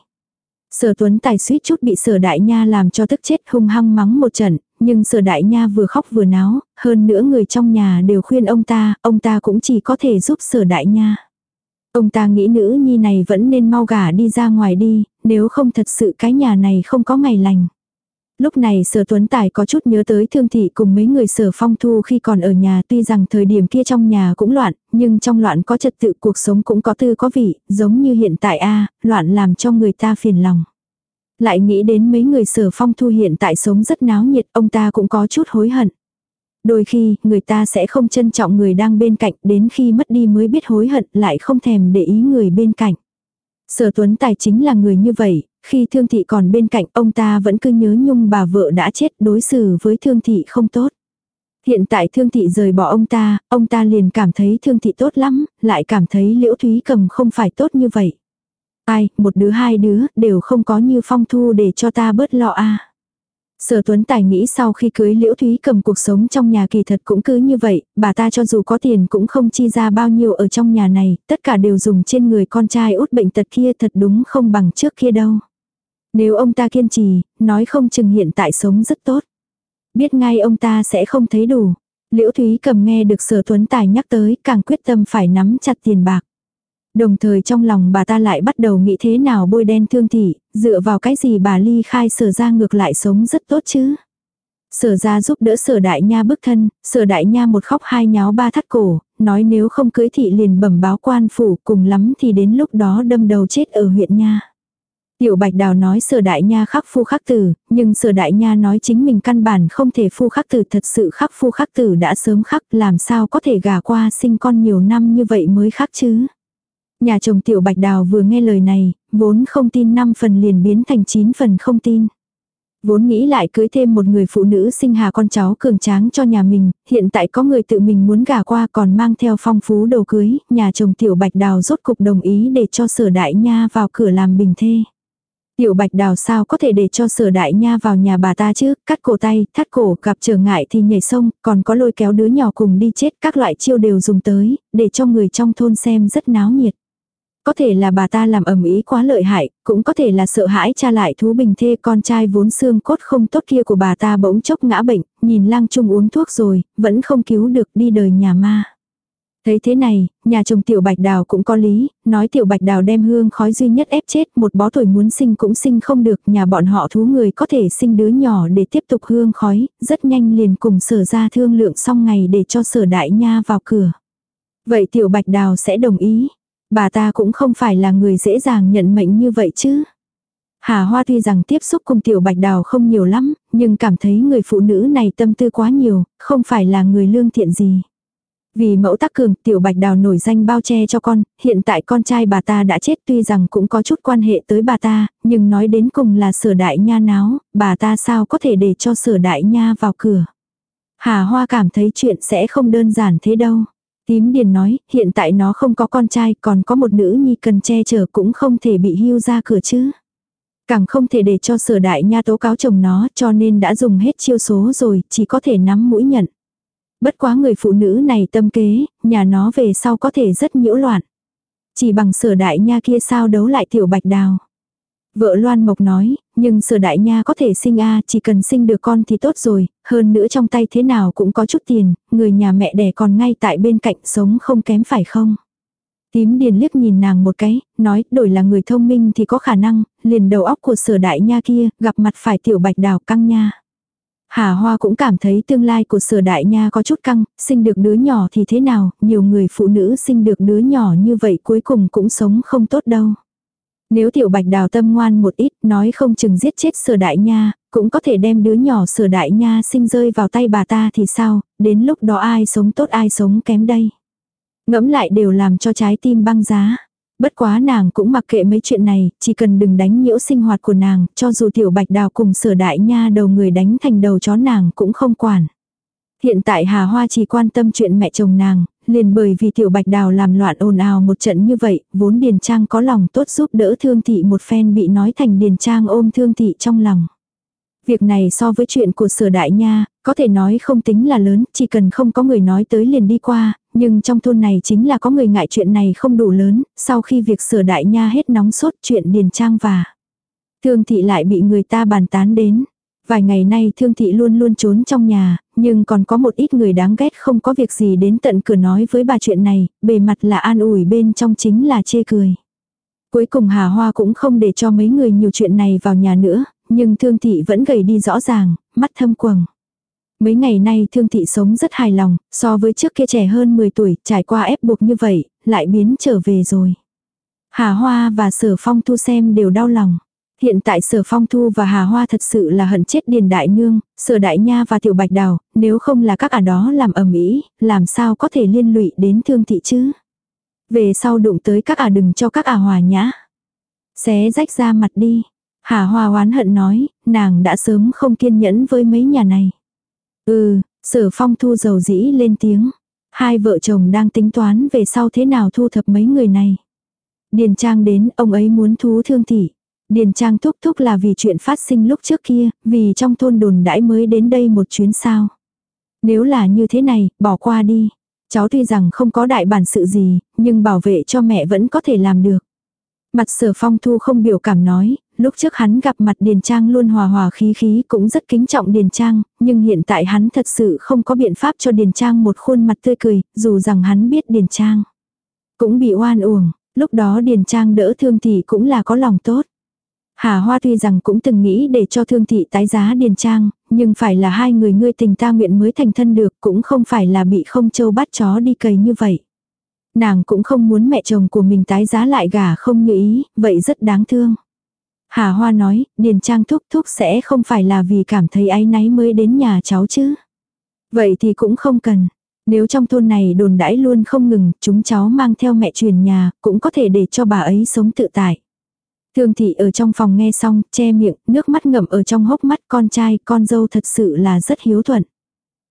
Sở Tuấn Tài suýt chút bị Sở Đại Nha làm cho tức chết hung hăng mắng một trận, nhưng Sở Đại Nha vừa khóc vừa náo, hơn nữa người trong nhà đều khuyên ông ta, ông ta cũng chỉ có thể giúp Sở Đại Nha. Ông ta nghĩ nữ nhi này vẫn nên mau gả đi ra ngoài đi, nếu không thật sự cái nhà này không có ngày lành. Lúc này sở tuấn tài có chút nhớ tới thương thị cùng mấy người sở phong thu khi còn ở nhà tuy rằng thời điểm kia trong nhà cũng loạn, nhưng trong loạn có trật tự cuộc sống cũng có tư có vị, giống như hiện tại a loạn làm cho người ta phiền lòng. Lại nghĩ đến mấy người sở phong thu hiện tại sống rất náo nhiệt, ông ta cũng có chút hối hận. Đôi khi, người ta sẽ không trân trọng người đang bên cạnh, đến khi mất đi mới biết hối hận, lại không thèm để ý người bên cạnh. Sở Tuấn Tài chính là người như vậy, khi Thương Thị còn bên cạnh ông ta vẫn cứ nhớ nhung bà vợ đã chết đối xử với Thương Thị không tốt. Hiện tại Thương Thị rời bỏ ông ta, ông ta liền cảm thấy Thương Thị tốt lắm, lại cảm thấy Liễu Thúy Cầm không phải tốt như vậy. Ai, một đứa hai đứa, đều không có như phong thu để cho ta bớt lo a Sở Tuấn Tài nghĩ sau khi cưới Liễu Thúy cầm cuộc sống trong nhà kỳ thật cũng cứ như vậy, bà ta cho dù có tiền cũng không chi ra bao nhiêu ở trong nhà này, tất cả đều dùng trên người con trai út bệnh tật kia thật đúng không bằng trước kia đâu. Nếu ông ta kiên trì, nói không chừng hiện tại sống rất tốt. Biết ngay ông ta sẽ không thấy đủ. Liễu Thúy cầm nghe được Sở Tuấn Tài nhắc tới càng quyết tâm phải nắm chặt tiền bạc. Đồng thời trong lòng bà ta lại bắt đầu nghĩ thế nào bôi đen thương thị, dựa vào cái gì bà ly khai sở ra ngược lại sống rất tốt chứ. Sở ra giúp đỡ sở đại nha bức thân, sở đại nha một khóc hai nháo ba thắt cổ, nói nếu không cưới thị liền bẩm báo quan phủ cùng lắm thì đến lúc đó đâm đầu chết ở huyện nha. Tiểu Bạch Đào nói sở đại nha khắc phu khắc tử, nhưng sở đại nha nói chính mình căn bản không thể phu khắc tử thật sự khắc phu khắc tử đã sớm khắc làm sao có thể gả qua sinh con nhiều năm như vậy mới khắc chứ. Nhà chồng tiểu bạch đào vừa nghe lời này, vốn không tin 5 phần liền biến thành 9 phần không tin. Vốn nghĩ lại cưới thêm một người phụ nữ sinh hà con cháu cường tráng cho nhà mình, hiện tại có người tự mình muốn gả qua còn mang theo phong phú đồ cưới, nhà chồng tiểu bạch đào rốt cục đồng ý để cho sở đại nha vào cửa làm bình thê. Tiểu bạch đào sao có thể để cho sở đại nha vào nhà bà ta chứ, cắt cổ tay, thắt cổ, gặp trở ngại thì nhảy sông, còn có lôi kéo đứa nhỏ cùng đi chết, các loại chiêu đều dùng tới, để cho người trong thôn xem rất náo nhiệt. Có thể là bà ta làm ẩm ý quá lợi hại, cũng có thể là sợ hãi cha lại thú bình thê con trai vốn xương cốt không tốt kia của bà ta bỗng chốc ngã bệnh, nhìn lang trung uống thuốc rồi, vẫn không cứu được đi đời nhà ma. Thấy thế này, nhà chồng tiểu bạch đào cũng có lý, nói tiểu bạch đào đem hương khói duy nhất ép chết một bó tuổi muốn sinh cũng sinh không được, nhà bọn họ thú người có thể sinh đứa nhỏ để tiếp tục hương khói, rất nhanh liền cùng sở ra thương lượng xong ngày để cho sở đại nha vào cửa. Vậy tiểu bạch đào sẽ đồng ý, Bà ta cũng không phải là người dễ dàng nhận mệnh như vậy chứ. Hà Hoa tuy rằng tiếp xúc cùng tiểu bạch đào không nhiều lắm, nhưng cảm thấy người phụ nữ này tâm tư quá nhiều, không phải là người lương thiện gì. Vì mẫu tắc cường, tiểu bạch đào nổi danh bao che cho con, hiện tại con trai bà ta đã chết tuy rằng cũng có chút quan hệ tới bà ta, nhưng nói đến cùng là sửa đại nha náo, bà ta sao có thể để cho sửa đại nha vào cửa. Hà Hoa cảm thấy chuyện sẽ không đơn giản thế đâu. Tím Điền nói, hiện tại nó không có con trai, còn có một nữ nhi cần che chở cũng không thể bị hưu ra cửa chứ. Càng không thể để cho sở đại nha tố cáo chồng nó cho nên đã dùng hết chiêu số rồi, chỉ có thể nắm mũi nhận. Bất quá người phụ nữ này tâm kế, nhà nó về sau có thể rất nhiễu loạn. Chỉ bằng sở đại nha kia sao đấu lại tiểu bạch đào. Vợ Loan Mộc nói, nhưng sở đại nha có thể sinh a chỉ cần sinh được con thì tốt rồi, hơn nữa trong tay thế nào cũng có chút tiền, người nhà mẹ đẻ còn ngay tại bên cạnh sống không kém phải không? Tím điền liếc nhìn nàng một cái, nói đổi là người thông minh thì có khả năng, liền đầu óc của sở đại nha kia, gặp mặt phải tiểu bạch đào căng nha. Hà Hoa cũng cảm thấy tương lai của sở đại nha có chút căng, sinh được đứa nhỏ thì thế nào, nhiều người phụ nữ sinh được đứa nhỏ như vậy cuối cùng cũng sống không tốt đâu. Nếu tiểu bạch đào tâm ngoan một ít, nói không chừng giết chết sở đại nha, cũng có thể đem đứa nhỏ sở đại nha sinh rơi vào tay bà ta thì sao, đến lúc đó ai sống tốt ai sống kém đây. Ngẫm lại đều làm cho trái tim băng giá. Bất quá nàng cũng mặc kệ mấy chuyện này, chỉ cần đừng đánh nhiễu sinh hoạt của nàng, cho dù tiểu bạch đào cùng sở đại nha đầu người đánh thành đầu chó nàng cũng không quản. Hiện tại Hà Hoa chỉ quan tâm chuyện mẹ chồng nàng, liền bởi vì tiểu bạch đào làm loạn ồn ào một trận như vậy, vốn Điền Trang có lòng tốt giúp đỡ thương thị một phen bị nói thành Điền Trang ôm thương thị trong lòng. Việc này so với chuyện của sở đại nha, có thể nói không tính là lớn, chỉ cần không có người nói tới liền đi qua, nhưng trong thôn này chính là có người ngại chuyện này không đủ lớn, sau khi việc sở đại nha hết nóng sốt chuyện điền trang và. Thương thị lại bị người ta bàn tán đến. Vài ngày nay thương thị luôn luôn trốn trong nhà, nhưng còn có một ít người đáng ghét không có việc gì đến tận cửa nói với bà chuyện này, bề mặt là an ủi bên trong chính là chê cười. Cuối cùng Hà Hoa cũng không để cho mấy người nhiều chuyện này vào nhà nữa, nhưng thương thị vẫn gầy đi rõ ràng, mắt thâm quầng. Mấy ngày nay thương thị sống rất hài lòng, so với trước kia trẻ hơn 10 tuổi, trải qua ép buộc như vậy, lại biến trở về rồi. Hà Hoa và Sở Phong Thu xem đều đau lòng. Hiện tại Sở Phong Thu và Hà Hoa thật sự là hận chết Điền Đại Nương, Sở Đại Nha và Tiểu Bạch Đào, nếu không là các ả đó làm ầm ĩ, làm sao có thể liên lụy đến thương thị chứ? Về sau đụng tới các ả đừng cho các ả hòa nhã. Xé rách ra mặt đi. Hà Hoa oán hận nói, nàng đã sớm không kiên nhẫn với mấy nhà này. Ừ, sở phong thu dầu dĩ lên tiếng. Hai vợ chồng đang tính toán về sau thế nào thu thập mấy người này. Điền Trang đến, ông ấy muốn thú thương thị. Điền Trang thúc thúc là vì chuyện phát sinh lúc trước kia, vì trong thôn đồn đãi mới đến đây một chuyến sao. Nếu là như thế này, bỏ qua đi. Cháu tuy rằng không có đại bản sự gì, nhưng bảo vệ cho mẹ vẫn có thể làm được. Mặt sở phong thu không biểu cảm nói, lúc trước hắn gặp mặt Điền Trang luôn hòa hòa khí khí cũng rất kính trọng Điền Trang, nhưng hiện tại hắn thật sự không có biện pháp cho Điền Trang một khuôn mặt tươi cười, dù rằng hắn biết Điền Trang. Cũng bị oan uổng, lúc đó Điền Trang đỡ thương thị cũng là có lòng tốt. Hà Hoa tuy rằng cũng từng nghĩ để cho thương thị tái giá Điền Trang, nhưng phải là hai người ngươi tình ta nguyện mới thành thân được cũng không phải là bị không châu bắt chó đi cầy như vậy. Nàng cũng không muốn mẹ chồng của mình tái giá lại gả không như ý, vậy rất đáng thương. Hà Hoa nói, Điền Trang thúc thúc sẽ không phải là vì cảm thấy áy náy mới đến nhà cháu chứ. Vậy thì cũng không cần. Nếu trong thôn này đồn đãi luôn không ngừng, chúng cháu mang theo mẹ truyền nhà, cũng có thể để cho bà ấy sống tự tại. Thương thị ở trong phòng nghe xong, che miệng, nước mắt ngậm ở trong hốc mắt con trai, con dâu thật sự là rất hiếu thuận.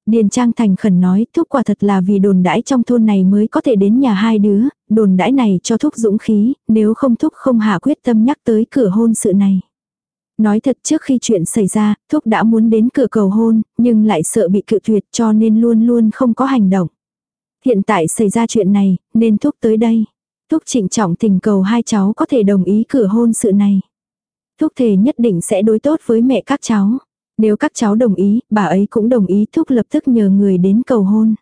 Điền Trang thành khẩn nói, thúc quả thật là vì đồn đãi trong thôn này mới có thể đến nhà hai đứa, đồn đãi này cho thúc dũng khí, nếu không thúc không hạ quyết tâm nhắc tới cửa hôn sự này. Nói thật trước khi chuyện xảy ra, thúc đã muốn đến cửa cầu hôn, nhưng lại sợ bị cự tuyệt cho nên luôn luôn không có hành động. Hiện tại xảy ra chuyện này, nên thúc tới đây. Thúc trịnh trọng tình cầu hai cháu có thể đồng ý cửa hôn sự này. Thúc thề nhất định sẽ đối tốt với mẹ các cháu. Nếu các cháu đồng ý, bà ấy cũng đồng ý thúc lập tức nhờ người đến cầu hôn.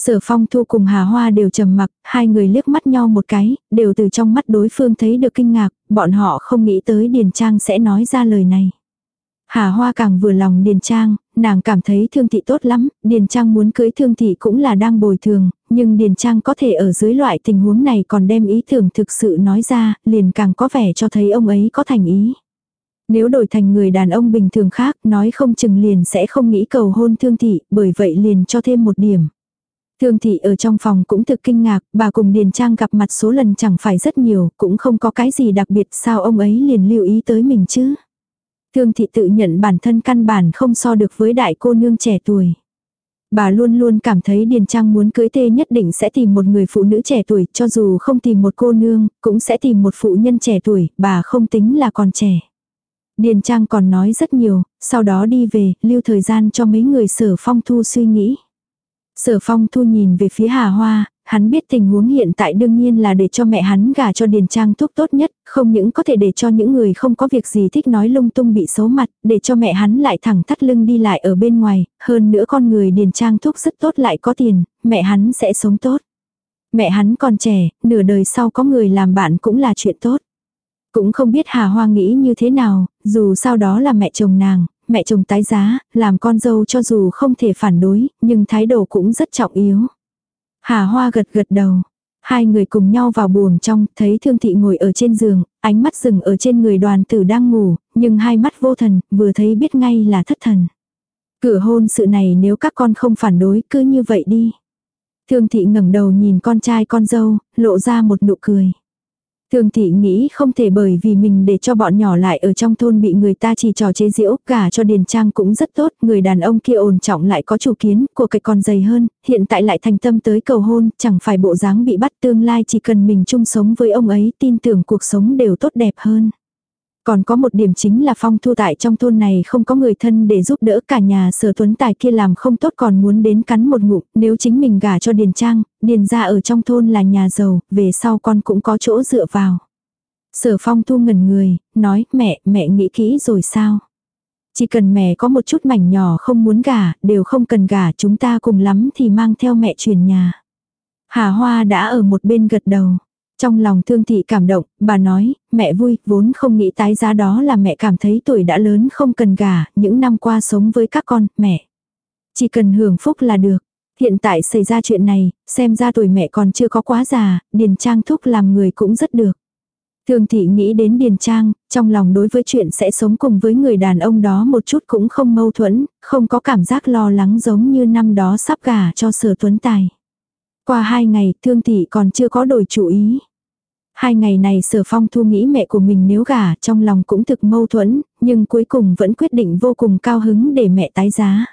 Sở phong thu cùng Hà Hoa đều trầm mặc, hai người liếc mắt nhau một cái, đều từ trong mắt đối phương thấy được kinh ngạc, bọn họ không nghĩ tới Điền Trang sẽ nói ra lời này. Hà Hoa càng vừa lòng Điền Trang, nàng cảm thấy thương thị tốt lắm, Điền Trang muốn cưới thương thị cũng là đang bồi thường, nhưng Điền Trang có thể ở dưới loại tình huống này còn đem ý tưởng thực sự nói ra, liền càng có vẻ cho thấy ông ấy có thành ý. Nếu đổi thành người đàn ông bình thường khác, nói không chừng liền sẽ không nghĩ cầu hôn thương thị, bởi vậy liền cho thêm một điểm. Thương thị ở trong phòng cũng thực kinh ngạc, bà cùng Điền Trang gặp mặt số lần chẳng phải rất nhiều, cũng không có cái gì đặc biệt sao ông ấy liền lưu ý tới mình chứ. Thương thị tự nhận bản thân căn bản không so được với đại cô nương trẻ tuổi. Bà luôn luôn cảm thấy Điền Trang muốn cưới tê nhất định sẽ tìm một người phụ nữ trẻ tuổi, cho dù không tìm một cô nương, cũng sẽ tìm một phụ nhân trẻ tuổi, bà không tính là còn trẻ. Điền Trang còn nói rất nhiều, sau đó đi về, lưu thời gian cho mấy người sở phong thu suy nghĩ. Sở phong thu nhìn về phía Hà Hoa, hắn biết tình huống hiện tại đương nhiên là để cho mẹ hắn gả cho Điền Trang thúc tốt nhất, không những có thể để cho những người không có việc gì thích nói lung tung bị xấu mặt, để cho mẹ hắn lại thẳng thắt lưng đi lại ở bên ngoài, hơn nữa con người Điền Trang thúc rất tốt lại có tiền, mẹ hắn sẽ sống tốt. Mẹ hắn còn trẻ, nửa đời sau có người làm bạn cũng là chuyện tốt. Cũng không biết Hà Hoa nghĩ như thế nào, dù sao đó là mẹ chồng nàng, mẹ chồng tái giá, làm con dâu cho dù không thể phản đối, nhưng thái độ cũng rất trọng yếu. Hà Hoa gật gật đầu. Hai người cùng nhau vào buồng trong, thấy Thương Thị ngồi ở trên giường, ánh mắt dừng ở trên người đoàn tử đang ngủ, nhưng hai mắt vô thần, vừa thấy biết ngay là thất thần. Cửa hôn sự này nếu các con không phản đối cứ như vậy đi. Thương Thị ngẩng đầu nhìn con trai con dâu, lộ ra một nụ cười. Thường thị nghĩ không thể bởi vì mình để cho bọn nhỏ lại ở trong thôn bị người ta chỉ trò chế giễu, cả cho Điền Trang cũng rất tốt, người đàn ông kia ổn trọng lại có chủ kiến, của cải còn dày hơn, hiện tại lại thành tâm tới cầu hôn, chẳng phải bộ dáng bị bắt tương lai chỉ cần mình chung sống với ông ấy, tin tưởng cuộc sống đều tốt đẹp hơn. Còn có một điểm chính là phong thu tại trong thôn này không có người thân để giúp đỡ cả nhà sở tuấn tài kia làm không tốt còn muốn đến cắn một ngụm, nếu chính mình gả cho Điền Trang, Điền ra ở trong thôn là nhà giàu, về sau con cũng có chỗ dựa vào. Sở phong thu ngẩn người, nói mẹ, mẹ nghĩ kỹ rồi sao? Chỉ cần mẹ có một chút mảnh nhỏ không muốn gả, đều không cần gả chúng ta cùng lắm thì mang theo mẹ truyền nhà. Hà Hoa đã ở một bên gật đầu. Trong lòng thương thị cảm động, bà nói, mẹ vui, vốn không nghĩ tái giá đó là mẹ cảm thấy tuổi đã lớn không cần gả, những năm qua sống với các con, mẹ. Chỉ cần hưởng phúc là được. Hiện tại xảy ra chuyện này, xem ra tuổi mẹ còn chưa có quá già, Điền Trang thúc làm người cũng rất được. Thương thị nghĩ đến Điền Trang, trong lòng đối với chuyện sẽ sống cùng với người đàn ông đó một chút cũng không mâu thuẫn, không có cảm giác lo lắng giống như năm đó sắp gả cho sở tuấn tài. Qua hai ngày, thương thị còn chưa có đổi chủ ý. Hai ngày này sở phong thu nghĩ mẹ của mình nếu gả trong lòng cũng thực mâu thuẫn, nhưng cuối cùng vẫn quyết định vô cùng cao hứng để mẹ tái giá.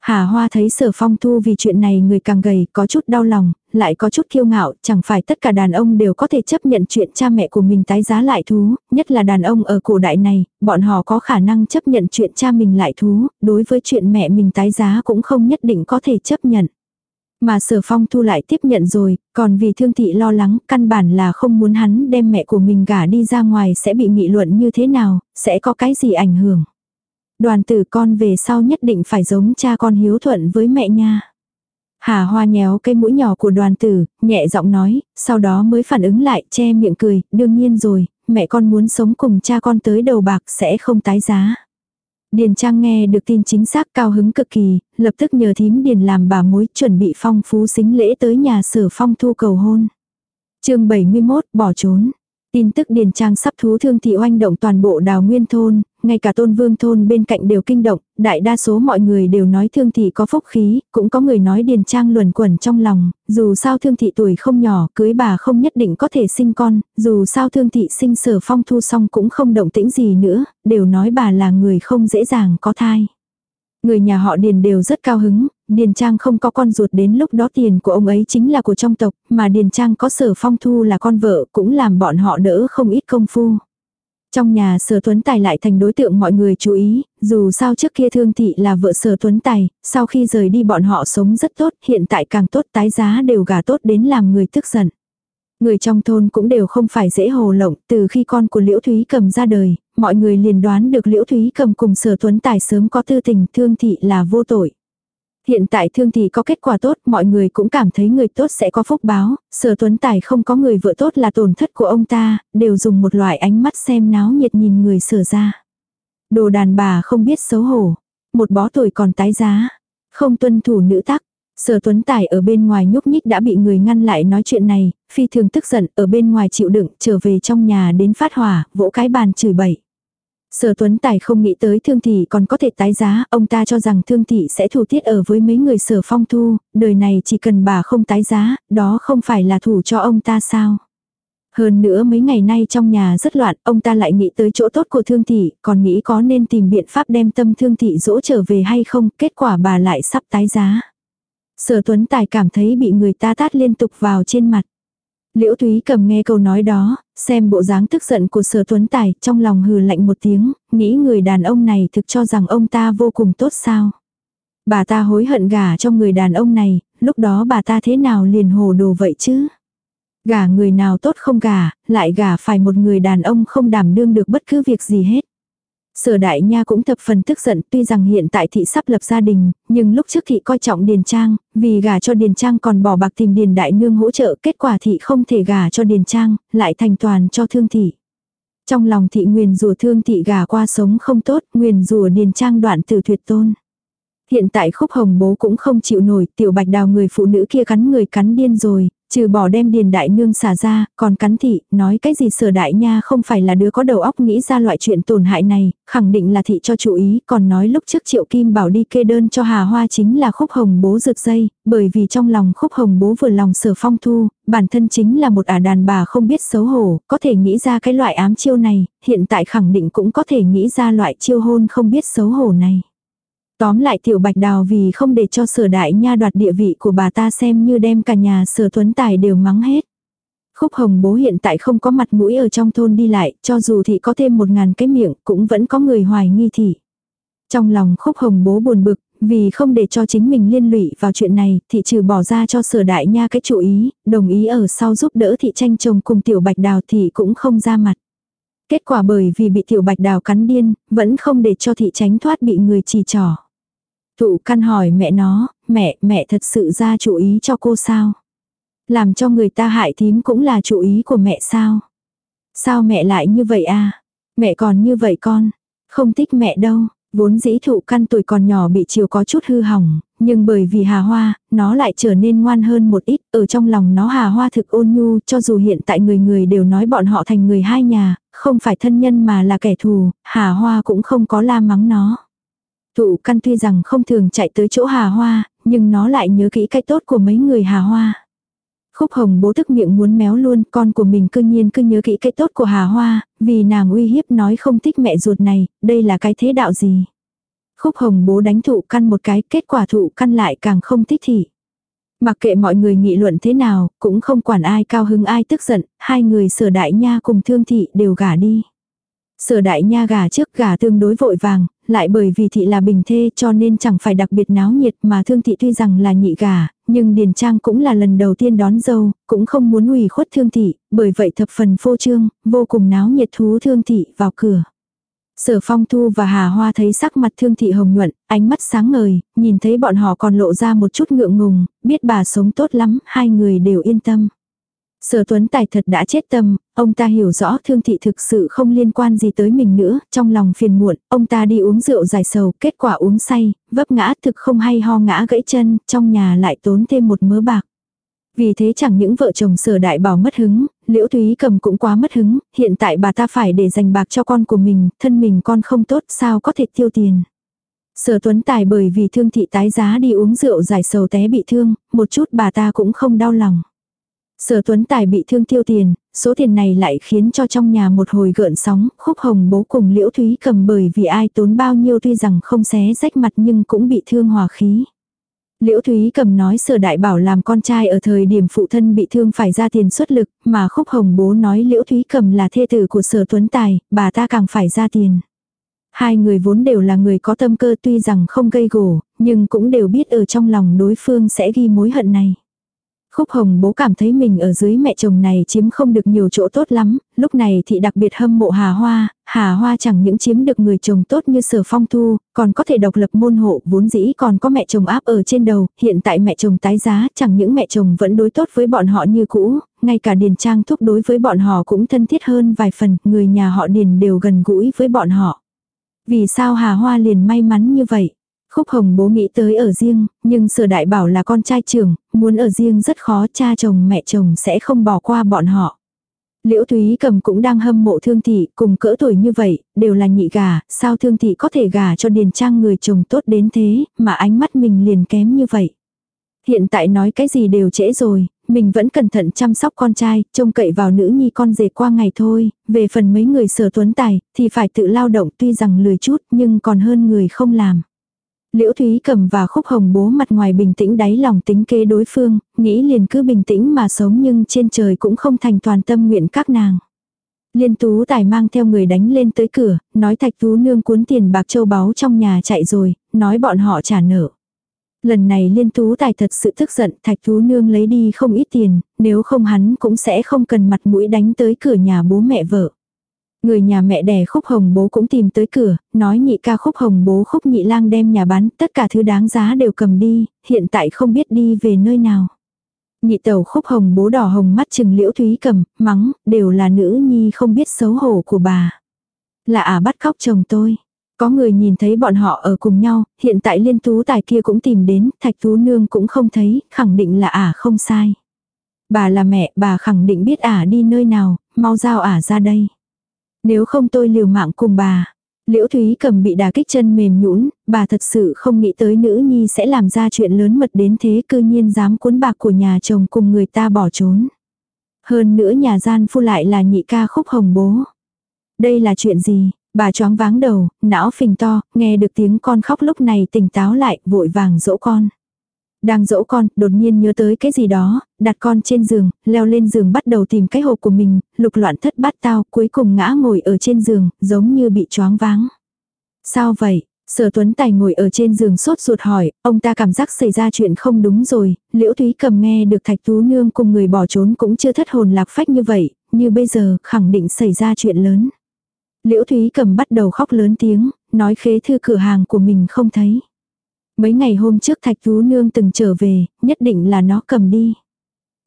Hà Hoa thấy sở phong thu vì chuyện này người càng gầy có chút đau lòng, lại có chút kiêu ngạo, chẳng phải tất cả đàn ông đều có thể chấp nhận chuyện cha mẹ của mình tái giá lại thú, nhất là đàn ông ở cổ đại này, bọn họ có khả năng chấp nhận chuyện cha mình lại thú, đối với chuyện mẹ mình tái giá cũng không nhất định có thể chấp nhận. Mà sở phong thu lại tiếp nhận rồi, còn vì thương thị lo lắng, căn bản là không muốn hắn đem mẹ của mình gả đi ra ngoài sẽ bị nghị luận như thế nào, sẽ có cái gì ảnh hưởng. Đoàn tử con về sau nhất định phải giống cha con hiếu thuận với mẹ nha. Hà hoa nhéo cây mũi nhỏ của đoàn tử, nhẹ giọng nói, sau đó mới phản ứng lại, che miệng cười, đương nhiên rồi, mẹ con muốn sống cùng cha con tới đầu bạc sẽ không tái giá. Điền Trang nghe được tin chính xác cao hứng cực kỳ, lập tức nhờ thím Điền làm bà mối chuẩn bị phong phú xính lễ tới nhà sở phong thu cầu hôn. chương 71 bỏ trốn. Tin tức Điền Trang sắp thú thương thị oanh động toàn bộ đào nguyên thôn, ngay cả tôn vương thôn bên cạnh đều kinh động, đại đa số mọi người đều nói thương thị có phúc khí, cũng có người nói Điền Trang luẩn quẩn trong lòng, dù sao thương thị tuổi không nhỏ, cưới bà không nhất định có thể sinh con, dù sao thương thị sinh sở phong thu xong cũng không động tĩnh gì nữa, đều nói bà là người không dễ dàng có thai. Người nhà họ Điền đều rất cao hứng, Điền Trang không có con ruột đến lúc đó tiền của ông ấy chính là của trong tộc, mà Điền Trang có sở phong thu là con vợ cũng làm bọn họ đỡ không ít công phu. Trong nhà sở tuấn tài lại thành đối tượng mọi người chú ý, dù sao trước kia thương thị là vợ sở tuấn tài, sau khi rời đi bọn họ sống rất tốt, hiện tại càng tốt tái giá đều gả tốt đến làm người tức giận. Người trong thôn cũng đều không phải dễ hồ lộng, từ khi con của Liễu Thúy cầm ra đời, mọi người liền đoán được Liễu Thúy cầm cùng sở tuấn tài sớm có tư tình thương thị là vô tội. Hiện tại thương thị có kết quả tốt, mọi người cũng cảm thấy người tốt sẽ có phúc báo, sở tuấn tài không có người vợ tốt là tổn thất của ông ta, đều dùng một loại ánh mắt xem náo nhiệt nhìn người sở ra. Đồ đàn bà không biết xấu hổ, một bó tuổi còn tái giá, không tuân thủ nữ tắc, Sở Tuấn Tài ở bên ngoài nhúc nhích đã bị người ngăn lại nói chuyện này, phi thường tức giận, ở bên ngoài chịu đựng, trở về trong nhà đến phát hỏa, vỗ cái bàn chửi bậy. Sở Tuấn Tài không nghĩ tới thương thị còn có thể tái giá, ông ta cho rằng thương thị sẽ thủ tiết ở với mấy người sở phong thu, đời này chỉ cần bà không tái giá, đó không phải là thủ cho ông ta sao. Hơn nữa mấy ngày nay trong nhà rất loạn, ông ta lại nghĩ tới chỗ tốt của thương thị, còn nghĩ có nên tìm biện pháp đem tâm thương thị dỗ trở về hay không, kết quả bà lại sắp tái giá. Sở Tuấn Tài cảm thấy bị người ta tát liên tục vào trên mặt. Liễu Thúy cầm nghe câu nói đó, xem bộ dáng tức giận của sở tuấn tài, trong lòng hừ lạnh một tiếng, nghĩ người đàn ông này thực cho rằng ông ta vô cùng tốt sao. Bà ta hối hận gả cho người đàn ông này, lúc đó bà ta thế nào liền hồ đồ vậy chứ. Gả người nào tốt không gả, lại gả phải một người đàn ông không đảm đương được bất cứ việc gì hết. Sở đại nha cũng thập phần tức giận tuy rằng hiện tại thị sắp lập gia đình, nhưng lúc trước thị coi trọng Điền Trang, vì gả cho Điền Trang còn bỏ bạc tìm Điền Đại Nương hỗ trợ kết quả thị không thể gả cho Điền Trang, lại thành toàn cho thương thị. Trong lòng thị nguyền rùa thương thị gả qua sống không tốt, nguyền rùa Điền Trang đoạn từ tuyệt tôn. Hiện tại khúc hồng bố cũng không chịu nổi, tiểu bạch đào người phụ nữ kia cắn người cắn điên rồi, Trừ bỏ đem điền đại nương xả ra, còn cắn thị, nói cái gì sở đại nha không phải là đứa có đầu óc nghĩ ra loại chuyện tổn hại này, khẳng định là thị cho chú ý, còn nói lúc trước triệu kim bảo đi kê đơn cho hà hoa chính là khúc hồng bố rực dây, bởi vì trong lòng khúc hồng bố vừa lòng sở phong thu, bản thân chính là một ả đàn bà không biết xấu hổ, có thể nghĩ ra cái loại ám chiêu này, hiện tại khẳng định cũng có thể nghĩ ra loại chiêu hôn không biết xấu hổ này. Tóm lại tiểu bạch đào vì không để cho sở đại nha đoạt địa vị của bà ta xem như đem cả nhà sở tuấn tài đều mắng hết. Khúc hồng bố hiện tại không có mặt mũi ở trong thôn đi lại, cho dù thị có thêm một ngàn cái miệng, cũng vẫn có người hoài nghi thị. Trong lòng khúc hồng bố buồn bực, vì không để cho chính mình liên lụy vào chuyện này, thị trừ bỏ ra cho sở đại nha cái chủ ý, đồng ý ở sau giúp đỡ thị tranh chồng cùng tiểu bạch đào thì cũng không ra mặt. Kết quả bởi vì bị tiểu bạch đào cắn điên, vẫn không để cho thị tránh thoát bị người chỉ trỏ. Thụ căn hỏi mẹ nó, mẹ, mẹ thật sự ra chủ ý cho cô sao? Làm cho người ta hại thím cũng là chủ ý của mẹ sao? Sao mẹ lại như vậy à? Mẹ còn như vậy con? Không thích mẹ đâu. Vốn dĩ thụ căn tuổi còn nhỏ bị chiều có chút hư hỏng, nhưng bởi vì hà hoa, nó lại trở nên ngoan hơn một ít, ở trong lòng nó hà hoa thực ôn nhu, cho dù hiện tại người người đều nói bọn họ thành người hai nhà, không phải thân nhân mà là kẻ thù, hà hoa cũng không có la mắng nó. Thụ căn tuy rằng không thường chạy tới chỗ hà hoa, nhưng nó lại nhớ kỹ cái tốt của mấy người hà hoa. Khúc hồng bố tức miệng muốn méo luôn, con của mình cư nhiên cứ nhớ kỹ cái tốt của hà hoa, vì nàng uy hiếp nói không thích mẹ ruột này, đây là cái thế đạo gì. Khúc hồng bố đánh thụ căn một cái, kết quả thụ căn lại càng không thích thị. Mặc kệ mọi người nghị luận thế nào, cũng không quản ai cao hứng ai tức giận, hai người sở đại nha cùng thương thị đều gả đi. Sở đại nha gả trước gả tương đối vội vàng, lại bởi vì thị là bình thê cho nên chẳng phải đặc biệt náo nhiệt mà thương thị tuy rằng là nhị gả, nhưng Điền Trang cũng là lần đầu tiên đón dâu, cũng không muốn ủy khuất thương thị, bởi vậy thập phần phô trương, vô cùng náo nhiệt thú thương thị vào cửa. Sở phong thu và hà hoa thấy sắc mặt thương thị hồng nhuận, ánh mắt sáng ngời, nhìn thấy bọn họ còn lộ ra một chút ngượng ngùng, biết bà sống tốt lắm, hai người đều yên tâm. Sở Tuấn Tài thật đã chết tâm, ông ta hiểu rõ thương thị thực sự không liên quan gì tới mình nữa, trong lòng phiền muộn, ông ta đi uống rượu giải sầu, kết quả uống say, vấp ngã thực không hay ho ngã gãy chân, trong nhà lại tốn thêm một mớ bạc. Vì thế chẳng những vợ chồng sở đại bảo mất hứng, liễu thúy cầm cũng quá mất hứng, hiện tại bà ta phải để dành bạc cho con của mình, thân mình con không tốt sao có thể tiêu tiền. Sở tuấn tài bởi vì thương thị tái giá đi uống rượu giải sầu té bị thương, một chút bà ta cũng không đau lòng. Sở Tuấn Tài bị thương tiêu tiền, số tiền này lại khiến cho trong nhà một hồi gợn sóng, khúc hồng bố cùng liễu thúy cầm bởi vì ai tốn bao nhiêu tuy rằng không xé rách mặt nhưng cũng bị thương hòa khí. Liễu Thúy cầm nói sở đại bảo làm con trai ở thời điểm phụ thân bị thương phải ra tiền xuất lực, mà khúc hồng bố nói Liễu Thúy cầm là thê tử của sở tuấn tài, bà ta càng phải ra tiền. Hai người vốn đều là người có tâm cơ tuy rằng không gây gổ, nhưng cũng đều biết ở trong lòng đối phương sẽ ghi mối hận này. Khúc hồng bố cảm thấy mình ở dưới mẹ chồng này chiếm không được nhiều chỗ tốt lắm, lúc này thì đặc biệt hâm mộ Hà Hoa, Hà Hoa chẳng những chiếm được người chồng tốt như sở phong thu, còn có thể độc lập môn hộ vốn dĩ còn có mẹ chồng áp ở trên đầu, hiện tại mẹ chồng tái giá chẳng những mẹ chồng vẫn đối tốt với bọn họ như cũ, ngay cả Điền Trang thúc đối với bọn họ cũng thân thiết hơn vài phần, người nhà họ Điền đều gần gũi với bọn họ. Vì sao Hà Hoa liền may mắn như vậy? Khúc hồng bố nghĩ tới ở riêng, nhưng sở đại bảo là con trai trưởng, muốn ở riêng rất khó cha chồng mẹ chồng sẽ không bỏ qua bọn họ. Liễu Thúy cầm cũng đang hâm mộ thương thị, cùng cỡ tuổi như vậy, đều là nhị gà, sao thương thị có thể gà cho điền trang người chồng tốt đến thế, mà ánh mắt mình liền kém như vậy. Hiện tại nói cái gì đều trễ rồi, mình vẫn cẩn thận chăm sóc con trai, trông cậy vào nữ nhi con rể qua ngày thôi, về phần mấy người sở tuấn tài, thì phải tự lao động tuy rằng lười chút nhưng còn hơn người không làm. Liễu Thúy cầm và khúc hồng bố mặt ngoài bình tĩnh đáy lòng tính kế đối phương, nghĩ liền cứ bình tĩnh mà sống nhưng trên trời cũng không thành toàn tâm nguyện các nàng. Liên tú tài mang theo người đánh lên tới cửa, nói thạch tú nương cuốn tiền bạc châu báu trong nhà chạy rồi, nói bọn họ trả nợ. Lần này liên tú tài thật sự tức giận, thạch tú nương lấy đi không ít tiền, nếu không hắn cũng sẽ không cần mặt mũi đánh tới cửa nhà bố mẹ vợ. Người nhà mẹ đẻ khúc hồng bố cũng tìm tới cửa, nói nhị ca khúc hồng bố khúc nhị lang đem nhà bán, tất cả thứ đáng giá đều cầm đi, hiện tại không biết đi về nơi nào. Nhị tẩu khúc hồng bố đỏ hồng mắt chừng liễu thúy cầm, mắng, đều là nữ nhi không biết xấu hổ của bà. Là à bắt cóc chồng tôi. Có người nhìn thấy bọn họ ở cùng nhau, hiện tại liên tú tài kia cũng tìm đến, thạch tú nương cũng không thấy, khẳng định là ả à không sai. Bà là mẹ, bà khẳng định biết ả à đi nơi nào, mau giao ả ra đây. Nếu không tôi liều mạng cùng bà. Liễu Thúy cầm bị đà kích chân mềm nhũn, bà thật sự không nghĩ tới nữ nhi sẽ làm ra chuyện lớn mật đến thế cư nhiên dám cuốn bạc của nhà chồng cùng người ta bỏ trốn. Hơn nữa nhà gian phu lại là nhị ca khúc hồng bố. Đây là chuyện gì? Bà choáng váng đầu, não phình to, nghe được tiếng con khóc lúc này tỉnh táo lại, vội vàng dỗ con. Đang dỗ con, đột nhiên nhớ tới cái gì đó, đặt con trên giường, leo lên giường bắt đầu tìm cái hộp của mình, lục loạn thất bát tao, cuối cùng ngã ngồi ở trên giường, giống như bị choáng váng. Sao vậy? Sở Tuấn Tài ngồi ở trên giường sốt ruột hỏi, ông ta cảm giác xảy ra chuyện không đúng rồi, Liễu Thúy cầm nghe được Thạch Tú Nương cùng người bỏ trốn cũng chưa thất hồn lạc phách như vậy, như bây giờ khẳng định xảy ra chuyện lớn. Liễu Thúy cầm bắt đầu khóc lớn tiếng, nói khế thư cửa hàng của mình không thấy. Mấy ngày hôm trước Thạch Tú Nương từng trở về, nhất định là nó cầm đi.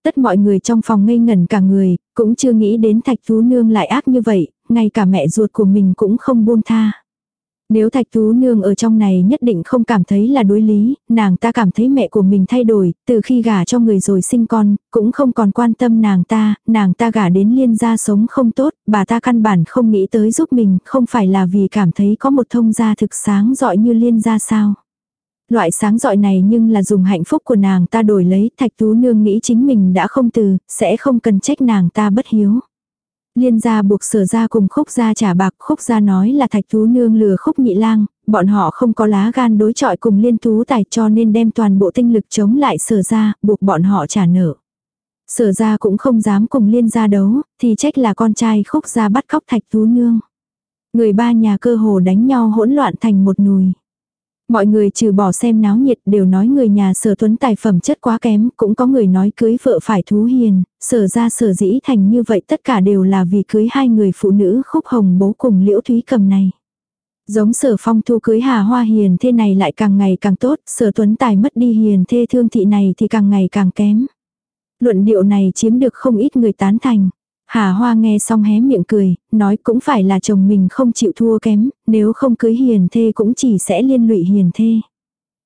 Tất mọi người trong phòng ngây ngẩn cả người, cũng chưa nghĩ đến Thạch Tú Nương lại ác như vậy, ngay cả mẹ ruột của mình cũng không buông tha. Nếu Thạch Tú Nương ở trong này nhất định không cảm thấy là đối lý, nàng ta cảm thấy mẹ của mình thay đổi, từ khi gả cho người rồi sinh con, cũng không còn quan tâm nàng ta, nàng ta gả đến liên gia sống không tốt, bà ta căn bản không nghĩ tới giúp mình, không phải là vì cảm thấy có một thông gia thực sáng giỏi như liên gia sao. Loại sáng dọi này nhưng là dùng hạnh phúc của nàng ta đổi lấy, thạch tú nương nghĩ chính mình đã không từ, sẽ không cần trách nàng ta bất hiếu. Liên gia buộc sở ra cùng khúc gia trả bạc, khúc gia nói là thạch tú nương lừa khúc nhị lang, bọn họ không có lá gan đối chọi cùng liên tú tài cho nên đem toàn bộ tinh lực chống lại sở ra, buộc bọn họ trả nợ. Sở ra cũng không dám cùng liên gia đấu, thì trách là con trai khúc gia bắt cóc thạch tú nương. Người ba nhà cơ hồ đánh nhau hỗn loạn thành một nùi. Mọi người trừ bỏ xem náo nhiệt đều nói người nhà sở tuấn tài phẩm chất quá kém, cũng có người nói cưới vợ phải thú hiền, sở ra sở dĩ thành như vậy tất cả đều là vì cưới hai người phụ nữ khúc hồng bố cùng liễu thúy cầm này. Giống sở phong thu cưới hà hoa hiền thế này lại càng ngày càng tốt, sở tuấn tài mất đi hiền thê thương thị này thì càng ngày càng kém. Luận điệu này chiếm được không ít người tán thành. Hà Hoa nghe xong hé miệng cười, nói cũng phải là chồng mình không chịu thua kém, nếu không cưới hiền thê cũng chỉ sẽ liên lụy hiền thê.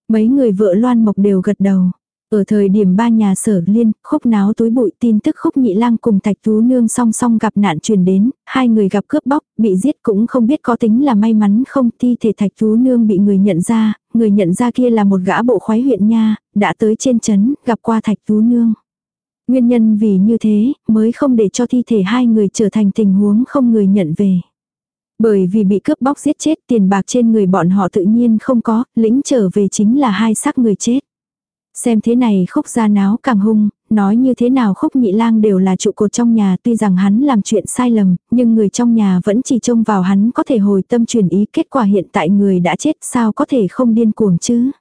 Mấy người vợ Loan Mộc đều gật đầu. Ở thời điểm ba nhà sở liên, khúc náo túi bụi tin tức khúc nhị lang cùng thạch tú nương song song gặp nạn truyền đến, hai người gặp cướp bóc, bị giết cũng không biết có tính là may mắn không thi thể thạch tú nương bị người nhận ra, người nhận ra kia là một gã bộ khoái huyện nha, đã tới trên chấn, gặp qua thạch tú nương. Nguyên nhân vì như thế, mới không để cho thi thể hai người trở thành tình huống không người nhận về. Bởi vì bị cướp bóc giết chết tiền bạc trên người bọn họ tự nhiên không có, lĩnh trở về chính là hai xác người chết. Xem thế này khúc ra náo càng hung, nói như thế nào khúc nhị lang đều là trụ cột trong nhà tuy rằng hắn làm chuyện sai lầm, nhưng người trong nhà vẫn chỉ trông vào hắn có thể hồi tâm chuyển ý kết quả hiện tại người đã chết sao có thể không điên cuồng chứ.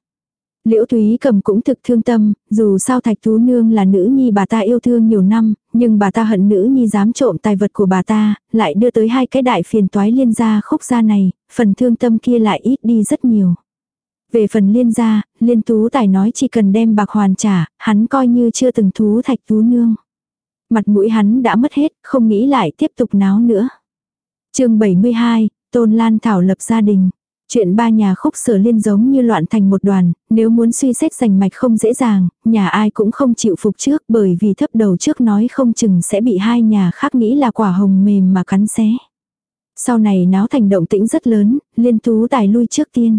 Liễu Thúy cầm cũng thực thương tâm, dù sao Thạch Tú Nương là nữ nhi bà ta yêu thương nhiều năm, nhưng bà ta hận nữ nhi dám trộm tài vật của bà ta, lại đưa tới hai cái đại phiền toái liên gia khúc gia này, phần thương tâm kia lại ít đi rất nhiều. Về phần liên gia, liên tú tài nói chỉ cần đem bạc hoàn trả, hắn coi như chưa từng thú Thạch Tú Nương. Mặt mũi hắn đã mất hết, không nghĩ lại tiếp tục náo nữa. chương 72, Tôn Lan Thảo lập gia đình. Chuyện ba nhà khúc sở liên giống như loạn thành một đoàn, nếu muốn suy xét giành mạch không dễ dàng, nhà ai cũng không chịu phục trước bởi vì thấp đầu trước nói không chừng sẽ bị hai nhà khác nghĩ là quả hồng mềm mà cắn xé. Sau này náo thành động tĩnh rất lớn, liên tú tài lui trước tiên.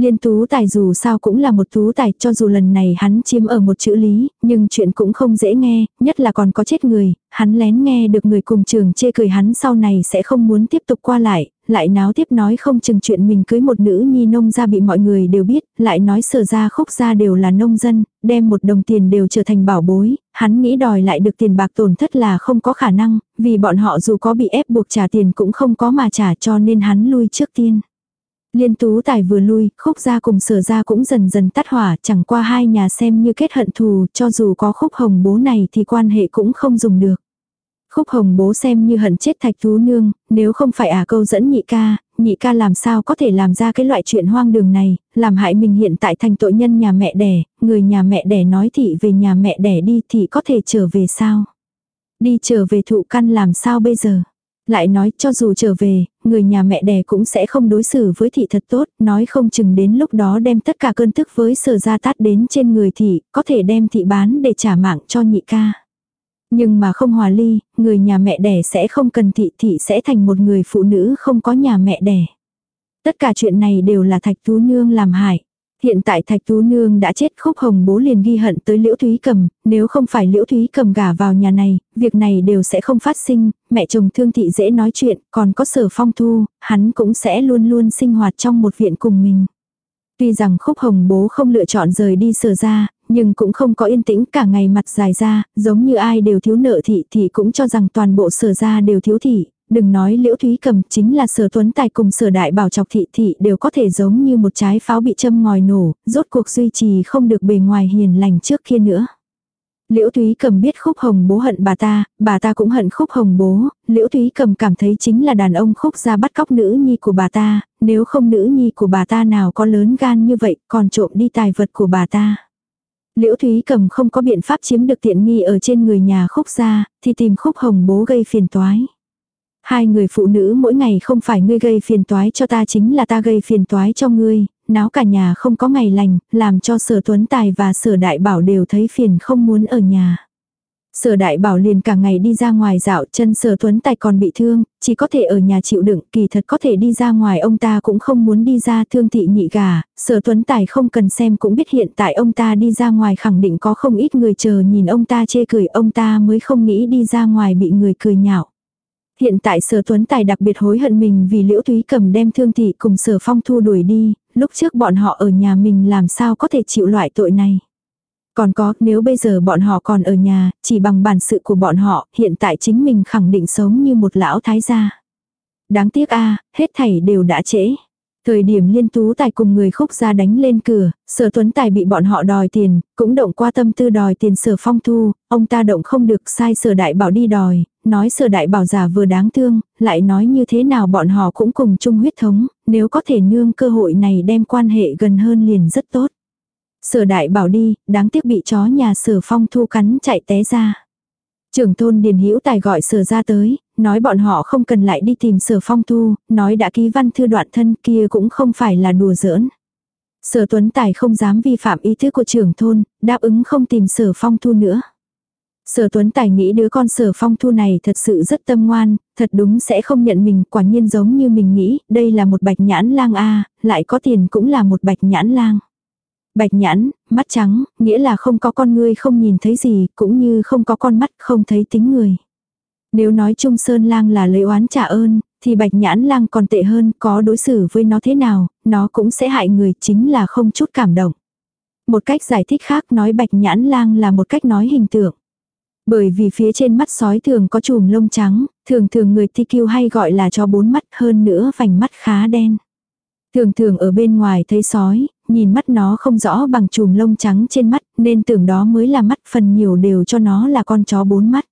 Liên tú tài dù sao cũng là một tú tài cho dù lần này hắn chiếm ở một chữ lý, nhưng chuyện cũng không dễ nghe, nhất là còn có chết người, hắn lén nghe được người cùng trường chê cười hắn sau này sẽ không muốn tiếp tục qua lại, lại náo tiếp nói không chừng chuyện mình cưới một nữ nhi nông gia bị mọi người đều biết, lại nói sở ra khúc ra đều là nông dân, đem một đồng tiền đều trở thành bảo bối, hắn nghĩ đòi lại được tiền bạc tổn thất là không có khả năng, vì bọn họ dù có bị ép buộc trả tiền cũng không có mà trả cho nên hắn lui trước tiên. Liên tú tài vừa lui, khúc gia cùng sở gia cũng dần dần tắt hỏa, chẳng qua hai nhà xem như kết hận thù, cho dù có khúc hồng bố này thì quan hệ cũng không dùng được. Khúc hồng bố xem như hận chết thạch thú nương, nếu không phải à câu dẫn nhị ca, nhị ca làm sao có thể làm ra cái loại chuyện hoang đường này, làm hại mình hiện tại thành tội nhân nhà mẹ đẻ, người nhà mẹ đẻ nói thị về nhà mẹ đẻ đi thì có thể trở về sao. Đi trở về thụ căn làm sao bây giờ. Lại nói cho dù trở về, người nhà mẹ đẻ cũng sẽ không đối xử với thị thật tốt, nói không chừng đến lúc đó đem tất cả cơn tức với sở gia tát đến trên người thị, có thể đem thị bán để trả mạng cho nhị ca. Nhưng mà không hòa ly, người nhà mẹ đẻ sẽ không cần thị thị sẽ thành một người phụ nữ không có nhà mẹ đẻ. Tất cả chuyện này đều là thạch tú nương làm hại. Hiện tại Thạch Tú Nương đã chết khúc hồng bố liền ghi hận tới Liễu Thúy Cầm, nếu không phải Liễu Thúy Cầm gả vào nhà này, việc này đều sẽ không phát sinh, mẹ chồng thương thị dễ nói chuyện, còn có sở phong thu, hắn cũng sẽ luôn luôn sinh hoạt trong một viện cùng mình. Tuy rằng khúc hồng bố không lựa chọn rời đi sở ra, nhưng cũng không có yên tĩnh cả ngày mặt dài ra, giống như ai đều thiếu nợ thị thì cũng cho rằng toàn bộ sở ra đều thiếu thị, đừng nói liễu thúy cầm chính là sở tuấn tài cùng sở đại bảo chọc thị thị đều có thể giống như một trái pháo bị châm ngòi nổ, rốt cuộc duy trì không được bề ngoài hiền lành trước kia nữa. Liễu Thúy Cầm biết Khúc Hồng bố hận bà ta, bà ta cũng hận Khúc Hồng bố, Liễu Thúy Cầm cảm thấy chính là đàn ông Khúc ra bắt cóc nữ nhi của bà ta, nếu không nữ nhi của bà ta nào có lớn gan như vậy còn trộm đi tài vật của bà ta. Liễu Thúy Cầm không có biện pháp chiếm được tiện nghi ở trên người nhà Khúc ra, thì tìm Khúc Hồng bố gây phiền toái. Hai người phụ nữ mỗi ngày không phải ngươi gây phiền toái cho ta chính là ta gây phiền toái cho ngươi, náo cả nhà không có ngày lành, làm cho sở tuấn tài và sở đại bảo đều thấy phiền không muốn ở nhà. Sở đại bảo liền cả ngày đi ra ngoài dạo chân sở tuấn tài còn bị thương, chỉ có thể ở nhà chịu đựng, kỳ thật có thể đi ra ngoài ông ta cũng không muốn đi ra thương thị nhị gà, sở tuấn tài không cần xem cũng biết hiện tại ông ta đi ra ngoài khẳng định có không ít người chờ nhìn ông ta chê cười ông ta mới không nghĩ đi ra ngoài bị người cười nhạo. Hiện tại sở tuấn tài đặc biệt hối hận mình vì liễu thúy cầm đem thương thị cùng sở phong thu đuổi đi, lúc trước bọn họ ở nhà mình làm sao có thể chịu loại tội này. Còn có, nếu bây giờ bọn họ còn ở nhà, chỉ bằng bản sự của bọn họ, hiện tại chính mình khẳng định sống như một lão thái gia. Đáng tiếc a hết thảy đều đã trễ. Thời điểm liên tú tài cùng người khúc ra đánh lên cửa, sở tuấn tài bị bọn họ đòi tiền, cũng động qua tâm tư đòi tiền sở phong thu, ông ta động không được sai sở đại bảo đi đòi, nói sở đại bảo giả vừa đáng thương, lại nói như thế nào bọn họ cũng cùng chung huyết thống, nếu có thể nương cơ hội này đem quan hệ gần hơn liền rất tốt. Sở đại bảo đi, đáng tiếc bị chó nhà sở phong thu cắn chạy té ra. Trưởng thôn Điền Hữu Tài gọi sở ra tới, nói bọn họ không cần lại đi tìm sở phong thu, nói đã ký văn thư đoạn thân kia cũng không phải là đùa giỡn. Sở Tuấn Tài không dám vi phạm ý thức của trưởng thôn, đáp ứng không tìm sở phong thu nữa. Sở Tuấn Tài nghĩ đứa con sở phong thu này thật sự rất tâm ngoan, thật đúng sẽ không nhận mình, quả nhiên giống như mình nghĩ, đây là một bạch nhãn lang a lại có tiền cũng là một bạch nhãn lang. Bạch nhãn, mắt trắng, nghĩa là không có con ngươi không nhìn thấy gì, cũng như không có con mắt không thấy tính người. Nếu nói Trung Sơn lang là lấy oán trả ơn, thì bạch nhãn lang còn tệ hơn, có đối xử với nó thế nào, nó cũng sẽ hại người chính là không chút cảm động. Một cách giải thích khác nói bạch nhãn lang là một cách nói hình tượng. Bởi vì phía trên mắt sói thường có chùm lông trắng, thường thường người TQ hay gọi là cho bốn mắt hơn nữa vành mắt khá đen. Thường thường ở bên ngoài thấy sói, nhìn mắt nó không rõ bằng chùm lông trắng trên mắt nên tưởng đó mới là mắt phần nhiều đều cho nó là con chó bốn mắt.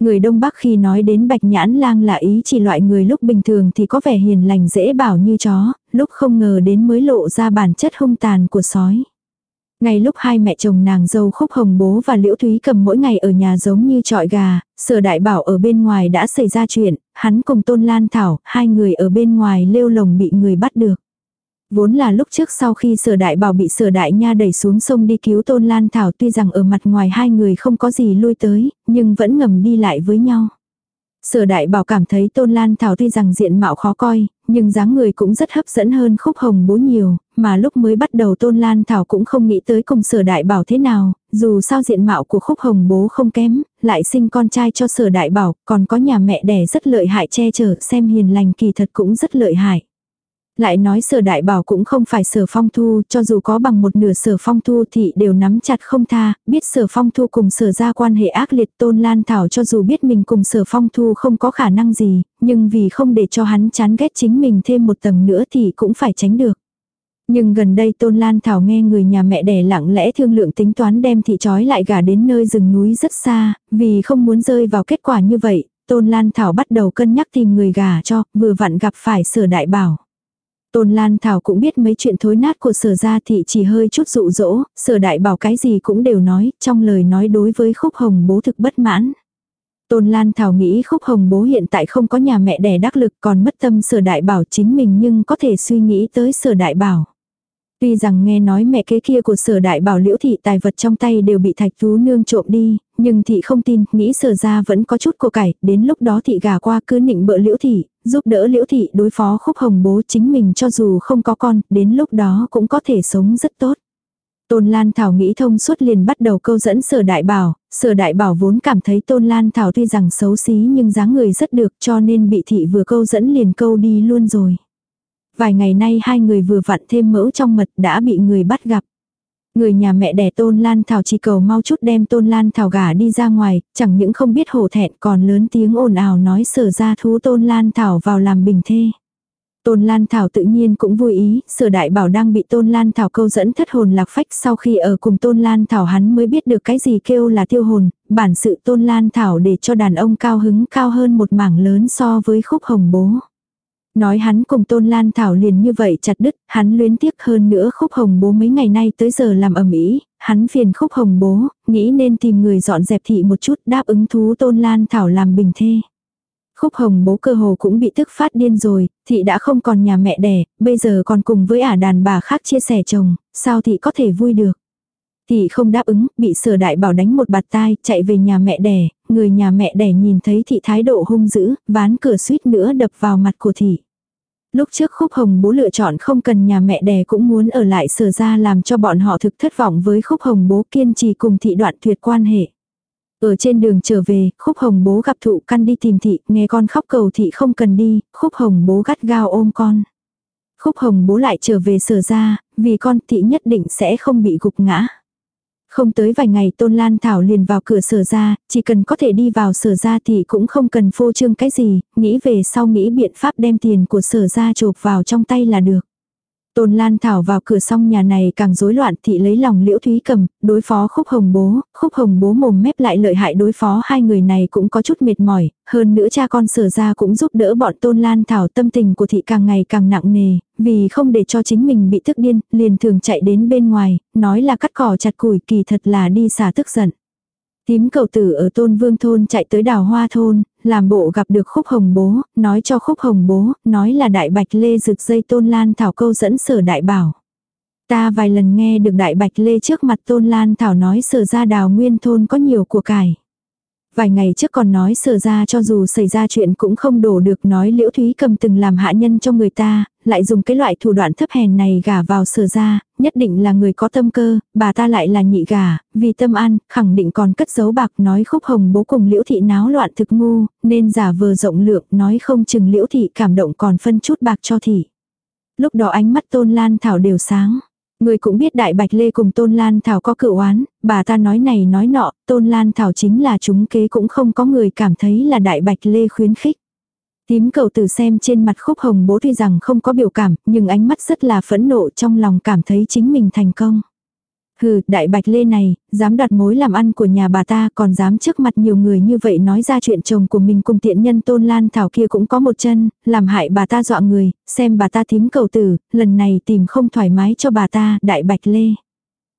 Người Đông Bắc khi nói đến bạch nhãn lang là ý chỉ loại người lúc bình thường thì có vẻ hiền lành dễ bảo như chó, lúc không ngờ đến mới lộ ra bản chất hung tàn của sói. Ngay lúc hai mẹ chồng nàng dâu khúc hồng bố và liễu thúy cầm mỗi ngày ở nhà giống như trọi gà, sở đại bảo ở bên ngoài đã xảy ra chuyện, hắn cùng tôn lan thảo, hai người ở bên ngoài lêu lồng bị người bắt được. Vốn là lúc trước sau khi sở đại bảo bị sở đại nha đẩy xuống sông đi cứu tôn lan thảo tuy rằng ở mặt ngoài hai người không có gì lui tới, nhưng vẫn ngầm đi lại với nhau. Sở đại bảo cảm thấy tôn lan thảo tuy rằng diện mạo khó coi, nhưng dáng người cũng rất hấp dẫn hơn khúc hồng bố nhiều, mà lúc mới bắt đầu Tôn Lan Thảo cũng không nghĩ tới cùng sở đại bảo thế nào, dù sao diện mạo của khúc hồng bố không kém, lại sinh con trai cho sở đại bảo, còn có nhà mẹ đẻ rất lợi hại che chở xem hiền lành kỳ thật cũng rất lợi hại. Lại nói sở đại bảo cũng không phải sở phong thu, cho dù có bằng một nửa sở phong thu thì đều nắm chặt không tha, biết sở phong thu cùng sở ra quan hệ ác liệt tôn lan thảo cho dù biết mình cùng sở phong thu không có khả năng gì, nhưng vì không để cho hắn chán ghét chính mình thêm một tầng nữa thì cũng phải tránh được. Nhưng gần đây Tôn Lan Thảo nghe người nhà mẹ đẻ lặng lẽ thương lượng tính toán đem thị trói lại gả đến nơi rừng núi rất xa, vì không muốn rơi vào kết quả như vậy, Tôn Lan Thảo bắt đầu cân nhắc tìm người gả cho, vừa vặn gặp phải sở đại bảo. Tôn Lan Thảo cũng biết mấy chuyện thối nát của sở gia thị chỉ hơi chút dụ dỗ, sở đại bảo cái gì cũng đều nói, trong lời nói đối với khúc hồng bố thực bất mãn. Tôn Lan Thảo nghĩ khúc hồng bố hiện tại không có nhà mẹ đẻ đắc lực còn mất tâm sở đại bảo chính mình nhưng có thể suy nghĩ tới sở đại bảo. Tuy rằng nghe nói mẹ kế kia của sở đại bảo liễu thị tài vật trong tay đều bị thạch thú nương trộm đi, nhưng thị không tin, nghĩ sở ra vẫn có chút của cải, đến lúc đó thị gà qua cứ nịnh bợ liễu thị, giúp đỡ liễu thị đối phó khúc hồng bố chính mình cho dù không có con, đến lúc đó cũng có thể sống rất tốt. Tôn Lan Thảo nghĩ thông suốt liền bắt đầu câu dẫn sở đại bảo, sở đại bảo vốn cảm thấy Tôn Lan Thảo tuy rằng xấu xí nhưng dáng người rất được cho nên bị thị vừa câu dẫn liền câu đi luôn rồi. Vài ngày nay hai người vừa vặn thêm mỡ trong mật đã bị người bắt gặp. Người nhà mẹ đẻ Tôn Lan Thảo chỉ cầu mau chút đem Tôn Lan Thảo gả đi ra ngoài, chẳng những không biết hổ thẹn còn lớn tiếng ồn ào nói sở ra thú Tôn Lan Thảo vào làm bình thê. Tôn Lan Thảo tự nhiên cũng vui ý, sở đại bảo đang bị Tôn Lan Thảo câu dẫn thất hồn lạc phách sau khi ở cùng Tôn Lan Thảo hắn mới biết được cái gì kêu là tiêu hồn, bản sự Tôn Lan Thảo để cho đàn ông cao hứng cao hơn một mảng lớn so với khúc hồng bố. Nói hắn cùng Tôn Lan Thảo liền như vậy chặt đứt, hắn luyến tiếc hơn nữa khúc hồng bố mấy ngày nay tới giờ làm ẩm ý, hắn phiền khúc hồng bố, nghĩ nên tìm người dọn dẹp thị một chút đáp ứng thú Tôn Lan Thảo làm bình thê. Khúc hồng bố cơ hồ cũng bị tức phát điên rồi, thị đã không còn nhà mẹ đẻ, bây giờ còn cùng với ả đàn bà khác chia sẻ chồng, sao thị có thể vui được thì không đáp ứng, bị sở đại bảo đánh một bạt tai, chạy về nhà mẹ đẻ, người nhà mẹ đẻ nhìn thấy thị thái độ hung dữ, ván cửa suýt nữa đập vào mặt của thị. Lúc trước khúc hồng bố lựa chọn không cần nhà mẹ đẻ cũng muốn ở lại sở ra làm cho bọn họ thực thất vọng với khúc hồng bố kiên trì cùng thị đoạn tuyệt quan hệ. Ở trên đường trở về, khúc hồng bố gặp thụ căn đi tìm thị, nghe con khóc cầu thị không cần đi, khúc hồng bố gắt gao ôm con. Khúc hồng bố lại trở về sở ra, vì con thị nhất định sẽ không bị gục ngã. Không tới vài ngày Tôn Lan Thảo liền vào cửa sở ra, chỉ cần có thể đi vào sở ra thì cũng không cần phô trương cái gì, nghĩ về sau nghĩ biện pháp đem tiền của sở ra chộp vào trong tay là được. Tôn Lan Thảo vào cửa xong nhà này càng rối loạn thị lấy lòng Liễu Thúy Cầm, đối phó khúc hồng bố, khúc hồng bố mồm mép lại lợi hại đối phó hai người này cũng có chút mệt mỏi, hơn nữa cha con sở ra cũng giúp đỡ bọn Tôn Lan Thảo tâm tình của thị càng ngày càng nặng nề, vì không để cho chính mình bị tức điên, liền thường chạy đến bên ngoài, nói là cắt cỏ chặt củi kỳ thật là đi xả tức giận. Tím cầu tử ở tôn vương thôn chạy tới đào hoa thôn, làm bộ gặp được khúc hồng bố, nói cho khúc hồng bố, nói là đại bạch lê rực dây tôn lan thảo câu dẫn sở đại bảo. Ta vài lần nghe được đại bạch lê trước mặt tôn lan thảo nói sở ra đào nguyên thôn có nhiều của cải. Vài ngày trước còn nói sở ra cho dù xảy ra chuyện cũng không đổ được nói liễu thúy cầm từng làm hạ nhân cho người ta, lại dùng cái loại thủ đoạn thấp hèn này gả vào sở ra, nhất định là người có tâm cơ, bà ta lại là nhị gả, vì tâm an, khẳng định còn cất giấu bạc nói khúc hồng bố cùng liễu thị náo loạn thực ngu, nên giả vờ rộng lượng nói không chừng liễu thị cảm động còn phân chút bạc cho thị. Lúc đó ánh mắt tôn lan thảo đều sáng. Người cũng biết Đại Bạch Lê cùng Tôn Lan Thảo có cựu oán, bà ta nói này nói nọ, Tôn Lan Thảo chính là chúng kế cũng không có người cảm thấy là Đại Bạch Lê khuyến khích. Tím cầu tử xem trên mặt khúc hồng bố tuy rằng không có biểu cảm, nhưng ánh mắt rất là phẫn nộ trong lòng cảm thấy chính mình thành công. Hừ, đại bạch lê này, dám đặt mối làm ăn của nhà bà ta còn dám trước mặt nhiều người như vậy nói ra chuyện chồng của mình cùng tiện nhân tôn lan thảo kia cũng có một chân, làm hại bà ta dọa người, xem bà ta thím cầu tử, lần này tìm không thoải mái cho bà ta, đại bạch lê.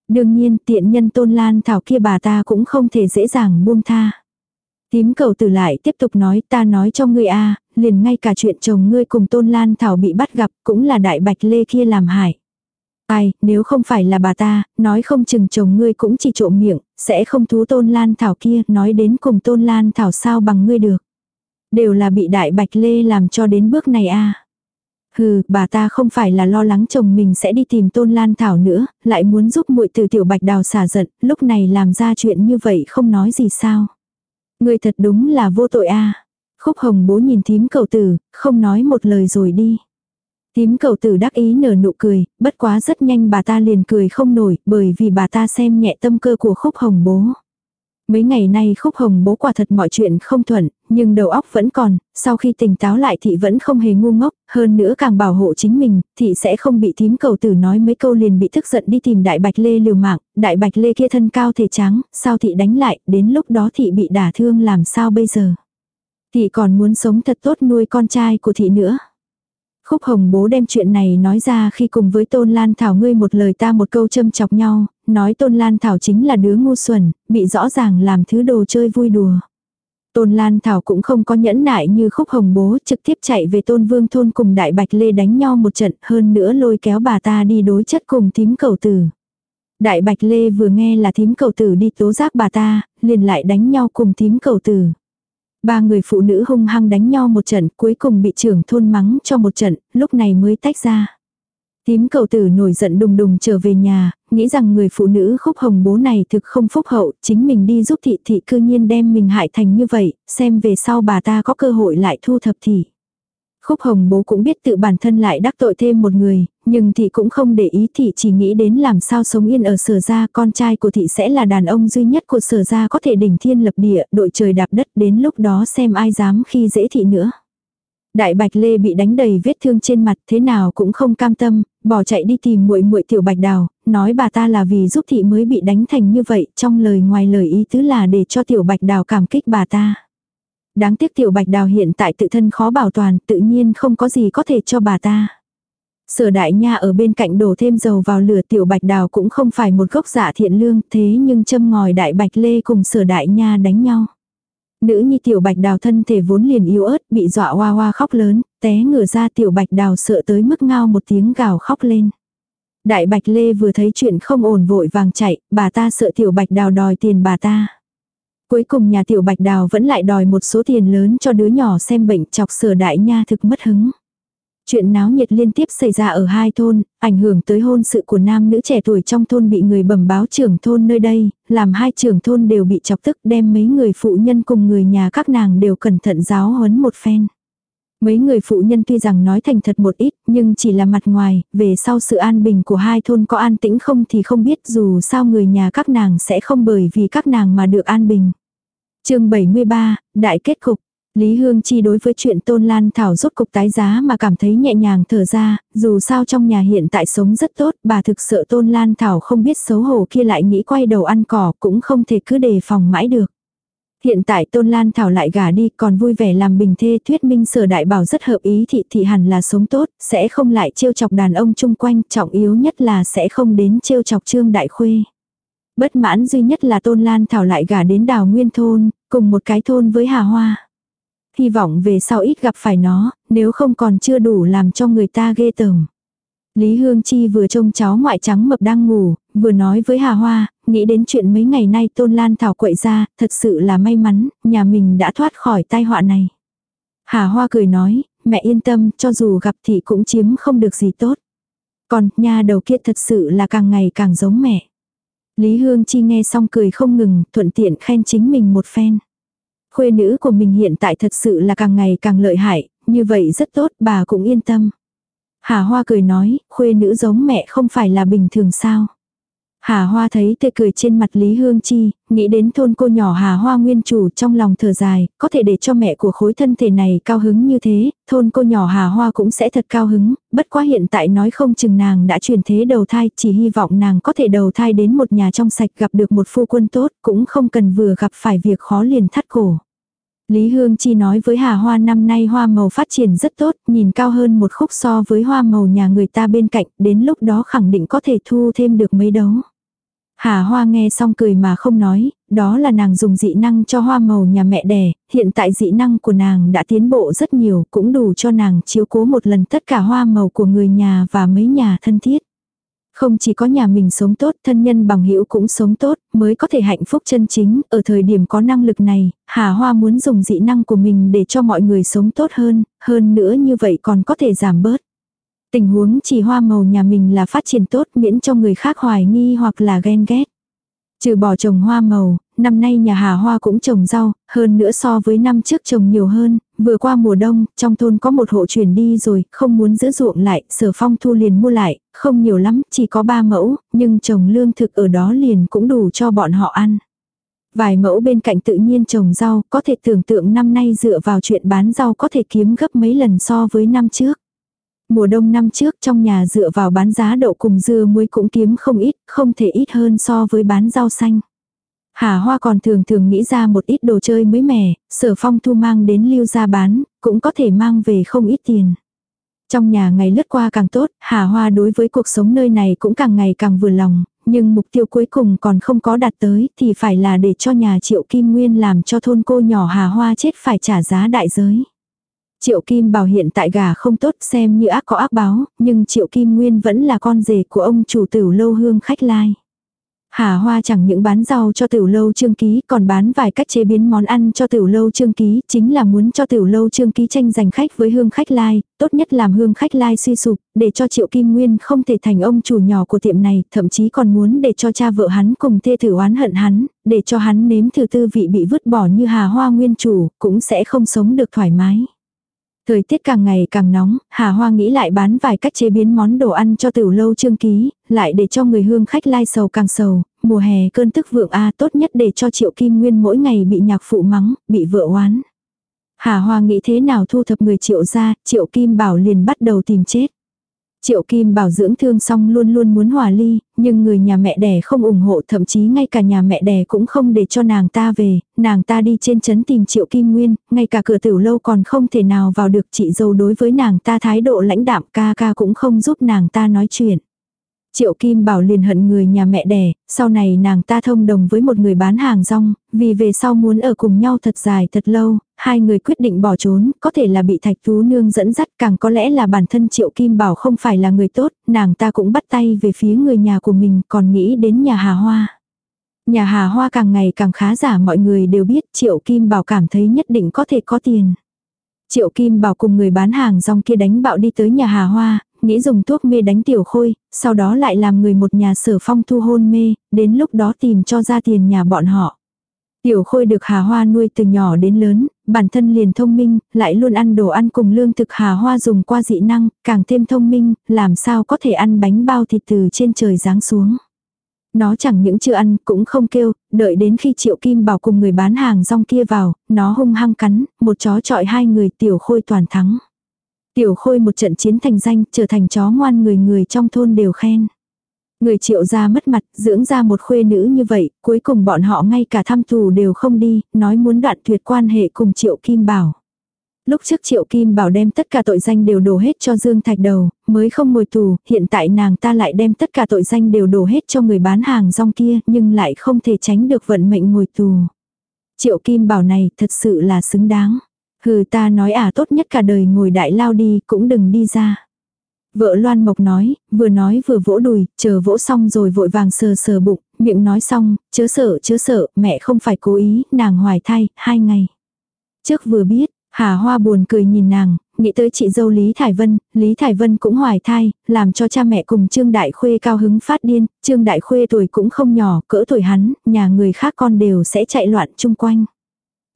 Đương nhiên tiện nhân tôn lan thảo kia bà ta cũng không thể dễ dàng buông tha. Tím cầu tử lại tiếp tục nói ta nói cho ngươi a liền ngay cả chuyện chồng ngươi cùng tôn lan thảo bị bắt gặp cũng là đại bạch lê kia làm hại. Ai, nếu không phải là bà ta, nói không chừng chồng ngươi cũng chỉ trộm miệng, sẽ không thú tôn lan thảo kia, nói đến cùng tôn lan thảo sao bằng ngươi được. Đều là bị đại bạch lê làm cho đến bước này a Hừ, bà ta không phải là lo lắng chồng mình sẽ đi tìm Tôn Lan Thảo nữa, lại muốn giúp muội từ tiểu bạch đào xả giận, lúc này làm ra chuyện như vậy không nói gì sao. ngươi thật đúng là vô tội a. Khúc hồng bố nhìn thím cầu tử, không nói một lời rồi đi. Tím cầu tử đắc ý nở nụ cười, bất quá rất nhanh bà ta liền cười không nổi bởi vì bà ta xem nhẹ tâm cơ của khúc hồng bố. Mấy ngày nay khúc hồng bố quả thật mọi chuyện không thuận, nhưng đầu óc vẫn còn, sau khi tỉnh táo lại thị vẫn không hề ngu ngốc, hơn nữa càng bảo hộ chính mình, thị sẽ không bị tím cầu tử nói mấy câu liền bị tức giận đi tìm đại bạch lê liều mạng, đại bạch lê kia thân cao thể trắng, sao thị đánh lại, đến lúc đó thị bị đả thương làm sao bây giờ. Thị còn muốn sống thật tốt nuôi con trai của thị nữa. Khúc hồng bố đem chuyện này nói ra khi cùng với Tôn Lan Thảo ngươi một lời ta một câu châm chọc nhau, nói Tôn Lan Thảo chính là đứa ngu xuẩn, bị rõ ràng làm thứ đồ chơi vui đùa. Tôn Lan Thảo cũng không có nhẫn nại như khúc hồng bố trực tiếp chạy về Tôn Vương Thôn cùng Đại Bạch Lê đánh nhau một trận hơn nữa lôi kéo bà ta đi đối chất cùng thím cầu tử. Đại Bạch Lê vừa nghe là thím cầu tử đi tố giác bà ta, liền lại đánh nhau cùng thím cầu tử. Ba người phụ nữ hung hăng đánh nhau một trận cuối cùng bị trưởng thôn mắng cho một trận, lúc này mới tách ra. Tím cầu tử nổi giận đùng đùng trở về nhà, nghĩ rằng người phụ nữ khúc hồng bố này thực không phúc hậu, chính mình đi giúp thị thị cư nhiên đem mình hại thành như vậy, xem về sau bà ta có cơ hội lại thu thập thị. Khúc hồng bố cũng biết tự bản thân lại đắc tội thêm một người, nhưng thị cũng không để ý thị chỉ nghĩ đến làm sao sống yên ở sở gia con trai của thị sẽ là đàn ông duy nhất của sở gia có thể đỉnh thiên lập địa, đội trời đạp đất đến lúc đó xem ai dám khi dễ thị nữa. Đại Bạch Lê bị đánh đầy vết thương trên mặt thế nào cũng không cam tâm, bỏ chạy đi tìm muội muội tiểu Bạch Đào, nói bà ta là vì giúp thị mới bị đánh thành như vậy, trong lời ngoài lời ý tứ là để cho tiểu Bạch Đào cảm kích bà ta. Đáng tiếc tiểu Bạch Đào hiện tại tự thân khó bảo toàn, tự nhiên không có gì có thể cho bà ta. Sở đại nha ở bên cạnh đổ thêm dầu vào lửa tiểu bạch đào cũng không phải một gốc giả thiện lương thế nhưng châm ngòi đại bạch lê cùng sở đại nha đánh nhau. Nữ nhi tiểu bạch đào thân thể vốn liền yếu ớt bị dọa hoa hoa khóc lớn, té ngửa ra tiểu bạch đào sợ tới mức ngao một tiếng gào khóc lên. Đại bạch lê vừa thấy chuyện không ổn vội vàng chạy, bà ta sợ tiểu bạch đào đòi tiền bà ta. Cuối cùng nhà tiểu bạch đào vẫn lại đòi một số tiền lớn cho đứa nhỏ xem bệnh chọc sở đại nha thực mất hứng. Chuyện náo nhiệt liên tiếp xảy ra ở hai thôn, ảnh hưởng tới hôn sự của nam nữ trẻ tuổi trong thôn bị người bẩm báo trưởng thôn nơi đây, làm hai trưởng thôn đều bị chọc tức đem mấy người phụ nhân cùng người nhà các nàng đều cẩn thận giáo huấn một phen. Mấy người phụ nhân tuy rằng nói thành thật một ít, nhưng chỉ là mặt ngoài, về sau sự an bình của hai thôn có an tĩnh không thì không biết dù sao người nhà các nàng sẽ không bởi vì các nàng mà được an bình chương 73, Đại kết cục. Lý Hương Chi đối với chuyện Tôn Lan Thảo rốt cục tái giá mà cảm thấy nhẹ nhàng thở ra, dù sao trong nhà hiện tại sống rất tốt, bà thực sự Tôn Lan Thảo không biết xấu hổ kia lại nghĩ quay đầu ăn cỏ cũng không thể cứ đề phòng mãi được. Hiện tại Tôn Lan Thảo lại gả đi còn vui vẻ làm bình thê thuyết minh sở đại bảo rất hợp ý thị thị hẳn là sống tốt, sẽ không lại trêu chọc đàn ông chung quanh, trọng yếu nhất là sẽ không đến trêu chọc trương đại khuê. Bất mãn duy nhất là Tôn Lan Thảo lại gả đến đào nguyên thôn, cùng một cái thôn với Hà Hoa. Hy vọng về sau ít gặp phải nó, nếu không còn chưa đủ làm cho người ta ghê tởm. Lý Hương Chi vừa trông cháu ngoại trắng mập đang ngủ, vừa nói với Hà Hoa, nghĩ đến chuyện mấy ngày nay Tôn Lan Thảo quậy ra, thật sự là may mắn, nhà mình đã thoát khỏi tai họa này. Hà Hoa cười nói, mẹ yên tâm, cho dù gặp thì cũng chiếm không được gì tốt. Còn, nhà đầu kia thật sự là càng ngày càng giống mẹ. Lý Hương Chi nghe xong cười không ngừng, thuận tiện khen chính mình một phen. Khuê nữ của mình hiện tại thật sự là càng ngày càng lợi hại, như vậy rất tốt, bà cũng yên tâm. Hà Hoa cười nói, khuê nữ giống mẹ không phải là bình thường sao. Hà Hoa thấy tươi cười trên mặt Lý Hương Chi, nghĩ đến thôn cô nhỏ Hà Hoa nguyên chủ trong lòng thở dài, có thể để cho mẹ của khối thân thể này cao hứng như thế, thôn cô nhỏ Hà Hoa cũng sẽ thật cao hứng, bất quá hiện tại nói không chừng nàng đã truyền thế đầu thai, chỉ hy vọng nàng có thể đầu thai đến một nhà trong sạch gặp được một phu quân tốt, cũng không cần vừa gặp phải việc khó liền thắt cổ. Lý Hương Chi nói với Hà Hoa năm nay hoa màu phát triển rất tốt, nhìn cao hơn một khúc so với hoa màu nhà người ta bên cạnh, đến lúc đó khẳng định có thể thu thêm được mấy đấu. Hà Hoa nghe xong cười mà không nói, đó là nàng dùng dị năng cho hoa màu nhà mẹ đẻ, hiện tại dị năng của nàng đã tiến bộ rất nhiều, cũng đủ cho nàng chiếu cố một lần tất cả hoa màu của người nhà và mấy nhà thân thiết. Không chỉ có nhà mình sống tốt, thân nhân bằng hữu cũng sống tốt, mới có thể hạnh phúc chân chính, ở thời điểm có năng lực này, Hà Hoa muốn dùng dị năng của mình để cho mọi người sống tốt hơn, hơn nữa như vậy còn có thể giảm bớt. Tình huống chỉ hoa màu nhà mình là phát triển tốt miễn cho người khác hoài nghi hoặc là ghen ghét. Trừ bỏ trồng hoa màu, năm nay nhà Hà Hoa cũng trồng rau, hơn nữa so với năm trước trồng nhiều hơn, vừa qua mùa đông, trong thôn có một hộ chuyển đi rồi, không muốn giữ ruộng lại, sở phong thu liền mua lại, không nhiều lắm, chỉ có ba mẫu, nhưng trồng lương thực ở đó liền cũng đủ cho bọn họ ăn. Vài mẫu bên cạnh tự nhiên trồng rau, có thể tưởng tượng năm nay dựa vào chuyện bán rau có thể kiếm gấp mấy lần so với năm trước. Mùa đông năm trước trong nhà dựa vào bán giá đậu cùng dưa muối cũng kiếm không ít, không thể ít hơn so với bán rau xanh. Hà Hoa còn thường thường nghĩ ra một ít đồ chơi mới mẻ, sở phong thu mang đến lưu ra bán, cũng có thể mang về không ít tiền. Trong nhà ngày lướt qua càng tốt, Hà Hoa đối với cuộc sống nơi này cũng càng ngày càng vừa lòng, nhưng mục tiêu cuối cùng còn không có đạt tới thì phải là để cho nhà Triệu Kim Nguyên làm cho thôn cô nhỏ Hà Hoa chết phải trả giá đại giới. Triệu Kim bảo hiện tại gà không tốt xem như ác có ác báo, nhưng Triệu Kim Nguyên vẫn là con rể của ông chủ tửu lâu hương khách lai. Hà Hoa chẳng những bán rau cho tiểu lâu trương ký còn bán vài cách chế biến món ăn cho tiểu lâu trương ký, chính là muốn cho tiểu lâu trương ký tranh giành khách với hương khách lai, tốt nhất làm hương khách lai suy sụp, để cho triệu kim nguyên không thể thành ông chủ nhỏ của tiệm này, thậm chí còn muốn để cho cha vợ hắn cùng thê thử oán hận hắn, để cho hắn nếm thử tư vị bị vứt bỏ như Hà Hoa nguyên chủ, cũng sẽ không sống được thoải mái. Thời tiết càng ngày càng nóng, Hà Hoa nghĩ lại bán vài cách chế biến món đồ ăn cho tiểu lâu trương ký, lại để cho người hương khách lai sầu càng sầu, mùa hè cơn tức vượng A tốt nhất để cho Triệu Kim Nguyên mỗi ngày bị nhạc phụ mắng, bị vợ oán. Hà Hoa nghĩ thế nào thu thập người Triệu ra, Triệu Kim Bảo liền bắt đầu tìm chết. Triệu Kim bảo dưỡng thương xong luôn luôn muốn hòa ly, nhưng người nhà mẹ đẻ không ủng hộ thậm chí ngay cả nhà mẹ đẻ cũng không để cho nàng ta về, nàng ta đi trên chấn tìm Triệu Kim Nguyên, ngay cả cửa tiểu lâu còn không thể nào vào được chị dâu đối với nàng ta thái độ lãnh đạm ca ca cũng không giúp nàng ta nói chuyện. Triệu Kim Bảo liền hận người nhà mẹ đẻ, sau này nàng ta thông đồng với một người bán hàng rong, vì về sau muốn ở cùng nhau thật dài thật lâu, hai người quyết định bỏ trốn, có thể là bị Thạch Tú Nương dẫn dắt càng có lẽ là bản thân Triệu Kim Bảo không phải là người tốt, nàng ta cũng bắt tay về phía người nhà của mình còn nghĩ đến nhà Hà Hoa. Nhà Hà Hoa càng ngày càng khá giả mọi người đều biết Triệu Kim Bảo cảm thấy nhất định có thể có tiền. Triệu Kim Bảo cùng người bán hàng rong kia đánh bạo đi tới nhà Hà Hoa, nghĩ dùng thuốc mê đánh tiểu khôi, sau đó lại làm người một nhà sở phong thu hôn mê, đến lúc đó tìm cho ra tiền nhà bọn họ. Tiểu khôi được Hà Hoa nuôi từ nhỏ đến lớn, bản thân liền thông minh, lại luôn ăn đồ ăn cùng lương thực Hà Hoa dùng qua dị năng, càng thêm thông minh, làm sao có thể ăn bánh bao thịt từ trên trời giáng xuống. Nó chẳng những chưa ăn cũng không kêu, đợi đến khi Triệu Kim bảo cùng người bán hàng rong kia vào, nó hung hăng cắn, một chó trọi hai người tiểu khôi toàn thắng. Tiểu khôi một trận chiến thành danh, trở thành chó ngoan người người trong thôn đều khen. Người triệu gia mất mặt, dưỡng ra một khuê nữ như vậy, cuối cùng bọn họ ngay cả thăm thù đều không đi, nói muốn đoạn tuyệt quan hệ cùng triệu kim bảo. Lúc trước triệu kim bảo đem tất cả tội danh đều đổ hết cho Dương Thạch đầu, mới không ngồi tù, hiện tại nàng ta lại đem tất cả tội danh đều đổ hết cho người bán hàng rong kia, nhưng lại không thể tránh được vận mệnh ngồi tù. Triệu kim bảo này thật sự là xứng đáng. Hừ ta nói à tốt nhất cả đời ngồi đại lao đi cũng đừng đi ra. Vợ Loan Mộc nói, vừa nói vừa vỗ đùi, chờ vỗ xong rồi vội vàng sờ sờ bụng, miệng nói xong, chớ sợ chớ sợ, mẹ không phải cố ý, nàng hoài thai, hai ngày. Trước vừa biết, Hà Hoa buồn cười nhìn nàng, nghĩ tới chị dâu Lý Thải Vân, Lý Thải Vân cũng hoài thai, làm cho cha mẹ cùng Trương Đại Khuê cao hứng phát điên, Trương Đại Khuê tuổi cũng không nhỏ, cỡ tuổi hắn, nhà người khác con đều sẽ chạy loạn chung quanh.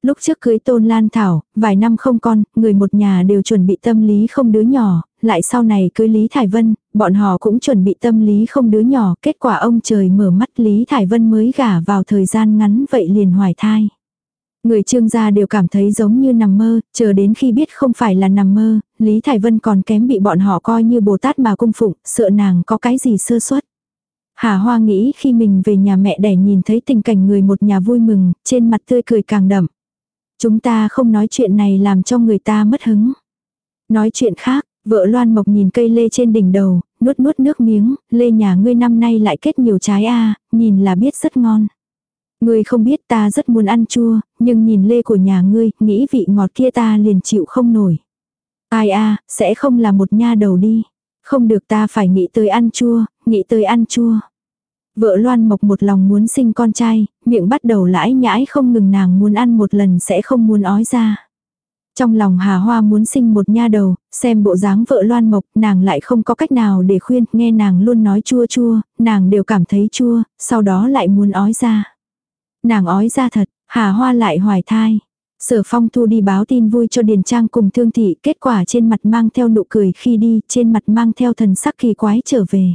Lúc trước cưới Tôn Lan Thảo, vài năm không con, người một nhà đều chuẩn bị tâm lý không đứa nhỏ, lại sau này cưới Lý Thải Vân, bọn họ cũng chuẩn bị tâm lý không đứa nhỏ, kết quả ông trời mở mắt Lý Thải Vân mới gả vào thời gian ngắn vậy liền hoài thai. Người trương gia đều cảm thấy giống như nằm mơ, chờ đến khi biết không phải là nằm mơ, Lý Thải Vân còn kém bị bọn họ coi như Bồ Tát mà cung phụng, sợ nàng có cái gì sơ suất. Hà Hoa nghĩ khi mình về nhà mẹ đẻ nhìn thấy tình cảnh người một nhà vui mừng, trên mặt tươi cười càng đậm. Chúng ta không nói chuyện này làm cho người ta mất hứng. Nói chuyện khác, vợ Loan Mộc nhìn cây lê trên đỉnh đầu, nuốt nuốt nước miếng, lê nhà ngươi năm nay lại kết nhiều trái a nhìn là biết rất ngon. Ngươi không biết ta rất muốn ăn chua, nhưng nhìn lê của nhà ngươi, nghĩ vị ngọt kia ta liền chịu không nổi. Ai a sẽ không là một nha đầu đi. Không được ta phải nghĩ tới ăn chua, nghĩ tới ăn chua. Vợ Loan Mộc một lòng muốn sinh con trai, miệng bắt đầu lãi nhãi không ngừng nàng muốn ăn một lần sẽ không muốn ói ra. Trong lòng Hà Hoa muốn sinh một nha đầu, xem bộ dáng vợ Loan Mộc, nàng lại không có cách nào để khuyên, nghe nàng luôn nói chua chua, nàng đều cảm thấy chua, sau đó lại muốn ói ra. Nàng ói ra thật, Hà Hoa lại hoài thai. Sở phong thu đi báo tin vui cho Điền Trang cùng thương thị, kết quả trên mặt mang theo nụ cười khi đi, trên mặt mang theo thần sắc kỳ quái trở về.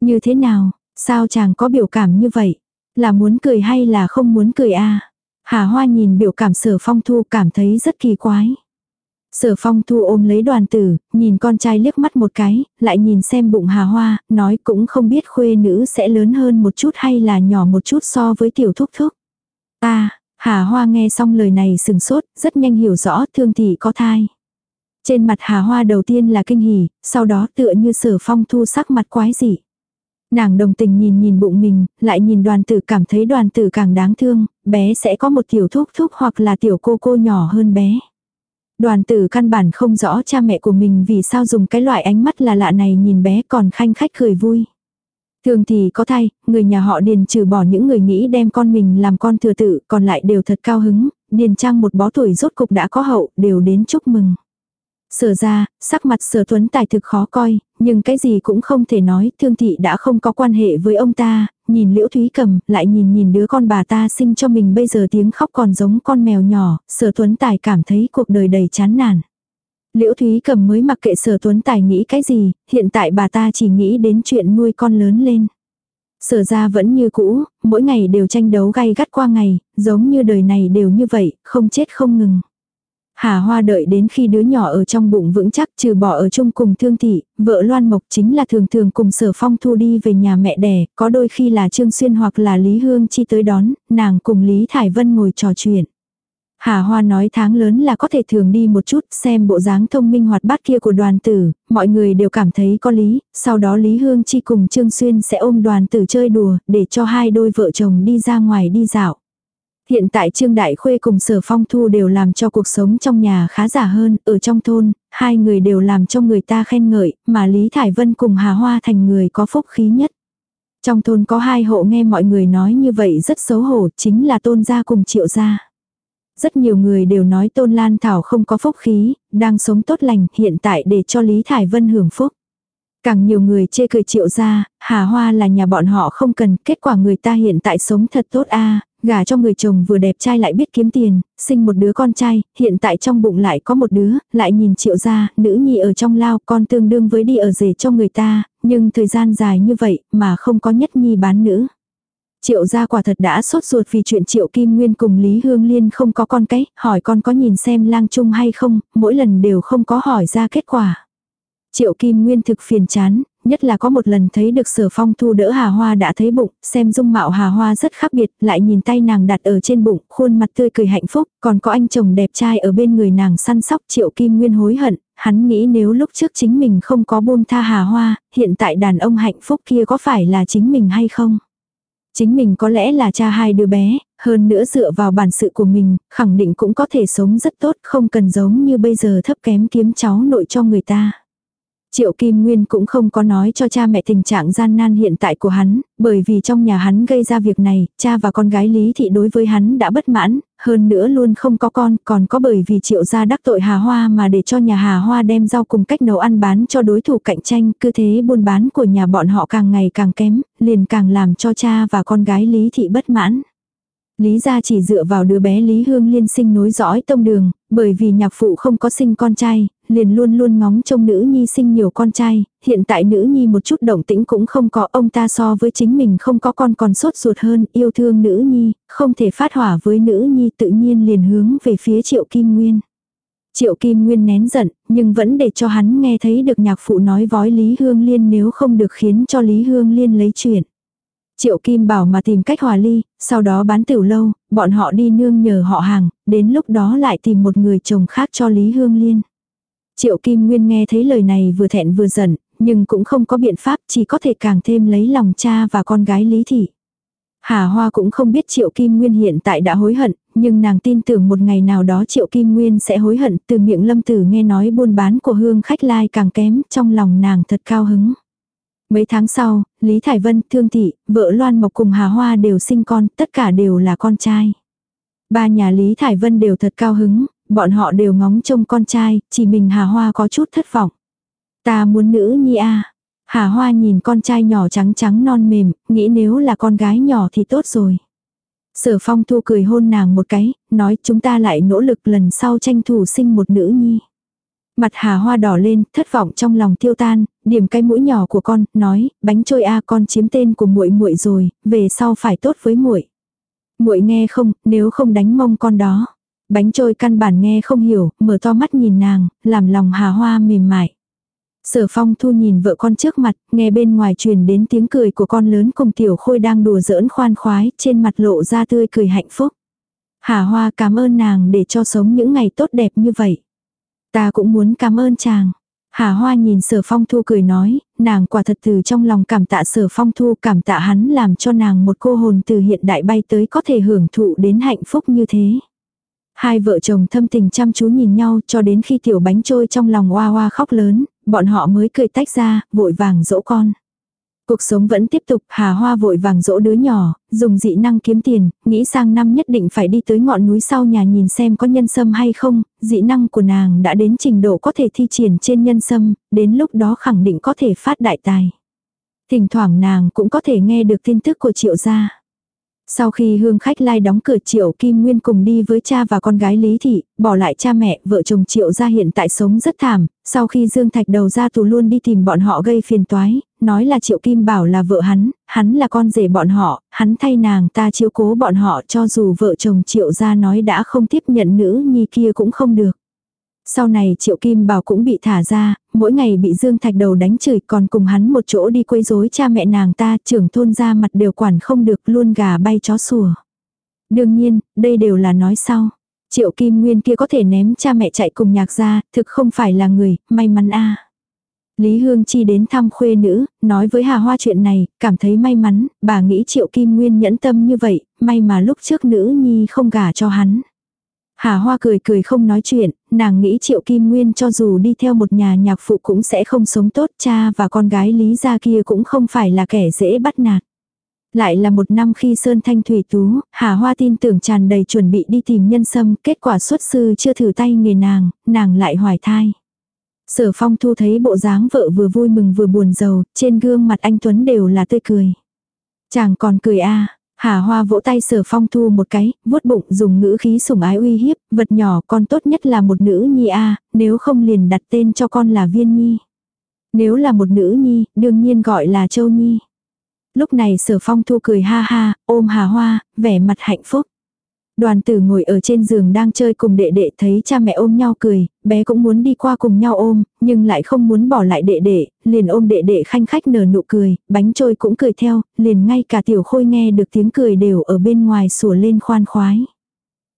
Như thế nào, sao chàng có biểu cảm như vậy? Là muốn cười hay là không muốn cười a Hà Hoa nhìn biểu cảm sở phong thu cảm thấy rất kỳ quái. Sở phong thu ôm lấy đoàn tử, nhìn con trai liếc mắt một cái, lại nhìn xem bụng Hà Hoa, nói cũng không biết khuê nữ sẽ lớn hơn một chút hay là nhỏ một chút so với tiểu thúc thúc. Ta, Hà Hoa nghe xong lời này sừng sốt, rất nhanh hiểu rõ thương thị có thai. Trên mặt Hà Hoa đầu tiên là kinh hỉ, sau đó tựa như sở phong thu sắc mặt quái dị. Nàng đồng tình nhìn nhìn bụng mình, lại nhìn đoàn tử cảm thấy đoàn tử càng đáng thương, bé sẽ có một tiểu thúc thúc hoặc là tiểu cô cô nhỏ hơn bé. Đoàn tử căn bản không rõ cha mẹ của mình vì sao dùng cái loại ánh mắt là lạ này nhìn bé còn khanh khách cười vui. Thường thì có thay, người nhà họ Điền trừ bỏ những người nghĩ đem con mình làm con thừa tự, còn lại đều thật cao hứng, Điền Trang một bó tuổi rốt cục đã có hậu, đều đến chúc mừng. Sở ra, sắc mặt sở tuấn tài thực khó coi, nhưng cái gì cũng không thể nói, thương thị đã không có quan hệ với ông ta, nhìn liễu thúy cầm, lại nhìn nhìn đứa con bà ta sinh cho mình bây giờ tiếng khóc còn giống con mèo nhỏ, sở tuấn tài cảm thấy cuộc đời đầy chán nản. Liễu Thúy cầm mới mặc kệ sở tuấn tài nghĩ cái gì, hiện tại bà ta chỉ nghĩ đến chuyện nuôi con lớn lên. Sở ra vẫn như cũ, mỗi ngày đều tranh đấu gay gắt qua ngày, giống như đời này đều như vậy, không chết không ngừng. Hà Hoa đợi đến khi đứa nhỏ ở trong bụng vững chắc trừ bỏ ở chung cùng thương thị, vợ Loan Mộc chính là thường thường cùng sở phong thu đi về nhà mẹ đẻ, có đôi khi là Trương Xuyên hoặc là Lý Hương Chi tới đón, nàng cùng Lý Thải Vân ngồi trò chuyện. Hà Hoa nói tháng lớn là có thể thường đi một chút xem bộ dáng thông minh hoạt bát kia của đoàn tử, mọi người đều cảm thấy có lý, sau đó Lý Hương Chi cùng Trương Xuyên sẽ ôm đoàn tử chơi đùa để cho hai đôi vợ chồng đi ra ngoài đi dạo. Hiện tại Trương Đại Khuê cùng Sở Phong Thu đều làm cho cuộc sống trong nhà khá giả hơn, ở trong thôn, hai người đều làm cho người ta khen ngợi, mà Lý Thải Vân cùng Hà Hoa thành người có phúc khí nhất. Trong thôn có hai hộ nghe mọi người nói như vậy rất xấu hổ, chính là tôn gia cùng triệu gia. Rất nhiều người đều nói tôn lan thảo không có phúc khí, đang sống tốt lành, hiện tại để cho Lý Thải Vân hưởng phúc. Càng nhiều người chê cười triệu gia, hà hoa là nhà bọn họ không cần, kết quả người ta hiện tại sống thật tốt a gả cho người chồng vừa đẹp trai lại biết kiếm tiền, sinh một đứa con trai, hiện tại trong bụng lại có một đứa, lại nhìn triệu gia, nữ nhi ở trong lao, con tương đương với đi ở rể cho người ta, nhưng thời gian dài như vậy mà không có nhất nhi bán nữ. Triệu gia quả thật đã sốt ruột vì chuyện Triệu Kim Nguyên cùng Lý Hương Liên không có con cái, hỏi con có nhìn xem lang chung hay không, mỗi lần đều không có hỏi ra kết quả. Triệu Kim Nguyên thực phiền chán, nhất là có một lần thấy được sở phong thu đỡ Hà Hoa đã thấy bụng, xem dung mạo Hà Hoa rất khác biệt, lại nhìn tay nàng đặt ở trên bụng, khuôn mặt tươi cười hạnh phúc, còn có anh chồng đẹp trai ở bên người nàng săn sóc Triệu Kim Nguyên hối hận, hắn nghĩ nếu lúc trước chính mình không có buông tha Hà Hoa, hiện tại đàn ông hạnh phúc kia có phải là chính mình hay không? Chính mình có lẽ là cha hai đứa bé, hơn nữa dựa vào bản sự của mình, khẳng định cũng có thể sống rất tốt, không cần giống như bây giờ thấp kém kiếm cháu nội cho người ta. Triệu Kim Nguyên cũng không có nói cho cha mẹ tình trạng gian nan hiện tại của hắn, bởi vì trong nhà hắn gây ra việc này, cha và con gái Lý Thị đối với hắn đã bất mãn, hơn nữa luôn không có con, còn có bởi vì Triệu gia đắc tội Hà Hoa mà để cho nhà Hà Hoa đem rau cùng cách nấu ăn bán cho đối thủ cạnh tranh, cứ thế buôn bán của nhà bọn họ càng ngày càng kém, liền càng làm cho cha và con gái Lý Thị bất mãn. Lý gia chỉ dựa vào đứa bé Lý Hương Liên sinh nối dõi tông đường, bởi vì nhạc phụ không có sinh con trai, liền luôn luôn ngóng trông nữ nhi sinh nhiều con trai, hiện tại nữ nhi một chút động tĩnh cũng không có ông ta so với chính mình không có con còn sốt ruột hơn, yêu thương nữ nhi, không thể phát hỏa với nữ nhi tự nhiên liền hướng về phía triệu kim nguyên. Triệu Kim Nguyên nén giận, nhưng vẫn để cho hắn nghe thấy được nhạc phụ nói vói Lý Hương Liên nếu không được khiến cho Lý Hương Liên lấy chuyện. Triệu Kim bảo mà tìm cách hòa ly, sau đó bán tiểu lâu, bọn họ đi nương nhờ họ hàng, đến lúc đó lại tìm một người chồng khác cho Lý Hương Liên. Triệu Kim Nguyên nghe thấy lời này vừa thẹn vừa giận, nhưng cũng không có biện pháp chỉ có thể càng thêm lấy lòng cha và con gái Lý Thị. Hà Hoa cũng không biết Triệu Kim Nguyên hiện tại đã hối hận, nhưng nàng tin tưởng một ngày nào đó Triệu Kim Nguyên sẽ hối hận từ miệng lâm tử nghe nói buôn bán của hương khách lai càng kém, trong lòng nàng thật cao hứng. Mấy tháng sau, Lý Thải Vân, Thương Thị, vợ Loan Mộc cùng Hà Hoa đều sinh con, tất cả đều là con trai. Ba nhà Lý Thải Vân đều thật cao hứng, bọn họ đều ngóng trông con trai, chỉ mình Hà Hoa có chút thất vọng. Ta muốn nữ nhi a Hà Hoa nhìn con trai nhỏ trắng trắng non mềm, nghĩ nếu là con gái nhỏ thì tốt rồi. Sở phong thu cười hôn nàng một cái, nói chúng ta lại nỗ lực lần sau tranh thủ sinh một nữ nhi. Mặt hà hoa đỏ lên, thất vọng trong lòng tiêu tan, điểm cái mũi nhỏ của con, nói, bánh trôi a con chiếm tên của muội muội rồi, về sau phải tốt với muội. Muội nghe không, nếu không đánh mông con đó. Bánh trôi căn bản nghe không hiểu, mở to mắt nhìn nàng, làm lòng hà hoa mềm mại. Sở phong thu nhìn vợ con trước mặt, nghe bên ngoài truyền đến tiếng cười của con lớn cùng tiểu khôi đang đùa giỡn khoan khoái, trên mặt lộ ra tươi cười hạnh phúc. Hà hoa cảm ơn nàng để cho sống những ngày tốt đẹp như vậy. Ta cũng muốn cảm ơn chàng. Hà Hoa nhìn sở phong thu cười nói, nàng quả thật từ trong lòng cảm tạ sở phong thu cảm tạ hắn làm cho nàng một cô hồn từ hiện đại bay tới có thể hưởng thụ đến hạnh phúc như thế. Hai vợ chồng thâm tình chăm chú nhìn nhau cho đến khi tiểu bánh trôi trong lòng hoa hoa khóc lớn, bọn họ mới cười tách ra, vội vàng dỗ con. Cuộc sống vẫn tiếp tục, Hà Hoa vội vàng dỗ đứa nhỏ, dùng dị năng kiếm tiền, nghĩ sang năm nhất định phải đi tới ngọn núi sau nhà nhìn xem có nhân sâm hay không, dị năng của nàng đã đến trình độ có thể thi triển trên nhân sâm, đến lúc đó khẳng định có thể phát đại tài. Thỉnh thoảng nàng cũng có thể nghe được tin tức của triệu gia. Sau khi hương khách lai đóng cửa Triệu Kim Nguyên cùng đi với cha và con gái Lý Thị, bỏ lại cha mẹ, vợ chồng Triệu gia hiện tại sống rất thảm, sau khi Dương Thạch đầu ra tù luôn đi tìm bọn họ gây phiền toái, nói là Triệu Kim bảo là vợ hắn, hắn là con rể bọn họ, hắn thay nàng ta chiếu cố bọn họ cho dù vợ chồng Triệu gia nói đã không tiếp nhận nữ nhi kia cũng không được. Sau này Triệu Kim Bảo cũng bị thả ra, mỗi ngày bị Dương Thạch đầu đánh chửi còn cùng hắn một chỗ đi quấy rối cha mẹ nàng ta, trưởng thôn ra mặt đều quản không được luôn gà bay chó sủa. Đương nhiên, đây đều là nói sau. Triệu Kim Nguyên kia có thể ném cha mẹ chạy cùng nhạc ra, thực không phải là người, may mắn a. Lý Hương Chi đến thăm khuê nữ, nói với Hà Hoa chuyện này, cảm thấy may mắn, bà nghĩ Triệu Kim Nguyên nhẫn tâm như vậy, may mà lúc trước nữ nhi không gả cho hắn. Hà Hoa cười cười không nói chuyện, nàng nghĩ Triệu Kim Nguyên cho dù đi theo một nhà nhạc phụ cũng sẽ không sống tốt, cha và con gái Lý gia kia cũng không phải là kẻ dễ bắt nạt. Lại là một năm khi Sơn Thanh Thủy Tú, Hà Hoa tin tưởng tràn đầy chuẩn bị đi tìm nhân sâm, kết quả xuất sư chưa thử tay nghề nàng, nàng lại hoài thai. Sở phong thu thấy bộ dáng vợ vừa vui mừng vừa buồn giàu, trên gương mặt anh Tuấn đều là tươi cười. Chàng còn cười a Hà Hoa vỗ tay sở phong thu một cái, vuốt bụng dùng ngữ khí sủng ái uy hiếp, vật nhỏ con tốt nhất là một nữ nhi a nếu không liền đặt tên cho con là viên nhi. Nếu là một nữ nhi, đương nhiên gọi là châu nhi. Lúc này sở phong thu cười ha ha, ôm Hà Hoa, vẻ mặt hạnh phúc. Đoàn tử ngồi ở trên giường đang chơi cùng đệ đệ thấy cha mẹ ôm nhau cười, bé cũng muốn đi qua cùng nhau ôm, nhưng lại không muốn bỏ lại đệ đệ, liền ôm đệ đệ khanh khách nở nụ cười, bánh trôi cũng cười theo, liền ngay cả tiểu khôi nghe được tiếng cười đều ở bên ngoài sủa lên khoan khoái.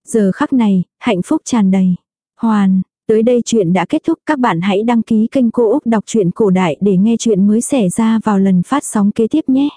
Giờ khắc này, hạnh phúc tràn đầy. Hoàn, tới đây chuyện đã kết thúc các bạn hãy đăng ký kênh Cô Úc Đọc truyện Cổ Đại để nghe chuyện mới xảy ra vào lần phát sóng kế tiếp nhé.